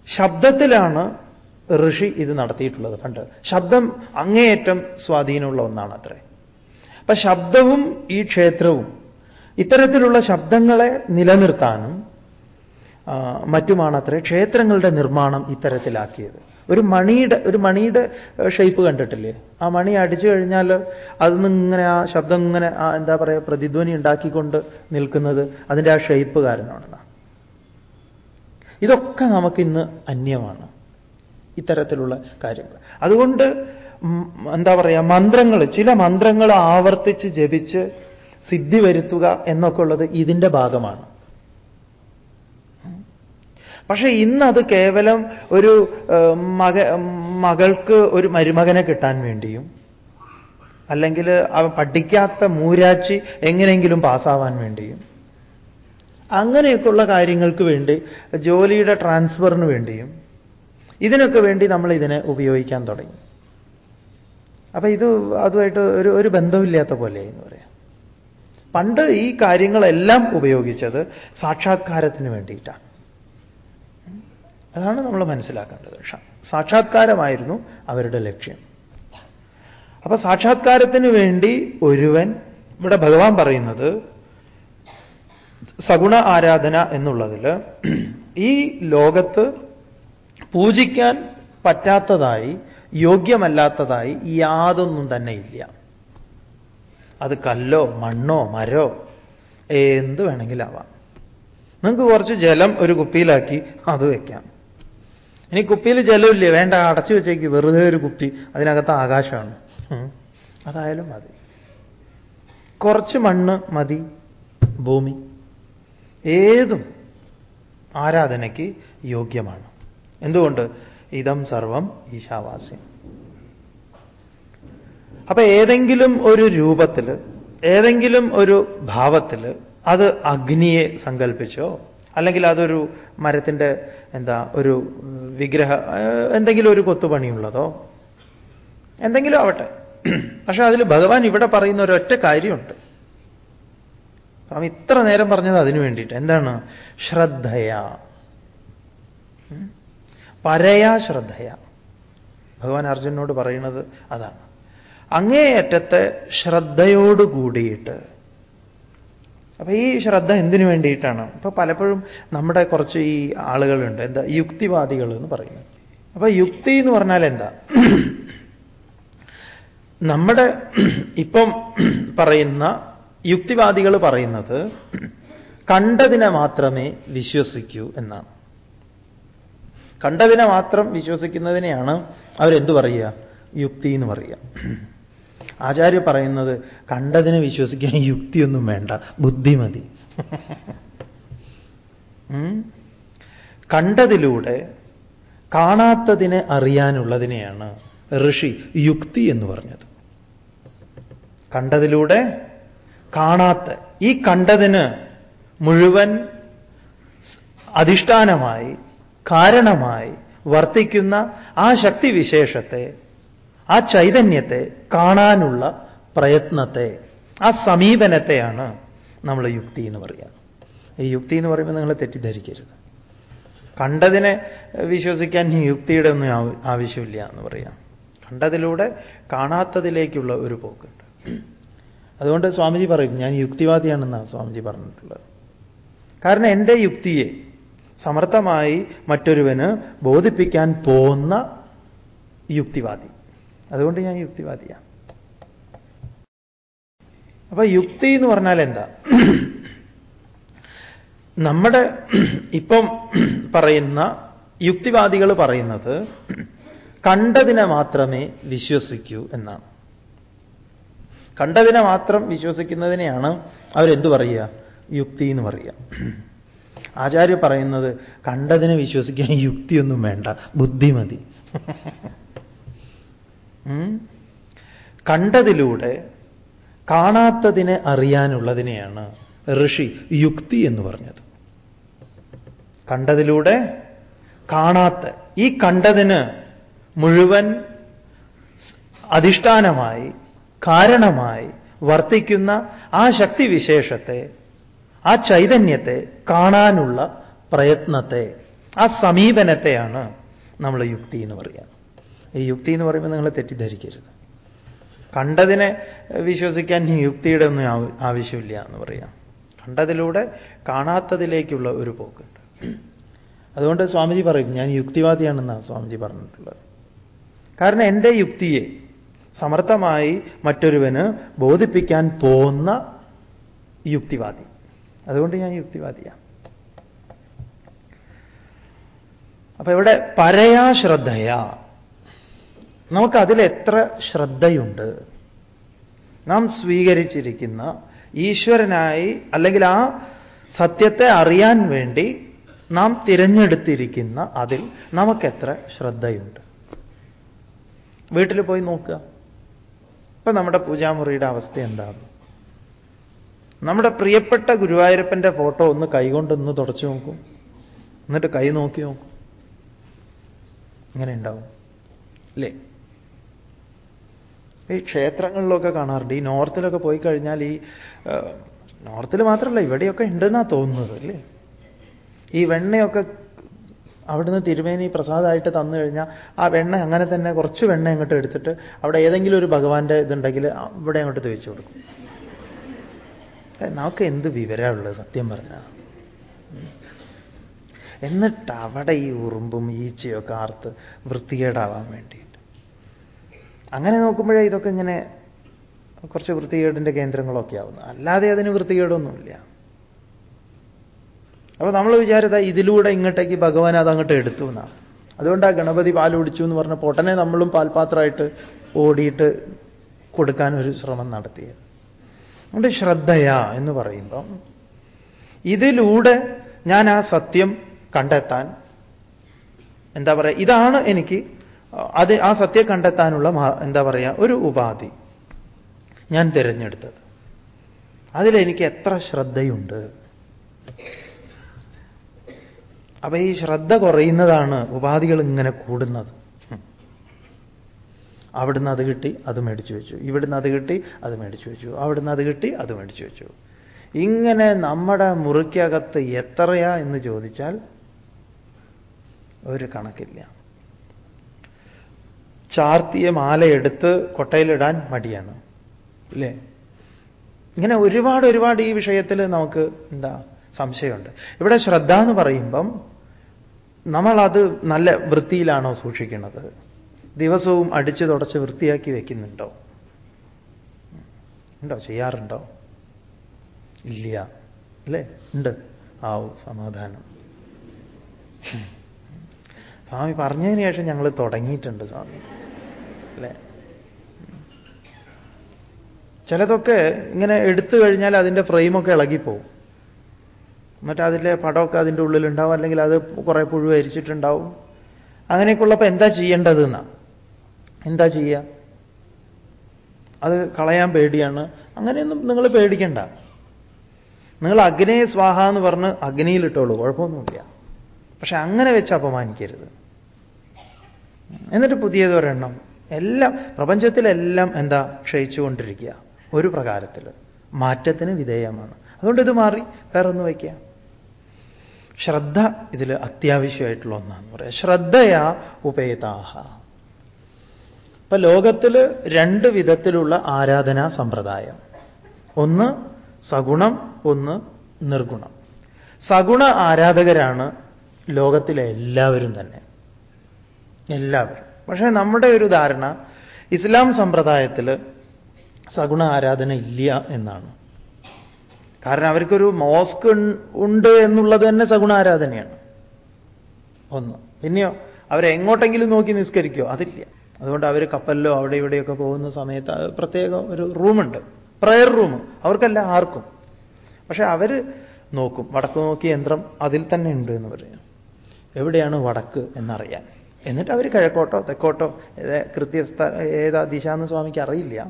ശബ്ദത്തിലാണ് ഋഷി ഇത് നടത്തിയിട്ടുള്ളത് പണ്ട് ശബ്ദം അങ്ങേയറ്റം സ്വാധീനമുള്ള ഒന്നാണ് അത്രേ അപ്പൊ ശബ്ദവും ഈ ക്ഷേത്രവും ഇത്തരത്തിലുള്ള ശബ്ദങ്ങളെ നിലനിർത്താനും മറ്റുമാണ് ക്ഷേത്രങ്ങളുടെ നിർമ്മാണം ഇത്തരത്തിലാക്കിയത്. ഒരു മണിയുടെ ഒരു മണിയുടെ ഷേപ്പ് കണ്ടിട്ടില്ലേ? ആ മണി അടിച്ചു കഴിഞ്ഞാൽ അതിൽ ഇങ്ങനെ ആ ശബ്ദം ഇങ്ങനെ ആ എന്താ പറയുക പ്രതിധ്വനി ഉണ്ടാക്കിക്കൊണ്ട് നിൽക്കുന്നത് അതിന്റെ ആ ഷേപ്പ് കാരണമാണ് ഇതൊക്കെ നമുക്കിന്ന് അന്യമാണ് ഇത്തരത്തിലുള്ള കാര്യങ്ങൾ. അതുകൊണ്ട് എന്താ പറയുക മന്ത്രങ്ങൾ ചില മന്ത്രങ്ങൾ ആവർത്തിച്ച് ജപിച്ച് സിദ്ധി വരുത്തുക എന്നൊക്കെ ഉള്ളത് ഇതിന്റെ ഭാഗമാണ്. പക്ഷെ ഇന്നത് കേവലം ഒരു മക മകൾക്ക് ഒരു മരുമകനെ കിട്ടാൻ വേണ്ടിയും അല്ലെങ്കിൽ അവ പഠിക്കാത്ത മൂരാച്ചി എങ്ങനെയെങ്കിലും പാസ്സാവാൻ വേണ്ടിയും അങ്ങനെയൊക്കെയുള്ള കാര്യങ്ങൾക്ക് വേണ്ടി ജോലിയുടെ ട്രാൻസ്ഫറിന് വേണ്ടിയും ഇതിനൊക്കെ വേണ്ടി നമ്മൾ ഇതിനെ ഉപയോഗിക്കാൻ തുടങ്ങി. അപ്പൊ ഇത് അതുമായിട്ട് ഒരു ഒരു ബന്ധമില്ലാത്ത പോലെ എന്ന് പറയാം. പണ്ട് ഈ കാര്യങ്ങളെല്ലാം ഉപയോഗിച്ചത് സാക്ഷാത്കാരത്തിന് വേണ്ടിയിട്ടാണ്. അതാണ് നമ്മൾ മനസ്സിലാക്കേണ്ടത്. സാക്ഷാത്കാരമായിരുന്നു അവരുടെ ലക്ഷ്യം. അപ്പൊ സാക്ഷാത്കാരത്തിന് വേണ്ടി ഒരുവൻ ഇവിടെ ഭഗവാൻ പറയുന്നത് സഗുണ ആരാധന എന്നുള്ളതിൽ ഈ ലോകത്ത് പൂജിക്കാൻ പറ്റാത്തതായി യോഗ്യമല്ലാത്തതായി യാതൊന്നും തന്നെ ഇല്ല. അത് കല്ലോ മണ്ണോ മരോ എന്ത് വേണമെങ്കിലാവാം നിങ്ങൾക്ക് കുറച്ച് ജലം ഒരു കുപ്പിയിലാക്കി അത് വെക്കാം. ഇനി കുപ്പിയിൽ ജലമില്ലേ? വേണ്ട അടച്ചു വെച്ചേക്ക്. വെറുതെ ഒരു കുപ്പി. അതിനകത്ത് ആകാശമാണ്. അതായാലും മതി. കുറച്ച് മണ്ണ് മതി ഭൂമി. ഏതും ആരാധനയ്ക്ക് യോഗ്യമാണ്. എന്തുകൊണ്ട്? ഇതം സർവം ഈശാവാസ്യം. അപ്പൊ ഏതെങ്കിലും ഒരു രൂപത്തിൽ ഏതെങ്കിലും ഒരു ഭാവത്തിൽ അത് അഗ്നിയെ സങ്കല്പിച്ചോ അല്ലെങ്കിൽ അതൊരു മരത്തിന്റെ എന്താ ഒരു വിഗ്രഹ എന്തെങ്കിലും ഒരു കൊത്തുപണിയുള്ളതോ? എന്തെങ്കിലും ആവട്ടെ. പക്ഷേ അതിൽ ഭഗവാൻ ഇവിടെ പറയുന്ന ഒരൊറ്റ കാര്യമുണ്ട്. സ്വാമി ഇത്ര നേരം പറഞ്ഞത് അതിനു വേണ്ടിയിട്ട്. എന്താണ്? ശ്രദ്ധയ? പരയാ ശ്രദ്ധയ. ഭഗവാൻ അർജുനോട് പറയുന്നത് അതാണ്. അങ്ങേയറ്റത്തെ ശ്രദ്ധയോട് കൂടിയിട്ട് അപ്പൊ ഈ ശ്രദ്ധ എന്തിനു വേണ്ടിയിട്ടാണ്? ഇപ്പൊ പലപ്പോഴും നമ്മുടെ കുറച്ച് ഈ ആളുകളുണ്ട്. എന്താ? യുക്തിവാദികൾ എന്ന് പറയുന്നത് അപ്പൊ യുക്തി എന്ന് പറഞ്ഞാൽ എന്താ? നമ്മുടെ ഇപ്പം പറയുന്ന യുക്തിവാദികൾ പറയുന്നത് കണ്ടതിനെ മാത്രമേ വിശ്വസിക്കൂ എന്നാണ്. കണ്ടതിനെ മാത്രം വിശ്വസിക്കുന്നതിനെയാണ് അവരെന്തു പറയുക? യുക്തി എന്ന് പറയുക. ആചാര്യ പറയുന്നത് കണ്ടതിനെ വിശ്വസിക്കാൻ യുക്തിയൊന്നും വേണ്ട. ബുദ്ധിമതി കണ്ടതിലൂടെ കാണാത്തതിനെ അറിയാനുള്ളതിനെയാണ് ഋഷി യുക്തി എന്ന് പറഞ്ഞത്. കണ്ടതിലൂടെ കാണാത്ത ഈ കണ്ടതിന് മുഴുവൻ അധിഷ്ഠാനമായി കാരണമായി വർത്തിക്കുന്ന ആ ശക്തിവിശേഷത്തെ ആ ചൈതന്യത്തെ കാണാനുള്ള പ്രയത്നത്തെ ആ സമീപനത്തെയാണ് നമ്മൾ യുക്തി എന്ന് പറയുക. ഈ യുക്തി എന്ന് പറയുമ്പോൾ നിങ്ങൾ തെറ്റിദ്ധരിക്കരുത്. കണ്ടതിനെ വിശ്വസിക്കാൻ യുക്തിയുടെ ഒന്നും ആവശ്യമില്ല എന്ന് പറയാം കണ്ടതിലൂടെ കാണാത്തതിലേക്കുള്ള ഒരു പോക്കുണ്ട്. അതുകൊണ്ട് സ്വാമിജി പറയും ഞാൻ യുക്തിവാദിയാണെന്നാണ് സ്വാമിജി പറഞ്ഞിട്ടുള്ളത്. കാരണം എന്റെ യുക്തിയെ സമർത്ഥമായി മറ്റൊരുവന് ബോധിപ്പിക്കാൻ പോകുന്ന യുക്തിവാദി. അതുകൊണ്ട് ഞാൻ യുക്തിവാദിയാണ്. അപ്പൊ യുക്തി എന്ന് പറഞ്ഞാൽ എന്താ? നമ്മുടെ ഇപ്പം പറയുന്ന യുക്തിവാദികൾ പറയുന്നത് കണ്ടതിനെ മാത്രമേ വിശ്വസിക്കൂ എന്നാണ്. കണ്ടതിനെ മാത്രം വിശ്വസിക്കുന്നതിനെയാണ് അവരെന്തു പറയുക? യുക്തി എന്ന് പറയുക. ആചാര്യ പറയുന്നത് കണ്ടതിനെ വിശ്വസിക്കാൻ യുക്തിയൊന്നും വേണ്ട ബുദ്ധി മതി ഉം? കണ്ടതിലൂടെ കാണാത്തതിനെ അറിയാനുള്ളതിനെയാണ് ഋഷി യുക്തി എന്ന് പറഞ്ഞത്. കണ്ടതിലൂടെ കാണാത്ത ഈ കണ്ടതിന് മുഴുവൻ അധിഷ്ഠാനമായി കാരണമായി വർത്തിക്കുന്ന ആ ശക്തിവിശേഷത്തെ ആ ചൈതന്യത്തെ കാണാനുള്ള പ്രയത്നത്തെ ആ സമീപനത്തെയാണ് നമ്മൾ യുക്തി എന്ന് പറയുക ഈ യുക്തി എന്ന് പറയുമ്പോൾ നിങ്ങൾ തെറ്റിദ്ധരിക്കരുത്. കണ്ടതിനെ വിശ്വസിക്കാൻ യുക്തിയുടെ ഒന്നും ആവശ്യമില്ല എന്ന് പറയാം. കണ്ടതിലൂടെ കാണാത്തതിലേക്കുള്ള ഒരു പോക്കുണ്ട്. അതുകൊണ്ട് സ്വാമിജി പറയും ഞാൻ യുക്തിവാദിയാണെന്നാണ് സ്വാമിജി പറഞ്ഞിട്ടുള്ളത്. കാരണം എന്റെ യുക്തിയെ സമർത്ഥമായി മറ്റൊരുവന് ബോധിപ്പിക്കാൻ പോകുന്ന യുക്തിവാദി. അതുകൊണ്ട് ഞാൻ യുക്തിവാദിയാണ് അപ്പൊ ഇവിടെ പരയാ ശ്രദ്ധയാ. നമുക്കതിൽ എത്ര ശ്രദ്ധയുണ്ട്? നാം സ്വീകരിച്ചിരിക്കുന്ന ഈശ്വരനായി അല്ലെങ്കിൽ ആ സത്യത്തെ അറിയാൻ വേണ്ടി നാം തിരഞ്ഞെടുത്തിരിക്കുന്ന അതിൽ നമുക്കെത്ര ശ്രദ്ധയുണ്ട്? വീട്ടിൽ പോയി നോക്കുക. ഇപ്പൊ നമ്മുടെ പൂജാമുറിയുടെ അവസ്ഥ എന്താണ്? നമ്മുടെ പ്രിയപ്പെട്ട ഗുരുവായൂരപ്പന്റെ ഫോട്ടോ ഒന്ന് കൈകൊണ്ടൊന്ന് തുടച്ചു നോക്കും. എന്നിട്ട് കൈ നോക്കി നോക്കും. ഇങ്ങനെ ഉണ്ടാവും. അല്ലേ ഈ ക്ഷേത്രങ്ങളിലൊക്കെ കാണാറുണ്ട്. ഈ നോർത്തിലൊക്കെ പോയി കഴിഞ്ഞാൽ ഈ നോർത്തിൽ മാത്രമല്ല ഇവിടെയൊക്കെ ഉണ്ടെന്നാണ് തോന്നുന്നത് അല്ലേ? ഈ വെണ്ണയൊക്കെ അവിടുന്ന് തിരുമേനി പ്രസാദമായിട്ട് തന്നു കഴിഞ്ഞാൽ ആ വെണ്ണ അങ്ങനെ തന്നെ കുറച്ച് വെണ്ണ അങ്ങോട്ട് എടുത്തിട്ട് അവിടെ ഏതെങ്കിലും ഒരു ഭഗവാന്റെ ഇതുണ്ടെങ്കിൽ ഇവിടെ അങ്ങോട്ട് തേച്ച് കൊടുക്കും. നമുക്ക് എന്ത് വിവരമുള്ളത് സത്യം പറഞ്ഞാൽ എന്നിട്ട് അവിടെ ഈ ഉറുമ്പും ഈച്ചയൊക്കെ ആർത്ത് വൃത്തികേടാവാൻ വേണ്ടിയിട്ട് അങ്ങനെ നോക്കുമ്പോഴേ ഇതൊക്കെ ഇങ്ങനെ കുറച്ച് വൃത്തികേടിന്റെ കേന്ദ്രങ്ങളൊക്കെ ആവുന്നു. അല്ലാതെ അതിന് വൃത്തികേടൊന്നുമില്ല. അപ്പൊ നമ്മൾ വിചാരിത ഇതിലൂടെ ഇങ്ങോട്ടേക്ക് ഭഗവാൻ അത് അങ്ങോട്ട് എടുത്തു എന്നാണ് അതുകൊണ്ട് ആ ഗണപതി പാൽ കുടിച്ചു എന്ന് പറഞ്ഞ പൊട്ടനെ നമ്മളും പാൽപാത്രമായിട്ട് ഓടിയിട്ട് കൊടുക്കാൻ ഒരു ശ്രമം നടത്തിയത്. അതുകൊണ്ട് ശ്രദ്ധയാ എന്ന് പറയുമ്പം ഇതിലൂടെ ഞാൻ ആ സത്യം കണ്ടെത്താൻ എന്താ പറയുക ഇതാണ് എനിക്ക് അത് ആ സത്യം കണ്ടെത്താനുള്ള എന്താ പറയുക ഒരു ഉപാധി ഞാൻ തിരഞ്ഞെടുത്തത്. അതിലെനിക്ക് എത്ര ശ്രദ്ധയുണ്ട്? അപ്പൊ ഈ ശ്രദ്ധ കുറയുന്നതാണ് ഉപാധികൾ ഇങ്ങനെ കൂടുന്നത്. അവിടുന്ന് അത് കിട്ടി അത് മേടിച്ചു വെച്ചു. ഇവിടുന്ന് അത് കിട്ടി അത് മേടിച്ചു വെച്ചു. അവിടുന്ന് അത് കിട്ടി അത് മേടിച്ചു വെച്ചു. ഇങ്ങനെ നമ്മുടെ മുറിക്കകത്ത് എത്രയാ എന്ന് ചോദിച്ചാൽ ഒരു കണക്കില്ല. ചാർത്തിയ മാലയെടുത്ത് കൊട്ടയിലിടാൻ മടിയാണ്. അല്ലേ ഇങ്ങനെ ഒരുപാട് ഒരുപാട് ഈ വിഷയത്തിൽ നമുക്ക് എന്താ സംശയമുണ്ട്. ഇവിടെ ശ്രദ്ധ എന്ന് പറയുമ്പം നമ്മളത് നല്ല വൃത്തിയിലാണോ സൂക്ഷിക്കുന്നത്? ദിവസവും അടിച്ചു തുടച്ച് വൃത്തിയാക്കി വെക്കുന്നുണ്ടോ? ഉണ്ടോ? ചെയ്യാറുണ്ടോ? ഇല്ല. അല്ലേ ഉണ്ട്. ആവും സമാധാനം. സ്വാമി പറഞ്ഞതിന് ശേഷം ഞങ്ങൾ തുടങ്ങിയിട്ടുണ്ട് സ്വാമി. അല്ലേ? ചിലതൊക്കെ ഇങ്ങനെ എടുത്തു കഴിഞ്ഞാൽ അതിന്റെ ഫ്രെയിമൊക്കെ ഇളകിപ്പോവും. എന്നിട്ട് അതിലെ പടമൊക്കെ അതിന്റെ ഉള്ളിലുണ്ടാവും അല്ലെങ്കിൽ അത് കുറേ പുഴു അരിച്ചിട്ടുണ്ടാവും അങ്ങനെയൊക്കെ ഉള്ളപ്പോൾ എന്താ ചെയ്യേണ്ടതെന്നാ? എന്താ ചെയ്യുക അത് കളയാൻ പേടിയാണ്. അങ്ങനെയൊന്നും നിങ്ങൾ പേടിക്കണ്ട. നിങ്ങൾ അഗ്നേ സ്വാഹ എന്ന് പറഞ്ഞ് അഗ്നിയിലിട്ടോളൂ കുഴപ്പമൊന്നുമില്ല. പക്ഷെ അങ്ങനെ വെച്ച് അപമാനിക്കരുത്. എന്നിട്ട് പുതിയതൊരെണ്ണം. എല്ലാം പ്രപഞ്ചത്തിലെല്ലാം എന്താ ക്ഷയിച്ചുകൊണ്ടിരിക്കുക. ഒരു പ്രകാരത്തിൽ മാറ്റത്തിന് വിധേയമാണ്. അതുകൊണ്ട് ഇത് മാറി. ഒന്ന് വയ്ക്കുക ശ്രദ്ധ ഇതിൽ അത്യാവശ്യമായിട്ടുള്ള ഒന്നാന്ന് പറയാം. ശ്രദ്ധയാ ഉപേതാഹ. ഇപ്പൊ ലോകത്തിൽ രണ്ട് വിധത്തിലുള്ള ആരാധനാ സമ്പ്രദായം. ഒന്ന് സഗുണം ഒന്ന് നിർഗുണം. സഗുണ ആരാധകരാണ് ലോകത്തിലെ എല്ലാവരും തന്നെ. എല്ലാവരും. പക്ഷേ നമ്മുടെ ഒരു ധാരണ ഇസ്ലാം സമ്പ്രദായത്തിൽ സഗുണ ആരാധന ഇല്ല എന്നാണ്. കാരണം അവർക്കൊരു മോസ്ക് ഉണ്ട് എന്നുള്ളത് തന്നെ സഗുണ ആരാധനയാണ്. ഒന്ന്. പിന്നെയോ അവരെങ്ങോട്ടെങ്കിലും നോക്കി നിസ്കരിക്കോ അതില്ല. അതുകൊണ്ട് അവർ കപ്പലിലോ അവിടെ ഇവിടെയൊക്കെ പോകുന്ന സമയത്ത് പ്രത്യേകം ഒരു റൂമുണ്ട്. Prayer room. അവർക്കല്ല ആർക്കും. പക്ഷെ അവർ നോക്കും. വടക്ക് നോക്കിയ യന്ത്രം അതിൽ തന്നെ ഉണ്ട് എന്ന് പറയാം. എവിടെയാണ് വടക്ക് എന്നറിയാൻ? എന്നിട്ട് അവർ കിഴക്കോട്ടോ തെക്കോട്ടോ കൃത്യസ്ഥ ഏതാ ദിശ എന്ന് സ്വാമിക്ക് അറിയില്ല.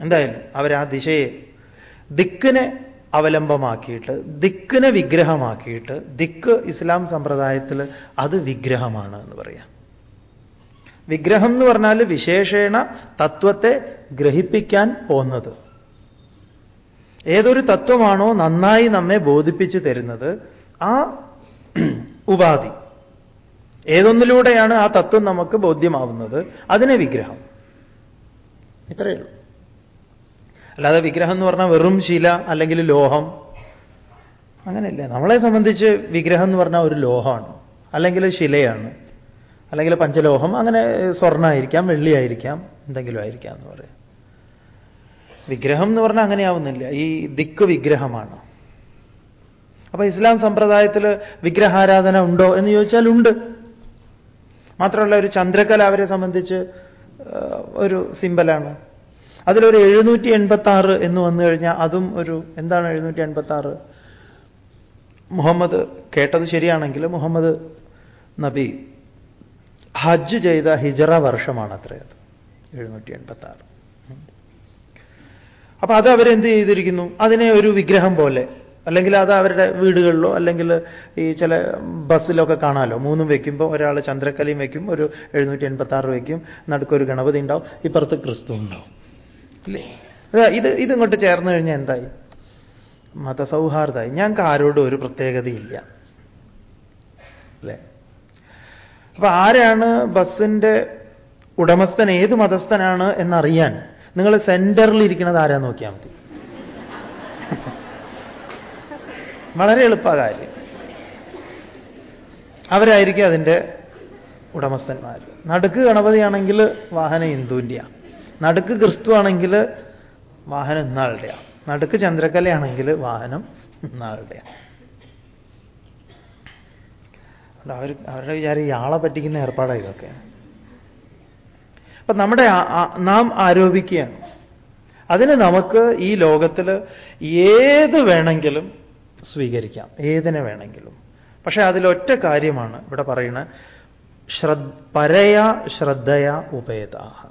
എന്തായാലും അവർ ആ ദിശയെ ദിക്കിനെ അവലംബമാക്കിയിട്ട് ദിക്കിനെ വിഗ്രഹമാക്കിയിട്ട് ദിക്ക് ഇസ്ലാം സമ്പ്രദായത്തിൽ അത് വിഗ്രഹമാണ് എന്ന് പറയാം. വിഗ്രഹം എന്ന് പറഞ്ഞാൽ വിശേഷേണ തത്വത്തെ ഗ്രഹിപ്പിക്കാൻ പോന്നത്. ഏതൊരു തത്വമാണോ നന്നായി നമ്മെ ബോധിപ്പിച്ചു തരുന്നത് ആ ഉപാധി ഏതൊന്നിലൂടെയാണ് ആ തത്വം നമുക്ക് ബോധ്യമാവുന്നത്? അതിനെ വിഗ്രഹം. ഇത്രയേ ഉള്ളൂ. അല്ലാതെ വിഗ്രഹം എന്ന് പറഞ്ഞാൽ വെറും ശില അല്ലെങ്കിൽ ലോഹം. അങ്ങനെയല്ല? നമ്മളെ സംബന്ധിച്ച് വിഗ്രഹം എന്ന് പറഞ്ഞാൽ ഒരു ലോഹമാണ്. അല്ലെങ്കിൽ ശിലയാണ്. അല്ലെങ്കിൽ പഞ്ചലോഹം. അങ്ങനെ സ്വർണമായിരിക്കാം വെള്ളിയായിരിക്കാം എന്തെങ്കിലും ആയിരിക്കാം എന്ന് പറയാം. വിഗ്രഹം എന്ന് പറഞ്ഞാൽ അങ്ങനെയാവുന്നില്ല ഈ ദിക്ക് വിഗ്രഹമാണ്. അപ്പൊ ഇസ്ലാം സമ്പ്രദായത്തിൽ വിഗ്രഹാരാധന ഉണ്ടോ എന്ന് ചോദിച്ചാൽ ഉണ്ട്. മാത്രമല്ല ഒരു ചന്ദ്രകല അവരെ സംബന്ധിച്ച് ഒരു സിമ്പലാണ്. അതിലൊരു എഴുന്നൂറ്റി എൺപത്തി ആറ് എന്ന് വന്നു കഴിഞ്ഞാൽ അതും ഒരു എന്താണ് എഴുന്നൂറ്റി എൺപത്തി ആറ് മുഹമ്മദ് കേട്ടത് ശരിയാണെങ്കിൽ മുഹമ്മദ് നബി ഹജ്ജ് ചെയ്ത ഹിജറ വർഷമാണ് അത്ര അത് എഴുന്നൂറ്റി എൺപത്തി ആറ് അപ്പൊ അത് അവരെന്ത് ചെയ്തിരിക്കുന്നു? അതിനെ ഒരു വിഗ്രഹം പോലെ അല്ലെങ്കിൽ അത് അവരുടെ വീടുകളിലോ അല്ലെങ്കിൽ ഈ ചില ബസ്സിലൊക്കെ കാണാമല്ലോ. മൂന്നും വെക്കുമ്പോൾ ഒരാൾ ചന്ദ്രക്കലയും വെക്കും ഒരു എഴുന്നൂറ്റി എൺപത്തി ആറ് വെക്കും നടുക്കൊരു ഗണപതി ഉണ്ടാവും ഇപ്പുറത്ത് ക്രിസ്തു ഉണ്ടാവും. അല്ലേ ഇത് ഇതിങ്ങോട്ട് ചേർന്ന് കഴിഞ്ഞാൽ എന്തായി? മതസൗഹാർദ്ദമായി. ഞങ്ങൾക്ക് ആരോടും ഒരു പ്രത്യേകതയില്ല. അല്ലേ? അപ്പൊ ആരാണ് ബസ്സിന്റെ ഉടമസ്ഥൻ ഏത് മതസ്ഥനാണ് എന്നറിയാൻ നിങ്ങൾ സെന്ററിൽ ഇരിക്കുന്നത് ആരാ നോക്കിയാൽ മതി. വളരെ എളുപ്പ കാര്യം. അവരായിരിക്കും അതിന്റെ ഉടമസ്ഥന്മാർ നടുക്ക് ഗണപതിയാണെങ്കിൽ വാഹനം ഹിന്ദുവിന്റെയാണ് നടുക്ക് ക്രിസ്തു ആണെങ്കിൽ വാഹനം ഇന്നാളുടെയാണ് നടുക്ക് ചന്ദ്രക്കലയാണെങ്കിൽ വാഹനം ഇന്നാളുടെയാണ് അവർ അവരുടെ വിചാരം ഇയാളെ പറ്റിക്കുന്ന ഏർപ്പാടാണ് ഇതൊക്കെ. അപ്പൊ നമ്മുടെ നാം ആരോപിക്കുകയാണ്. അതിന് നമുക്ക് ഈ ലോകത്തിൽ ഏത് വേണമെങ്കിലും സ്വീകരിക്കാം. ഏതിനെ വേണമെങ്കിലും. പക്ഷേ അതിലൊറ്റ കാര്യമാണ് ഇവിടെ പറയുന്നത്. ശ്രദ്ധ പരയ ശ്രദ്ധയാ ഉപേതാഹ.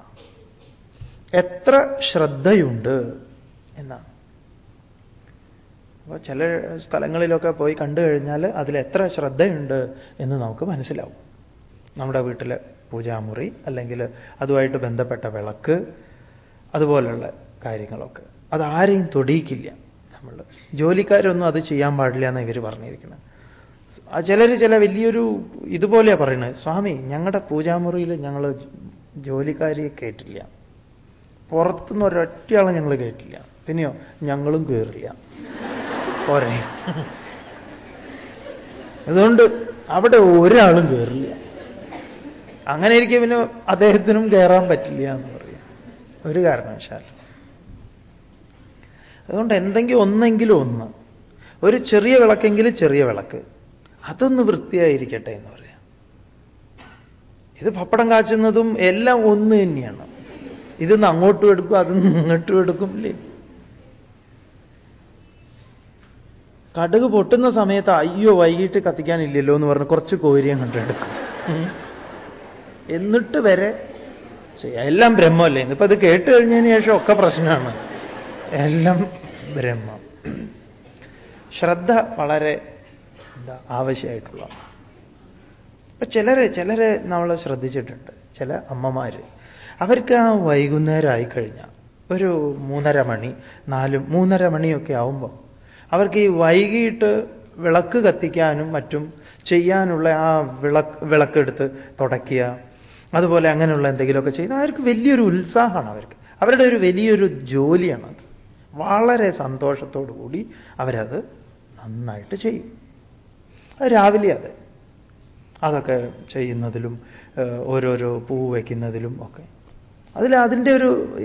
എത്ര ശ്രദ്ധയുണ്ട് എന്നാണ്. അപ്പോൾ ചില സ്ഥലങ്ങളിലൊക്കെ പോയി കണ്ടു കഴിഞ്ഞാൽ അതിൽ എത്ര ശ്രദ്ധയുണ്ട് എന്ന് നമുക്ക് മനസ്സിലാവും. നമ്മുടെ വീട്ടിലെ പൂജാമുറി അല്ലെങ്കിൽ അതുമായിട്ട് ബന്ധപ്പെട്ട വിളക്ക് അതുപോലുള്ള കാര്യങ്ങളൊക്കെ. അതാരെയും തൊടിയിക്കില്ല. നമ്മൾ ജോലിക്കാരൊന്നും അത് ചെയ്യാൻ പാടില്ല എന്ന് ഇവർ പറഞ്ഞിരിക്കുന്നത് ചിലർ ചില വലിയൊരു ഇതുപോലെയാണ് പറയുന്നത് സ്വാമി ഞങ്ങളുടെ പൂജാമുറിയിൽ ഞങ്ങൾ ജോലിക്കാരിയെ കേട്ടില്ല. പുറത്തുനിന്ന് ഒരൊറ്റയാളെ ഞങ്ങൾ കേട്ടില്ല. പിന്നെയോ ഞങ്ങളും കയറില്ല പോരെ. അതുകൊണ്ട് അവിടെ ഒരാളും കയറില്ല അങ്ങനെ ഇരിക്കും പിന്നെ അദ്ദേഹത്തിനും കയറാൻ പറ്റില്ല എന്ന് പറയാം. ഒരു കാരണവശാൽ അതുകൊണ്ട് എന്തെങ്കിലും ഒന്നെങ്കിലും ഒന്ന്. ഒരു ചെറിയ വിളക്കെങ്കിലും ചെറിയ വിളക്ക്. അതൊന്ന് വൃത്തിയായിരിക്കട്ടെ എന്ന് പറയാം. ഇത് പപ്പടം കാച്ചുന്നതും എല്ലാം ഒന്ന് തന്നെയാണ്. ഇതൊന്ന് അങ്ങോട്ടും എടുക്കും അതൊന്ന് ഇങ്ങോട്ടും എടുക്കും ഇല്ലേ? കടുക് പൊട്ടുന്ന സമയത്ത് അയ്യോ വൈകിട്ട് കത്തിക്കാനില്ലല്ലോ എന്ന് പറഞ്ഞ് കുറച്ച് കോരിയും കണ്ടെടുക്കും. എന്നിട്ട് വരെ ചെയ്യാം. എല്ലാം ബ്രഹ്മമല്ലേ? ഇന്നിപ്പോ അത് കേട്ട് കഴിഞ്ഞതിന് ശേഷം ഒക്കെ പ്രശ്നമാണ്. എല്ലാം ബ്രഹ്മം. ശ്രദ്ധ വളരെ എന്താ ആവശ്യമായിട്ടുള്ള. ചിലര് ചിലരെ നമ്മൾ ശ്രദ്ധിച്ചിട്ടുണ്ട്. ചില അമ്മമാര്. അവർക്ക് ആ വൈകുന്നേരം ആയിക്കഴിഞ്ഞാൽ ഒരു മൂന്നര മണി നാല് മൂന്നര മണിയൊക്കെ ആവുമ്പോൾ അവർക്ക് ഈ വൈകിട്ട് വിളക്ക് കത്തിക്കാനും മറ്റും ചെയ്യാനുള്ള ആ വിളക്ക് വിളക്കെടുത്ത് തുടയ്ക്കുക അതുപോലെ അങ്ങനെയുള്ള എന്തെങ്കിലുമൊക്കെ ചെയ്യുന്ന അവർക്ക് വലിയൊരു ഉത്സാഹമാണ് അവർക്ക്. അവരുടെ ഒരു വലിയൊരു ജോലിയാണത് വളരെ സന്തോഷത്തോടു കൂടി അവരത് നന്നായിട്ട് ചെയ്യും. അത് രാവിലെ അതെ. അതൊക്കെ ചെയ്യുന്നതിലും ഓരോരോ പൂ വയ്ക്കുന്നതിലും ഒക്കെ. അതിൽ അതിന്റെ ഒരു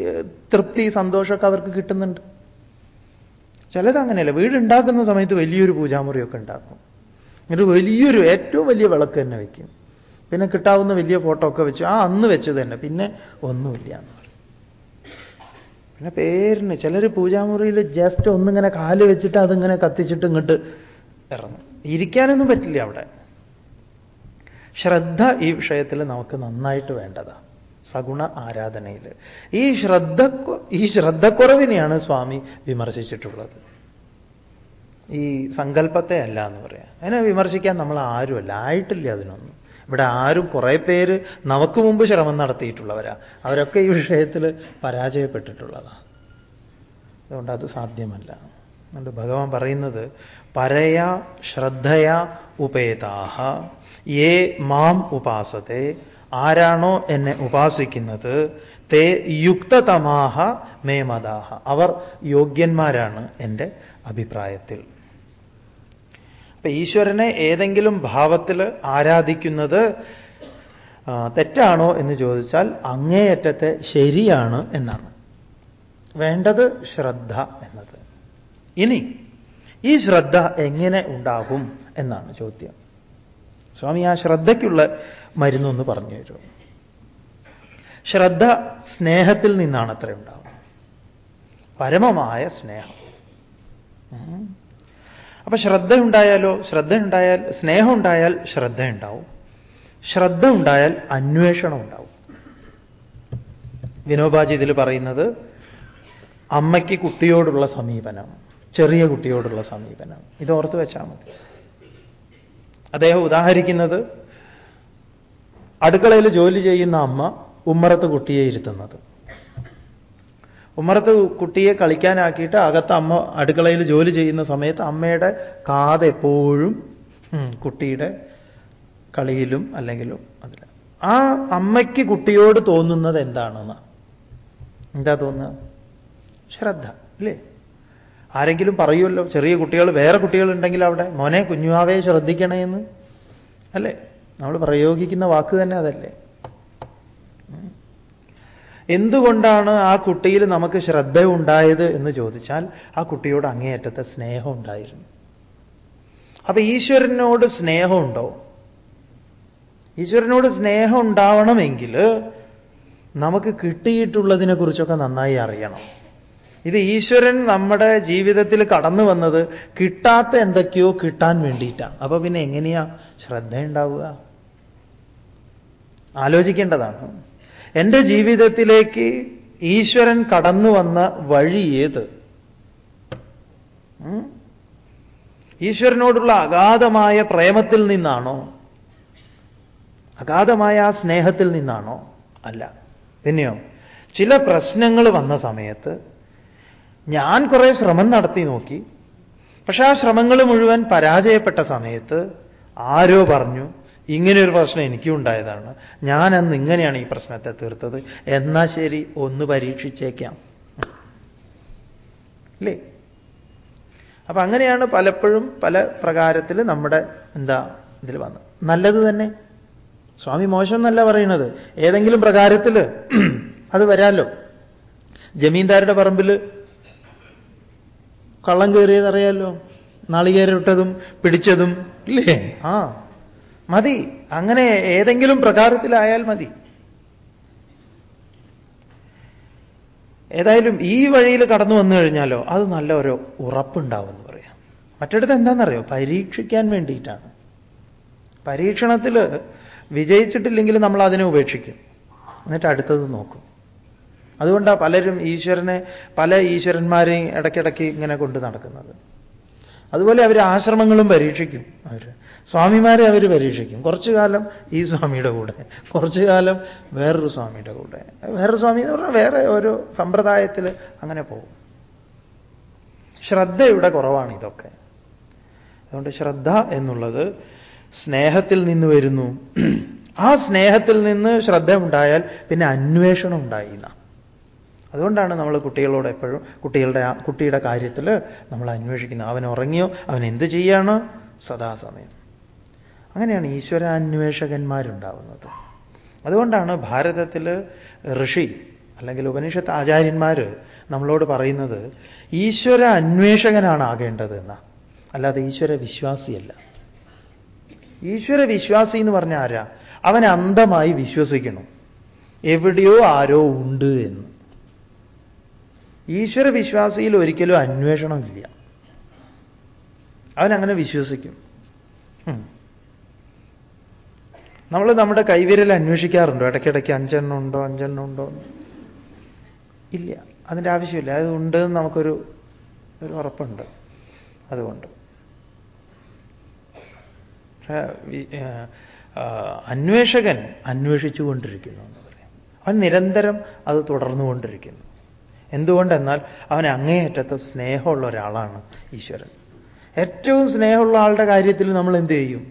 തൃപ്തി സന്തോഷമൊക്കെ അവർക്ക് കിട്ടുന്നുണ്ട്. ചിലത് അങ്ങനെയല്ല. വീടുണ്ടാക്കുന്ന സമയത്ത് വലിയൊരു പൂജാമുറിയൊക്കെ ഉണ്ടാക്കും. എന്നിട്ട് വലിയൊരു ഏറ്റവും വലിയ വിളക്ക് തന്നെ വയ്ക്കും. പിന്നെ കിട്ടാവുന്ന വലിയ ഫോട്ടോ ഒക്കെ വെച്ചു ആ അന്ന് വെച്ചത് തന്നെ. പിന്നെ ഒന്നുമില്ല. എന്ന് പറയും. പിന്നെ പേരിന് ചിലർ പൂജാമുറിയിൽ ജസ്റ്റ് ഒന്നിങ്ങനെ കാൽ വെച്ചിട്ട് അതിങ്ങനെ കത്തിച്ചിട്ട് ഇങ്ങോട്ട് ഇറങ്ങും. ഇരിക്കാനൊന്നും പറ്റില്ല അവിടെ. ശ്രദ്ധ ഈ വിഷയത്തിൽ നമുക്ക് നന്നായിട്ട് വേണ്ടതാ. സഗുണ ആരാധനയിൽ ഈ ശ്രദ്ധ ഈ ശ്രദ്ധക്കുറവിനെയാണ് സ്വാമി വിമർശിച്ചിട്ടുള്ളത്. ഈ സങ്കല്പത്തെ അല്ല എന്ന് പറയാം. അതിനെ വിമർശിക്കാൻ നമ്മൾ ആരുമല്ല ആയിട്ടില്ല അതിനൊന്നും. ഇവിടെ ആരും കുറേ പേര് നമുക്ക് മുമ്പ് ശ്രമം നടത്തിയിട്ടുള്ളവരാ. അവരൊക്കെ ഈ വിഷയത്തിൽ പരാജയപ്പെട്ടിട്ടുള്ളതാണ്. അതുകൊണ്ട് അത് സാധ്യമല്ല. അതുകൊണ്ട് ഭഗവാൻ പറയുന്നത് പരയ ശ്രദ്ധയ ഉപേതാഹ ഏ മാം ഉപാസത്തെ ആരാണോ എന്നെ ഉപാസിക്കുന്നത് തേ യുക്തതമാഹ മേ മതാഹ അവർ യോഗ്യന്മാരാണ് എന്റെ അഭിപ്രായത്തിൽ. അപ്പൊ ഈശ്വരനെ ഏതെങ്കിലും ഭാവത്തിൽ ആരാധിക്കുന്നത് തെറ്റാണോ എന്ന് ചോദിച്ചാൽ അങ്ങേയറ്റത്തെ ശരിയാണ് എന്നാണ്. വേണ്ടത് ശ്രദ്ധ എന്നത്. ഇനി ഈ ശ്രദ്ധ എങ്ങനെ ഉണ്ടാകും എന്നാണ് ചോദ്യം. സ്വാമി ആ ശ്രദ്ധയ്ക്കുള്ള മരുന്നൊന്ന് പറഞ്ഞു തരുമോ? ശ്രദ്ധ സ്നേഹത്തിൽ നിന്നാണ് അത്ര ഉണ്ടാവുന്നത്. പരമമായ സ്നേഹം. അപ്പൊ ശ്രദ്ധ ഉണ്ടായാലോ ശ്രദ്ധ ഉണ്ടായാൽ സ്നേഹം ഉണ്ടായാൽ ശ്രദ്ധ ഉണ്ടാവും ശ്രദ്ധ ഉണ്ടായാൽ അന്വേഷണം ഉണ്ടാവും വിനോബാജി ഇതിൽ പറയുന്നത് അമ്മയ്ക്ക് കുട്ടിയോടുള്ള സമീപനം ചെറിയ കുട്ടിയോടുള്ള സമീപനം. ഇത് ഓർത്ത് വെച്ചാൽ മതി. അദ്ദേഹം ഉദാഹരിക്കുന്നത് അടുക്കളയിൽ ജോലി ചെയ്യുന്ന അമ്മ ഉമ്മറത്ത് കുട്ടിയെ ഇരുത്തുന്നത്. ഉമ്മറത്ത് കുട്ടിയെ കളിക്കാനാക്കിയിട്ട് അകത്ത് അമ്മ അടുക്കളയിൽ ജോലി ചെയ്യുന്ന സമയത്ത് അമ്മയുടെ കാത് എപ്പോഴും കുട്ടിയുടെ കളിയിലും അല്ലെങ്കിലും അതിൽ. ആ അമ്മയ്ക്ക് കുട്ടിയോട് തോന്നുന്നത് എന്താണെന്ന്? എന്താ തോന്നുക? ശ്രദ്ധ അല്ലേ ആരെങ്കിലും പറയുമല്ലോ ചെറിയ കുട്ടികൾ വേറെ കുട്ടികളുണ്ടെങ്കിൽ അവിടെ മോനെ കുഞ്ഞുവാവയെ ശ്രദ്ധിക്കണേ എന്ന് അല്ലേ? നമ്മൾ പ്രയോഗിക്കുന്ന വാക്ക് തന്നെ അതല്ലേ. എന്തുകൊണ്ടാണ് ആ കുട്ടിയിൽ നമുക്ക് ശ്രദ്ധ ഉണ്ടായത് എന്ന് ചോദിച്ചാൽ ആ കുട്ടിയോട് അങ്ങേയറ്റത്തെ സ്നേഹം ഉണ്ടായിരുന്നു. അപ്പൊ ഈശ്വരനോട് സ്നേഹമുണ്ടോ? ഈശ്വരനോട് സ്നേഹം ഉണ്ടാവണമെങ്കിൽ നമുക്ക് കിട്ടിയിട്ടുള്ളതിനെക്കുറിച്ചൊക്കെ നന്നായി അറിയണം. ഇത് ഈശ്വരൻ നമ്മുടെ ജീവിതത്തിൽ കടന്നു വന്നത് കിട്ടാത്ത എന്തൊക്കെയോ കിട്ടാൻ വേണ്ടിയിട്ടാണ് അപ്പൊ പിന്നെ എങ്ങനെയാ ശ്രദ്ധയുണ്ടാവുക? ആലോചിക്കേണ്ടതാണ്. എന്റെ ജീവിതത്തിലേക്ക് ഈശ്വരൻ കടന്നു വന്ന വഴി ഏത്? ഈശ്വരനോടുള്ള അഗാധമായ പ്രേമത്തിൽ നിന്നാണോ? അഗാധമായ ആ സ്നേഹത്തിൽ നിന്നാണോ? അല്ല. പിന്നെയോ ചില പ്രശ്നങ്ങൾ വന്ന സമയത്ത് ഞാൻ കുറെ ശ്രമം നടത്തി നോക്കി. പക്ഷേ ആ ശ്രമങ്ങൾ മുഴുവൻ പരാജയപ്പെട്ട സമയത്ത് ആരോ പറഞ്ഞു ഇങ്ങനെയൊരു പ്രശ്നം എനിക്കും ഉണ്ടായതാണ്. ഞാൻ അന്ന് ഇങ്ങനെയാണ് ഈ പ്രശ്നത്തെ തീർത്തത്. എന്നാ ശരി ഒന്ന് പരീക്ഷിച്ചേക്കാം. അല്ലേ? അപ്പൊ അങ്ങനെയാണ് പലപ്പോഴും പല പ്രകാരത്തിൽ നമ്മുടെ എന്താ ഇതിൽ വന്നത്. നല്ലത് തന്നെ. സ്വാമി മോശം എന്നല്ല പറയുന്നത്. ഏതെങ്കിലും പ്രകാരത്തിൽ അത് വരാമല്ലോ ജമീന്ദാരുടെ പറമ്പിൽ കള്ളം കയറിയതറിയാലോ. നാളികേരിട്ടതും പിടിച്ചതും. ഇല്ലേ? ആ. മതി. അങ്ങനെ ഏതെങ്കിലും പ്രകാരത്തിലായാൽ മതി. ഏതായാലും ഈ വഴിയിൽ കടന്നു വന്നു കഴിഞ്ഞാലോ അത് നല്ല ഒരു ഉറപ്പുണ്ടാവും എന്ന് പറയാം. മറ്റിടത്ത് എന്താണെന്നറിയോ? പരീക്ഷിക്കാൻ വേണ്ടിയിട്ടാണ്. പരീക്ഷണത്തിൽ വിജയിച്ചിട്ടില്ലെങ്കിൽ നമ്മൾ അതിനെ ഉപേക്ഷിക്കും. എന്നിട്ട് അടുത്തത് നോക്കും. അതുകൊണ്ടാണ് പലരും ഈശ്വരനെ പല ഈശ്വരന്മാരെയും ഇടയ്ക്കിടയ്ക്ക് ഇങ്ങനെ കൊണ്ട് നടക്കുന്നത്. അതുപോലെ അവർ ആശ്രമങ്ങളും പരീക്ഷിക്കും അവർ സ്വാമിമാരെ അവർ പരീക്ഷിക്കും. കുറച്ചു കാലം ഈ സ്വാമിയുടെ കൂടെ. കുറച്ചു കാലം വേറൊരു സ്വാമിയുടെ കൂടെ. വേറൊരു സ്വാമി എന്ന് പറഞ്ഞാൽ വേറെ ഒരു സമ്പ്രദായത്തിൽ അങ്ങനെ പോകും. ശ്രദ്ധയുടെ കുറവാണ് ഇതൊക്കെ. അതുകൊണ്ട് ശ്രദ്ധ എന്നുള്ളത് സ്നേഹത്തിൽ നിന്ന് വരുന്നു. ആ സ്നേഹത്തിൽ നിന്ന് ശ്രദ്ധ ഉണ്ടായാൽ പിന്നെ അന്വേഷണം ഉണ്ടായിന്ന അതുകൊണ്ടാണ് നമ്മൾ കുട്ടികളോട് എപ്പോഴും കുട്ടികളുടെ കുട്ടിയുടെ കാര്യത്തിൽ നമ്മൾ അന്വേഷിക്കുന്നത്. അവൻ ഉറങ്ങിയോ? അവൻ എന്ത് ചെയ്യാണ്? സദാസമയം. അങ്ങനെയാണ് ഈശ്വരാന്വേഷകന്മാരുണ്ടാവുന്നത്. അതുകൊണ്ടാണ് ഭാരതത്തിൽ ഋഷി അല്ലെങ്കിൽ ഉപനിഷത്ത് ആചാര്യന്മാർ നമ്മളോട് പറയുന്നത് ഈശ്വര അന്വേഷകനാണ് ആകേണ്ടത് എന്നാ അല്ലാതെ ഈശ്വര വിശ്വാസിയല്ല ഈശ്വര വിശ്വാസി എന്ന് പറഞ്ഞ ആരാ അവൻ അന്ധമായി വിശ്വസിക്കണം. എവിടെയോ ആരോ ഉണ്ട് എന്ന്. ഈശ്വര വിശ്വാസിയിൽ ഒരിക്കലും അന്വേഷണമില്ല. അവനങ്ങനെ വിശ്വസിക്കും. നമ്മൾ നമ്മുടെ കൈവിരൽ അന്വേഷിക്കാറുണ്ടോ? ഇടയ്ക്കിടയ്ക്ക് അഞ്ചെണ്ണം ഉണ്ടോ? അഞ്ചെണ്ണം ഉണ്ടോ? ഇല്ല. അതിന്റെ ആവശ്യമില്ല. അത് ഉണ്ടെന്ന് നമുക്കൊരു ഒരു ഉറപ്പുണ്ട്. അതുകൊണ്ട്. അന്വേഷകൻ അന്വേഷിച്ചുകൊണ്ടിരിക്കുന്നു എന്ന് പറയാം. അവൻ നിരന്തരം അത് തുടർന്നുകൊണ്ടിരിക്കുന്നു. എന്തുകൊണ്ടെന്നാൽ അവൻ അങ്ങേയറ്റത്തെ സ്നേഹമുള്ള ഒരാളാണ് ഈശ്വരൻ. ഏറ്റവും സ്നേഹമുള്ള ആളുടെ കാര്യത്തിൽ നമ്മൾ എന്ത് ചെയ്യും?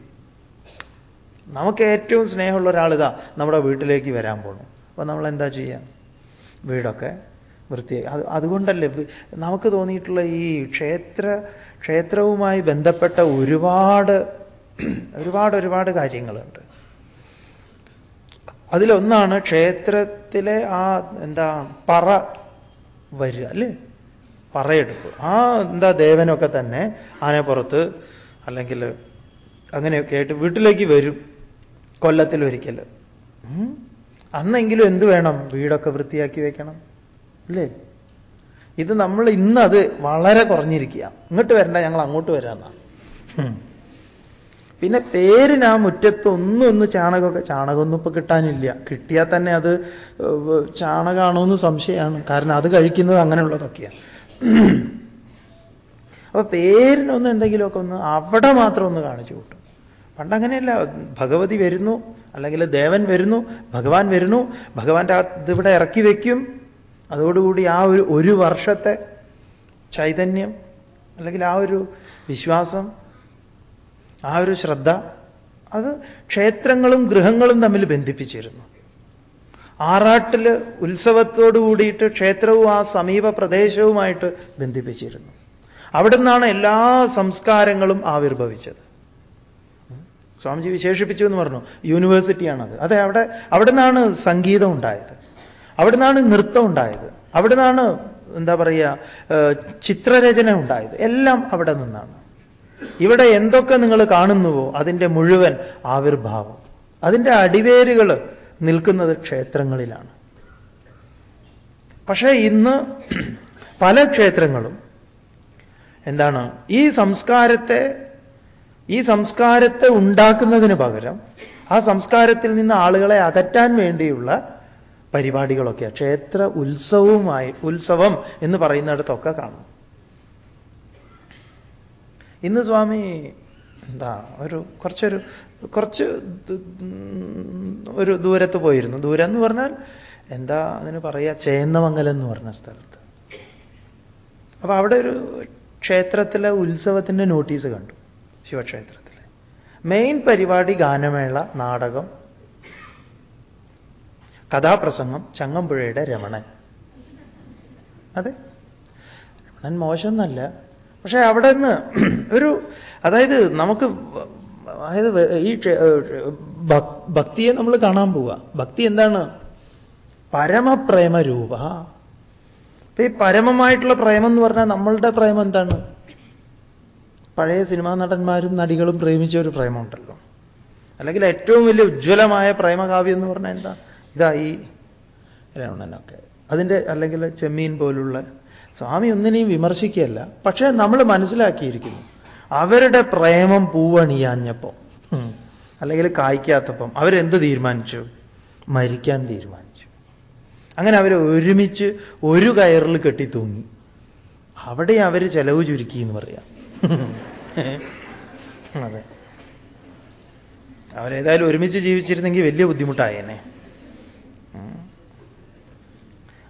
നമുക്ക് ഏറ്റവും സ്നേഹമുള്ള ഒരാളിതാ നമ്മുടെ വീട്ടിലേക്ക് വരാൻ പോകണം അപ്പോൾ നമ്മൾ എന്താ ചെയ്യുക വീടൊക്കെ വൃത്തിയായി അത് അതുകൊണ്ടല്ലേ നമുക്ക് തോന്നിയിട്ടുള്ള ഈ ക്ഷേത്ര ക്ഷേത്രവുമായി ബന്ധപ്പെട്ട ഒരുപാട് ഒരുപാട് ഒരുപാട് കാര്യങ്ങളുണ്ട്. അതിലൊന്നാണ് ക്ഷേത്രത്തിലെ ആ എന്താ പറ വരിക അല്ലേ? പറയെടുപ്പ്. ആ എന്താ ദേവനൊക്കെ തന്നെ ആനപ്പുറത്ത് അല്ലെങ്കിൽ അങ്ങനെയൊക്കെ ആയിട്ട് വീട്ടിലേക്ക് വരും കൊല്ലത്തിൽ ഒരിക്കൽ. അന്നെങ്കിലും എന്ത് വേണം? വീടൊക്കെ വൃത്തിയാക്കി വയ്ക്കണം അല്ലേ? ഇത് നമ്മൾ ഇന്നത് വളരെ കുറഞ്ഞിരിക്കുക. ഇങ്ങോട്ട് വരണ്ട ഞങ്ങൾ അങ്ങോട്ട് വരാമെന്നാ പിന്നെ പേരിന് ആ മുറ്റത്ത് ഒന്നും ഒന്ന് ചാണകമൊക്കെ ചാണകമൊന്നും ഇപ്പൊ കിട്ടാനില്ല. കിട്ടിയാൽ തന്നെ അത് ചാണകമാണോ എന്ന് സംശയമാണ്. കാരണം അത് കഴിക്കുന്നത് അങ്ങനെയുള്ളതൊക്കെയാണ് അപ്പൊ പേരിനൊന്ന് എന്തെങ്കിലുമൊക്കെ ഒന്ന് അവിടെ മാത്രം ഒന്ന് കാണിച്ചു കൂട്ടും. പണ്ടങ്ങനെയല്ല. ഭഗവതി വരുന്നു അല്ലെങ്കിൽ ദേവൻ വരുന്നു ഭഗവാൻ വരുന്നു ഭഗവാന്റെ ഇതിവിടെ ഇറക്കി വയ്ക്കും അതോടുകൂടി ആ ഒരു ഒരു വർഷത്തെ ചൈതന്യം അല്ലെങ്കിൽ ആ ഒരു വിശ്വാസം ആ ഒരു ശ്രദ്ധ അത് ക്ഷേത്രങ്ങളും ഗൃഹങ്ങളും തമ്മിൽ ബന്ധിപ്പിച്ചിരുന്നു. ആറാട്ടിൽ ഉത്സവത്തോടു കൂടിയിട്ട് ക്ഷേത്രവും ആ സമീപ പ്രദേശവുമായിട്ട് ബന്ധിപ്പിച്ചിരുന്നു. അവിടെ നിന്നാണ് എല്ലാ സംസ്കാരങ്ങളും ആവിർഭവിച്ചത്. സ്വാമിജി വിശേഷിപ്പിച്ചു എന്ന് പറഞ്ഞു. യൂണിവേഴ്സിറ്റിയാണത്. അതെ അവിടെ അവിടെ നിന്നാണ് സംഗീതം ഉണ്ടായത്. അവിടെ നിന്നാണ് നൃത്തം ഉണ്ടായത്. അവിടെ നിന്നാണ് എന്താ പറയുക ചിത്രരചന ഉണ്ടായത്. എല്ലാം അവിടെ നിന്നാണ്. ഇവിടെ എന്തൊക്കെ നിങ്ങൾ കാണുന്നുവോ അതിന്റെ മുഴുവൻ ആവിർഭാവം. അതിന്റെ അടിവേരുകൾ നിൽക്കുന്നത് ക്ഷേത്രങ്ങളിലാണ്. പക്ഷേ ഇന്ന് പല ക്ഷേത്രങ്ങളും എന്താണ് ഈ സംസ്കാരത്തെ ഈ സംസ്കാരത്തെ ഉണ്ടാക്കുന്നതിന് പകരം ആ സംസ്കാരത്തിൽ നിന്ന് ആളുകളെ അകറ്റാൻ വേണ്ടിയുള്ള പരിപാടികളൊക്കെയാണ് ക്ഷേത്ര ഉത്സവവുമായി ഉത്സവം എന്ന് പറയുന്നിടത്തൊക്കെ കാണും. ഇന്ന് സ്വാമി എന്താ ഒരു കുറച്ചൊരു കുറച്ച് ഒരു ദൂരത്ത് പോയിരുന്നു. ദൂരം എന്ന് പറഞ്ഞാൽ എന്താ അതിന് പറയുക ചേന്നമംഗലം എന്ന് പറഞ്ഞ സ്ഥലത്ത്. അപ്പൊ അവിടെ ഒരു ക്ഷേത്രത്തിലെ ഉത്സവത്തിന്റെ നോട്ടീസ് കണ്ടു ശിവക്ഷേത്രത്തിലെ. മെയിൻ പരിപാടി ഗാനമേള നാടകം കഥാപ്രസംഗം ചങ്ങമ്പുഴയുടെ രമണൻ. അതെ? രമണൻ മോശമെന്നല്ല പക്ഷെ അവിടെ നിന്ന് ഒരു അതായത് നമുക്ക് അതായത് ഈ ഭക്തിയെ നമ്മൾ കാണാൻ പോവുക ഭക്തി എന്താണ്? പരമപ്രേമരൂപ. അപ്പൊ ഈ പരമമായിട്ടുള്ള പ്രേമം എന്ന് പറഞ്ഞാൽ നമ്മളുടെ പ്രേമം എന്താണ്? പഴയ സിനിമാ നടന്മാരും നടികളും പ്രേമിച്ച ഒരു പ്രേമമുണ്ടല്ലോ. അല്ലെങ്കിൽ ഏറ്റവും വലിയ ഉജ്ജ്വലമായ പ്രേമകാവ്യം എന്ന് പറഞ്ഞാൽ എന്താ? ഇതാ ഈ രമണനൊക്കെ. അതിന്റെ അല്ലെങ്കിൽ ചെമ്മീൻ പോലുള്ള സ്വാമി ഒന്നിനെയും വിമർശിക്കുകയല്ല പക്ഷേ നമ്മൾ മനസ്സിലാക്കിയിരിക്കുന്നു. അവരുടെ പ്രേമം പൂവണിയാഞ്ഞപ്പം അല്ലെങ്കിൽ കായ്ക്കാത്തപ്പം അവരെന്ത് തീരുമാനിച്ചു? മരിക്കാൻ തീരുമാനിച്ചു. അങ്ങനെ അവരെ ഒരുമിച്ച് ഒരു കയറിൽ കെട്ടി തൂങ്ങി അവിടെ അവർ ചെലവ് ചുരുക്കി എന്ന് പറയാം. അതെ. അവരേതായാലും ഒരുമിച്ച് ജീവിച്ചിരുന്നെങ്കിൽ വലിയ ബുദ്ധിമുട്ടായേനെ.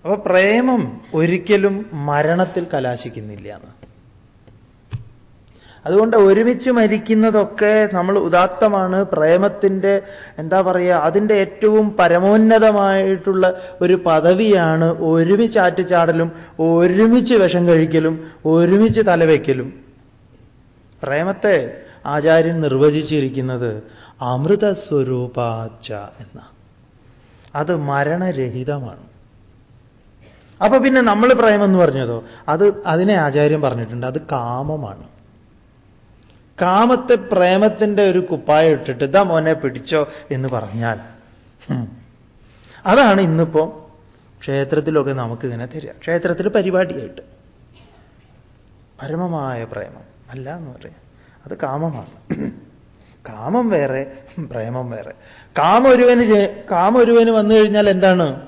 അപ്പൊ പ്രേമം ഒരിക്കലും മരണത്തിൽ കലാശിക്കുന്നില്ല എന്ന്. അതുകൊണ്ട് ഒരുമിച്ച് മരിക്കുന്നതൊക്കെ നമ്മൾ ഉദാത്തമാണ്. പ്രേമത്തിന്റെ എന്താ പറയുക അതിന്റെ ഏറ്റവും പരമോന്നതമായിട്ടുള്ള ഒരു പദവിയാണ് ഒരുമിച്ച് ആറ്റുചാടലും ഒരുമിച്ച് വിഷം കഴിക്കലും ഒരുമിച്ച് തലവെക്കലും. പ്രേമത്തെ ആചാര്യൻ നിർവചിച്ചിരിക്കുന്നത് അമൃതസ്വരൂപാച്ച എന്ന അത് മരണരഹിതമാണ്. അപ്പൊ പിന്നെ നമ്മൾ പ്രേമെന്ന് പറഞ്ഞതോ? അത് അതിനെ ആചാര്യം പറഞ്ഞിട്ടുണ്ട്. അത് കാമമാണ്. കാമത്തെ പ്രേമത്തിന്റെ ഒരു കുപ്പായം ഇട്ടിട്ട് ഇതാ മോനെ പിടിച്ചോ എന്ന് പറഞ്ഞാൽ അതാണ് ഇന്നിപ്പോ ക്ഷേത്രത്തിലൊക്കെ നമുക്ക് ഇങ്ങനെ തരിക. ക്ഷേത്രത്തിൽ പരിപാടിയായിട്ട്. പരമമായ പ്രേമം. അല്ല എന്ന് പറയാം. അത് കാമമാണ്. കാമം വേറെ പ്രേമം വേറെ. കാമൊരുവന് കാമൊരുവന് വന്നു കഴിഞ്ഞാൽ എന്താണ്?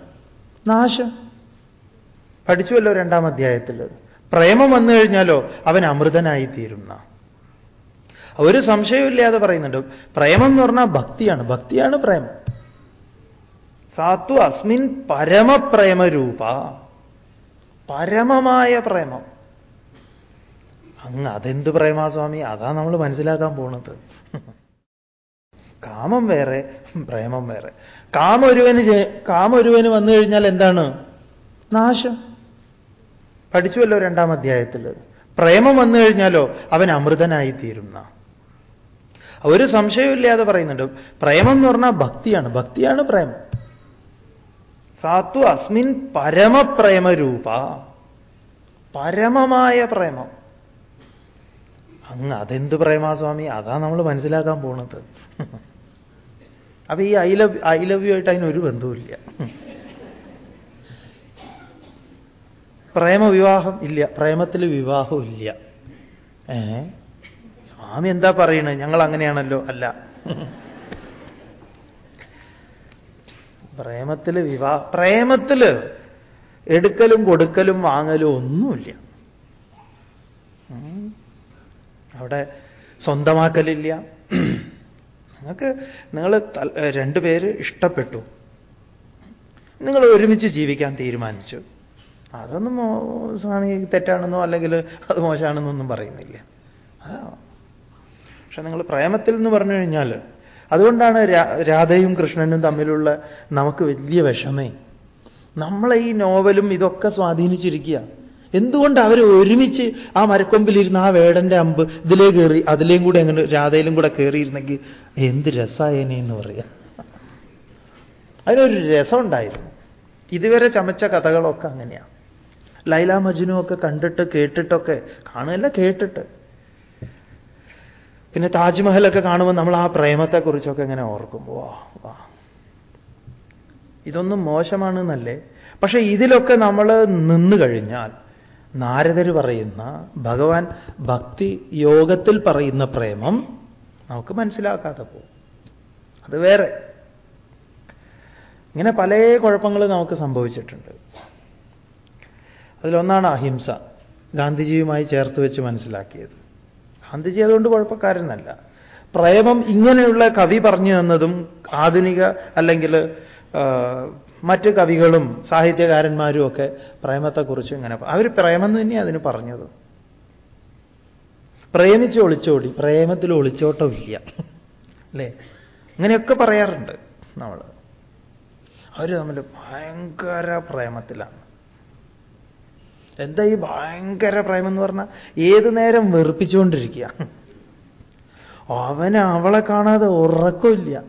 നാശം. പഠിച്ചുവല്ലോ രണ്ടാം അധ്യായത്തിൽ. പ്രേമം വന്നു കഴിഞ്ഞാലോ അവൻ അമൃതനായി തീരുന്ന ഒരു സംശയമില്ലാതെ പറയുന്നുണ്ട്. പ്രേമം എന്ന് പറഞ്ഞാൽ ഭക്തിയാണ്. ഭക്തിയാണ് പ്രേമം. സാത്വ അസ്മിൻ പരമപ്രേമരൂപ. പരമമായ പ്രേമം. അങ്ങ് അതെന്ത് പ്രേമാ സ്വാമി? അതാ നമ്മൾ മനസ്സിലാക്കാൻ പോണത്. കാമം വേറെ പ്രേമം വേറെ. കാമൊരുവന് കാമൊരുവന് വന്നു കഴിഞ്ഞാൽ എന്താണ്? നാശം. പഠിച്ചുവല്ലോ രണ്ടാം അധ്യായത്തിൽ. പ്രേമം വന്നു കഴിഞ്ഞാലോ അവൻ അമൃതനായി തീരുന്ന ഒരു സംശയമില്ലാതെ പറയുന്നുണ്ട്. പ്രേമം എന്ന് പറഞ്ഞാൽ ഭക്തിയാണ്. ഭക്തിയാണ് പ്രേമം. സാത്വ അസ്മിൻ പരമപ്രേമരൂപ. പരമമായ പ്രേമം. അങ്ങ് അതെന്ത് പ്രേമാ സ്വാമി? അതാ നമ്മൾ മനസ്സിലാക്കാൻ പോണത്. അപ്പൊ ഈ I love I love you ആയിട്ട് അതിനൊരു ബന്ധവുമില്ല. പ്രേമവിവാഹം ഇല്ല. പ്രേമത്തിൽ വിവാഹം ഇല്ല. ഏ? സ്വാമി എന്താ പറയണത് ഞങ്ങൾ അങ്ങനെയാണല്ലോ. അല്ല. പ്രേമത്തിൽ വിവാഹ പ്രേമത്തിൽ എടുക്കലും കൊടുക്കലും വാങ്ങലും ഒന്നുമില്ല. അവിടെ സ്വന്തമാക്കലില്ല. നിങ്ങൾക്ക് നിങ്ങൾ രണ്ടുപേര് ഇഷ്ടപ്പെട്ടു. നിങ്ങൾ ഒരുമിച്ച് ജീവിക്കാൻ തീരുമാനിച്ചു. അതൊന്നും സ്വാമി തെറ്റാണെന്നോ അല്ലെങ്കിൽ അത് മോശമാണെന്നോ ഒന്നും പറയുന്നില്ല. അതാ. പക്ഷെ നിങ്ങൾ പ്രേമത്തിൽ എന്ന് പറഞ്ഞു കഴിഞ്ഞാൽ അതുകൊണ്ടാണ് രാധയും കൃഷ്ണനും തമ്മിലുള്ള നമുക്ക് വലിയ വിഷമേ. നമ്മളെ ഈ നോവലും ഇതൊക്കെ സ്വാധീനിച്ചിരിക്കുക. എന്തുകൊണ്ട് അവർ ഒരുമിച്ച് ആ മരക്കൊമ്പിലിരുന്ന് ആ വേടന്റെ അമ്പ് ഇതിലേ കയറി അതിലേയും കൂടെ അങ്ങനെ രാധയിലും കൂടെ കയറിയിരുന്നെങ്കിൽ എന്ത് രസായനെ എന്ന് പറയാം അതിനൊരു രസമുണ്ടായിരുന്നു. ഇതുവരെ ചമച്ച കഥകളൊക്കെ അങ്ങനെയാണ് ലൈല മജ്നു ഒക്കെ കണ്ടിട്ട് കേട്ടിട്ടൊക്കെ കാണുകയല്ല കേട്ടിട്ട്. പിന്നെ താജ്മഹലൊക്കെ കാണുമ്പോൾ നമ്മൾ ആ പ്രേമത്തെക്കുറിച്ചൊക്കെ ഇങ്ങനെ ഓർക്കും വാ വാ. ഇതൊന്നും മോശമാണെന്നല്ലേ? പക്ഷെ ഇതിലൊക്കെ നമ്മൾ നിന്നു കഴിഞ്ഞാൽ നാരദർ പറയുന്ന ഭഗവാൻ ഭക്തി യോഗത്തിൽ പറയുന്ന പ്രേമം നമുക്ക് മനസ്സിലാക്കാതെ പോകും. അത് വേറെ. ഇങ്ങനെ പല കുഴപ്പങ്ങൾ നമുക്ക് സംഭവിച്ചിട്ടുണ്ട്. അതിലൊന്നാണ് അഹിംസ. ഗാന്ധിജിയുമായി ചേർത്ത് വെച്ച് മനസ്സിലാക്കിയത്. ഗാന്ധിജി അതുകൊണ്ട് കുഴപ്പക്കാരനല്ല. പ്രേമം ഇങ്ങനെയുള്ള കവി പറഞ്ഞു തന്നതും ആധുനിക അല്ലെങ്കിൽ മറ്റ് കവികളും സാഹിത്യകാരന്മാരും ഒക്കെ പ്രേമത്തെക്കുറിച്ച് ഇങ്ങനെ അവർ പ്രേമം തന്നെ അതിന് പറഞ്ഞത്. പ്രേമിച്ച് ഒളിച്ചോടി പ്രേമത്തിൽ ഒളിച്ചോട്ടമില്ല. അല്ലേ? അങ്ങനെയൊക്കെ പറയാറുണ്ട് നമ്മൾ അവർ തമ്മിൽ ഭയങ്കര പ്രേമത്തിലാണ്. എന്താ ഈ ഭയങ്കര പ്രേമം എന്ന് പറഞ്ഞാൽ ഏത് നേരം വെറുപ്പിച്ചുകൊണ്ടിരിക്കുക. അവന് അവളെ കാണാതെ ഉറക്കമില്ല.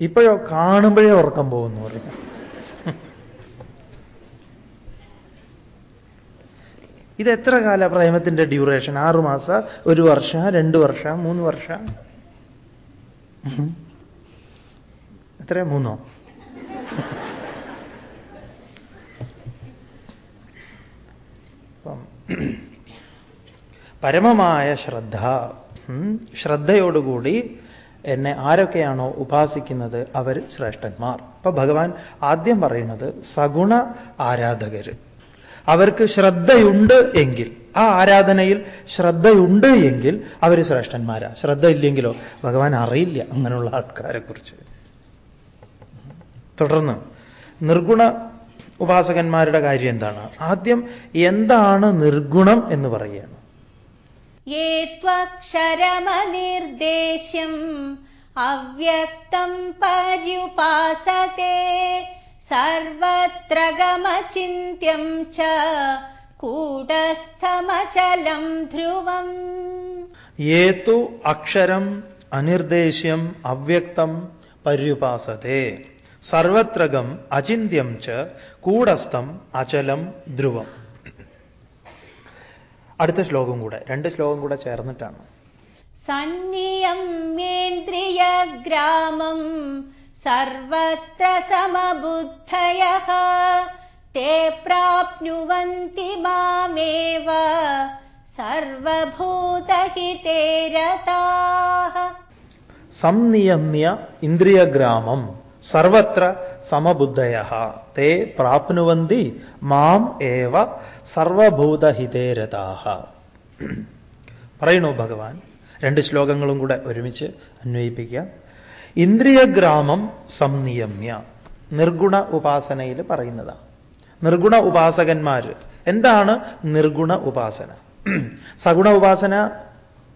ഇപ്പോഴോ കാണുമ്പോഴേ ഉറക്കം പോകുന്നു പറയും. ഇത് എത്ര കാല പ്രേമത്തിന്റെ ഡ്യൂറേഷൻ? ആറു മാസം ഒരു വർഷം രണ്ട് വർഷം മൂന്ന് വർഷം. എത്രയാ? മൂന്നോ അപ്പം പരമമായ ശ്രദ്ധ ശ്രദ്ധയോടുകൂടി എന്നെ ആരൊക്കെയാണോ ഉപാസിക്കുന്നത് അവർ ശ്രേഷ്ഠന്മാർ. അപ്പൊ ഭഗവാൻ ആദ്യം പറയുന്നത് സഗുണ ആരാധകർ. അവർക്ക് ശ്രദ്ധയുണ്ട് എങ്കിൽ ആ ആരാധനയിൽ ശ്രദ്ധയുണ്ട് എങ്കിൽ അവർ ശ്രേഷ്ഠന്മാരാ. ശ്രദ്ധ ഇല്ലെങ്കിലോ ഭഗവാൻ അറിയില്ല അങ്ങനെയുള്ള ആൾക്കാരെക്കുറിച്ച്. തുടർന്ന് നിർഗുണ ഉപാസകന്മാരുടെ കാര്യം എന്താണ്? ആദ്യം എന്താണ് നിർഗുണം എന്ന് പറയുകയാണ്. ഏത്വക്ഷരമനിർദ്ദേശ്യം അവ്യക്തം പര്യുപാസത്തെ സർവത്ര ഗമചിന്യം ച കൂടസ്ഥമചലം ധ്രുവം. ഏതു അക്ഷരം അനിർദ്ദേശ്യം അവ്യക്തം പര്യുപാസത്തെ സർവത്രകം അചിന്യം ച കൂടസ്ഥം അചലം ധ്രുവം. അടുത്ത ശ്ലോകം കൂടെ രണ്ട് ശ്ലോകം കൂടെ ചേർന്നിട്ടാണ്. സന്നിയമ്യേന്ദ്രിയ ഗ്രാമം സർവത്ര സമബുദ്ധയ. തേ പ്രാപ്നുവന്തി മാമേവ. സർവഭൂതഹിതേരതാ സംനിയമ്യ ഇന്ദ്രിയഗ്രാമം സർവത്ര സമബുദ്ധയ തേ പ്രാപ്നുവന്തി മാം ഏവ സർവഭൂതഹിതേരതാഹ. പറയണു ഭഗവാൻ. രണ്ട് ശ്ലോകങ്ങളും കൂടെ ഒരുമിച്ച് അന്വയിപ്പിക്കാം ഇന്ദ്രിയഗ്രാമം സംനിയമ്യ. നിർഗുണ ഉപാസനയിൽ പറയുന്നതാണ് നിർഗുണ ഉപാസകന്മാർ എന്താണ് നിർഗുണ ഉപാസന? സഗുണ ഉപാസന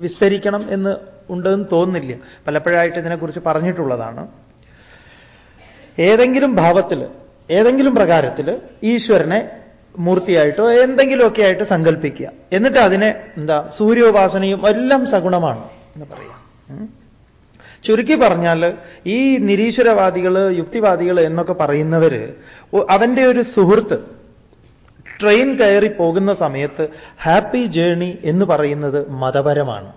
വിസ്തരിക്കണം എന്ന് ഉണ്ടെന്ന് തോന്നുന്നില്ല. പലപ്പോഴായിട്ട് ഇതിനെക്കുറിച്ച് പറഞ്ഞിട്ടുള്ളതാണ്. ഏതെങ്കിലും ഭാവത്തിൽ ഏതെങ്കിലും പ്രകാരത്തിൽ ഈശ്വരനെ മൂർത്തിയായിട്ടോ എന്തെങ്കിലുമൊക്കെ ആയിട്ട് സങ്കല്പിക്കുക എന്നിട്ട് അതിനെ എന്താ സൂര്യോപാസനയും എല്ലാം സഗുണമാണ് എന്ന് പറയാം. ചുരുക്കി പറഞ്ഞാൽ ഈ നിരീശ്വരവാദികൾ യുക്തിവാദികൾ എന്നൊക്കെ പറയുന്നവർ അവന്റെ ഒരു സുഹൃത്ത് ട്രെയിൻ കയറി പോകുന്ന സമയത്ത് ഹാപ്പി ജേണി എന്ന് പറയുന്നത് മതപരമാണ്.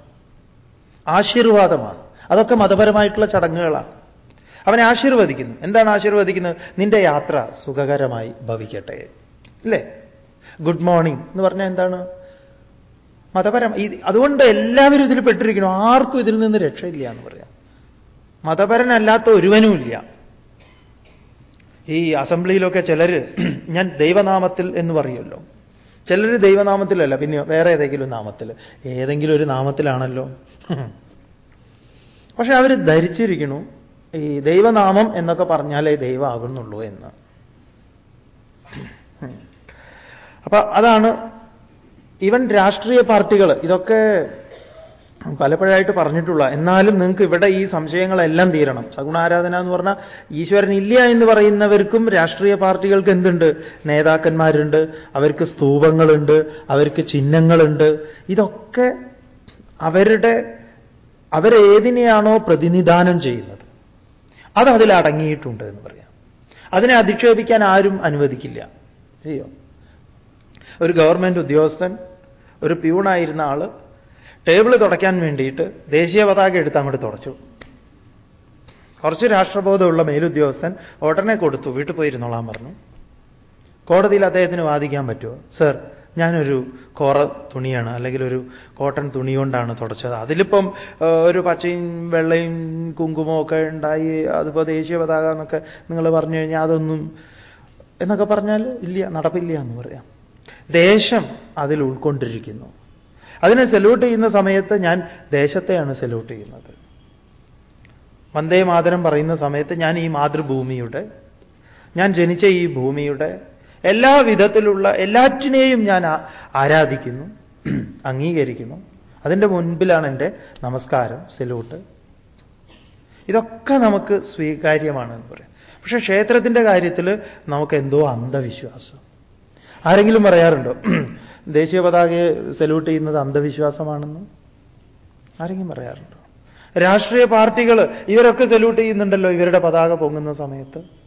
ആശീർവാദമാണ്. അതൊക്കെ മതപരമായിട്ടുള്ള ചടങ്ങുകളാണ്. അവനെ ആശീർവദിക്കുന്നു. എന്താണ് ആശീർവദിക്കുന്നത്? നിന്റെ യാത്ര സുഖകരമായി ഭവിക്കട്ടെ. അല്ലേ? ഗുഡ് മോർണിംഗ് എന്ന് പറഞ്ഞാൽ എന്താണ്? മതപരം അതുകൊണ്ട് എല്ലാവരും ഇതിൽ പെട്ടിരിക്കുന്നു. ആർക്കും ഇതിൽ നിന്ന് രക്ഷയില്ല എന്ന് പറയാം. മതപരനല്ലാത്ത ഒരുവനുമില്ല ഈ അസംബ്ലിയിലൊക്കെ ചിലർ ഞാൻ ദൈവനാമത്തിൽ എന്ന് പറയുമല്ലോ. ചിലർ ദൈവനാമത്തിലല്ല പിന്നെ വേറെ ഏതെങ്കിലും നാമത്തിൽ. ഏതെങ്കിലും ഒരു നാമത്തിലാണല്ലോ. പക്ഷെ അവർ ധരിച്ചിരിക്കണു ഈ ദൈവനാമം എന്നൊക്കെ പറഞ്ഞാലേ ദൈവമാകുന്നുള്ളൂ എന്ന്. അപ്പൊ അതാണ് ഈവൻ രാഷ്ട്രീയ പാർട്ടികൾ ഇതൊക്കെ പലപ്പോഴായിട്ട് പറഞ്ഞിട്ടുള്ള എന്നാലും നിങ്ങൾക്ക് ഇവിടെ ഈ സംശയങ്ങളെല്ലാം തീരണം. സഗുണാരാധന എന്ന് പറഞ്ഞാൽ ഈശ്വരൻ ഇല്ല എന്ന് പറയുന്നവർക്കും രാഷ്ട്രീയ പാർട്ടികൾക്ക് എന്തുണ്ട്? നേതാക്കന്മാരുണ്ട് അവർക്ക് സ്തൂപങ്ങളുണ്ട് അവർക്ക് ചിഹ്നങ്ങളുണ്ട്. ഇതൊക്കെ അവരുടെ അവരേതിനെയാണോ പ്രതിനിധാനം ചെയ്യുന്നത്? അത് അതിൽ അടങ്ങിയിട്ടുണ്ട് എന്ന് പറയാം. അതിനെ അധിക്ഷേപിക്കാൻ ആരും അനുവദിക്കില്ല. ചെയ്യോ ഒരു ഗവൺമെന്റ് ഉദ്യോഗസ്ഥൻ ഒരു പ്യൂണായിരുന്ന ആൾ ടേബിൾ തുടയ്ക്കാൻ വേണ്ടിയിട്ട് ദേശീയ പതാക എടുത്ത് അങ്ങോട്ട് തുടച്ചു. കുറച്ച് രാഷ്ട്രബോധമുള്ള മേലുദ്യോഗസ്ഥൻ ഉടനെ കൊടുത്തു വീട്ടിൽ പോയിരുന്നോളാൻ പറഞ്ഞു. കോടതിയിൽ അദ്ദേഹത്തിന് വാദിക്കാൻ പറ്റുമോ? സർ ഞാനൊരു കോറ തുണിയാണ് അല്ലെങ്കിൽ ഒരു കോട്ടൺ തുണി കൊണ്ടാണ് തുടച്ചത്. അതിലിപ്പം ഒരു പച്ചയും വെള്ളയും കുങ്കുമവും ഒക്കെ ഉണ്ടായി അതിപ്പോ ദേശീയ പതാക എന്നൊക്കെ നിങ്ങൾ പറഞ്ഞു കഴിഞ്ഞാൽ അതൊന്നും എന്നൊക്കെ പറഞ്ഞാൽ ഇല്ല നടപ്പില്ല എന്ന് പറയാം. ദേശം അതിൽ ഉൾക്കൊണ്ടിരിക്കുന്നു. അതിനെ സല്യൂട്ട് ചെയ്യുന്ന സമയത്ത് ഞാൻ ദേശത്തെയാണ് സല്യൂട്ട് ചെയ്യുന്നത്. വന്ദേ മാതരം പറയുന്ന സമയത്ത് ഞാൻ ഈ മാതൃഭൂമിയുടെ ഞാൻ ജനിച്ച ഈ ഭൂമിയുടെ എല്ലാ വിധത്തിലുള്ള എല്ലാറ്റിനെയും ഞാൻ ആരാധിക്കുന്നു അംഗീകരിക്കുന്നു. അതിന്റെ മുൻപിലാണ് എന്റെ നമസ്കാരം സെലൂട്ട് ഇതൊക്കെ നമുക്ക് സ്വീകാര്യമാണ് എന്ന് പറയാം. പക്ഷെ ക്ഷേത്രത്തിന്റെ കാര്യത്തിൽ നമുക്ക് എന്തോ അന്ധവിശ്വാസം. ആരെങ്കിലും പറയാറുണ്ടോ ദേശീയ പതാകയെ സല്യൂട്ട് ചെയ്യുന്നത് അന്ധവിശ്വാസമാണെന്ന്? ആരെങ്കിലും പറയാറുണ്ടോ? രാഷ്ട്രീയ പാർട്ടികൾ ഇവരൊക്കെ സല്യൂട്ട് ചെയ്യുന്നുണ്ടല്ലോ ഇവരുടെ പതാക പൊങ്ങുന്ന സമയത്ത്.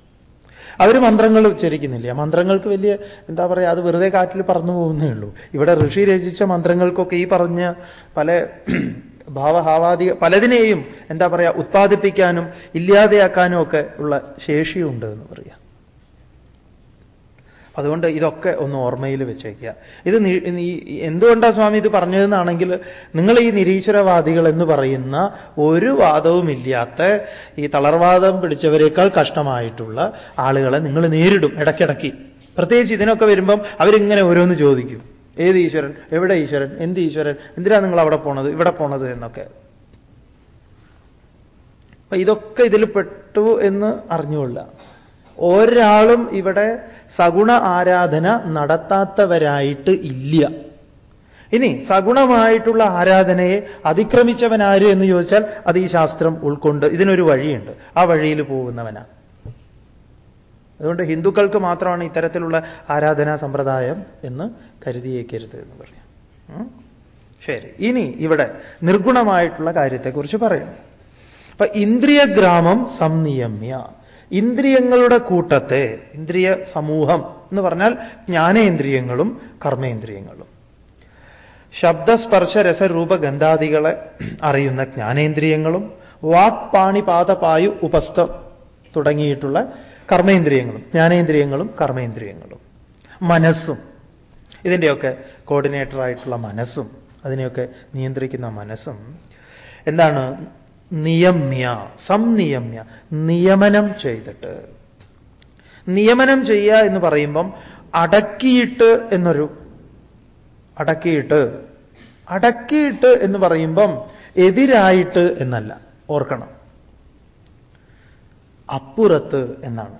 അവർ മന്ത്രങ്ങൾ ഉച്ചരിക്കുന്നില്ല. മന്ത്രങ്ങൾക്ക് വലിയ എന്താ പറയുക അത് വെറുതെ കാറ്റിൽ പറന്നു പോകുന്നേ ഉള്ളൂ. ഇവിടെ ഋഷി രചിച്ച മന്ത്രങ്ങൾക്കൊക്കെ ഈ പറഞ്ഞ പല ഭാവഹാവാദി പലതിനെയും എന്താ പറയുക ഉത്പാദിപ്പിക്കാനും ഇല്ലാതെയാക്കാനും ഒക്കെ ഉള്ള ശേഷിയുണ്ട് എന്ന് പറയാം. അതുകൊണ്ട് ഇതൊക്കെ ഒന്ന് ഓർമ്മയിൽ വെച്ചേക്കുക. ഇത് എന്തുകൊണ്ടാണ് സ്വാമി ഇത് പറഞ്ഞതെന്നാണെങ്കിൽ നിങ്ങൾ ഈ നിരീശ്വരവാദികൾ എന്ന് പറയുന്ന ഒരു വാദവുമില്ലാത്ത ഈ തളർവാദം പിടിച്ചവരെക്കാൾ കഷ്ടമായിട്ടുള്ള ആളുകളെ നിങ്ങൾ നേരിടും ഇടയ്ക്കിടയ്ക്ക്. പ്രത്യേകിച്ച് ഇതിനൊക്കെ വരുമ്പം അവരിങ്ങനെ ഓരോന്ന് ചോദിക്കും. ഏത് ഈശ്വരൻ? എവിടെ ഈശ്വരൻ? എന്ത് ഈശ്വരൻ? എന്തിനാ നിങ്ങൾ അവിടെ പോണത്? ഇവിടെ പോണത് എന്നൊക്കെ. അപ്പൊ ഇതൊക്കെ ഇതിൽ പെട്ടു എന്ന് അറിഞ്ഞുകൊള്ളുക. ഒരാളും ഇവിടെ സഗുണ ആരാധന നടത്താത്തവരായിട്ട് ഇല്ല. ഇനി സഗുണമായിട്ടുള്ള ആരാധനയെ അതിക്രമിച്ചവനാര് എന്ന് ചോദിച്ചാൽ അത് ഈ ശാസ്ത്രം ഉൾക്കൊണ്ട് ഇതിനൊരു വഴിയുണ്ട്. ആ വഴിയിൽ പോകുന്നവനാണ് അതുകൊണ്ട് ഹിന്ദുക്കൾക്ക് മാത്രമാണ് ഇത്തരത്തിലുള്ള ആരാധനാ സമ്പ്രദായം എന്ന് കരുതിയേക്കരുത് എന്ന് പറയാം. ശരി. ഇനി ഇവിടെ നിർഗുണമായിട്ടുള്ള കാര്യത്തെക്കുറിച്ച് പറയുന്നു. അപ്പൊ ഇന്ദ്രിയഗ്രാമം സംനിയമ്യ. ഇന്ദ്രിയങ്ങളുടെ കൂട്ടത്തെ ഇന്ദ്രിയ സമൂഹം എന്ന് പറഞ്ഞാൽ ജ്ഞാനേന്ദ്രിയങ്ങളും കർമ്മേന്ദ്രിയങ്ങളും. ശബ്ദസ്പർശ രസരൂപ ഗന്ധാദികളെ അറിയുന്ന ജ്ഞാനേന്ദ്രിയങ്ങളും വാക് പാണി പാദപായു ഉപസ്ഥം തുടങ്ങിയിട്ടുള്ള കർമ്മേന്ദ്രിയങ്ങളും ജ്ഞാനേന്ദ്രിയങ്ങളും കർമ്മേന്ദ്രിയങ്ങളും. മനസ്സും. ഇതിന്റെയൊക്കെ കോർഡിനേറ്ററായിട്ടുള്ള മനസ്സും അതിനെയൊക്കെ നിയന്ത്രിക്കുന്ന മനസ്സും. എന്താണ് നിയമ്യ സംനിയമ്യ നിയമനം ചെയ്തിട്ട്. നിയമനം ചെയ്യുക എന്ന് പറയുമ്പം അടക്കിയിട്ട് എന്നൊരു അടക്കിയിട്ട് അടക്കിയിട്ട് എന്ന് പറയുമ്പം എതിരായിട്ട് എന്നല്ല ഓർക്കണം. അപ്പുറത്ത് എന്നാണ്.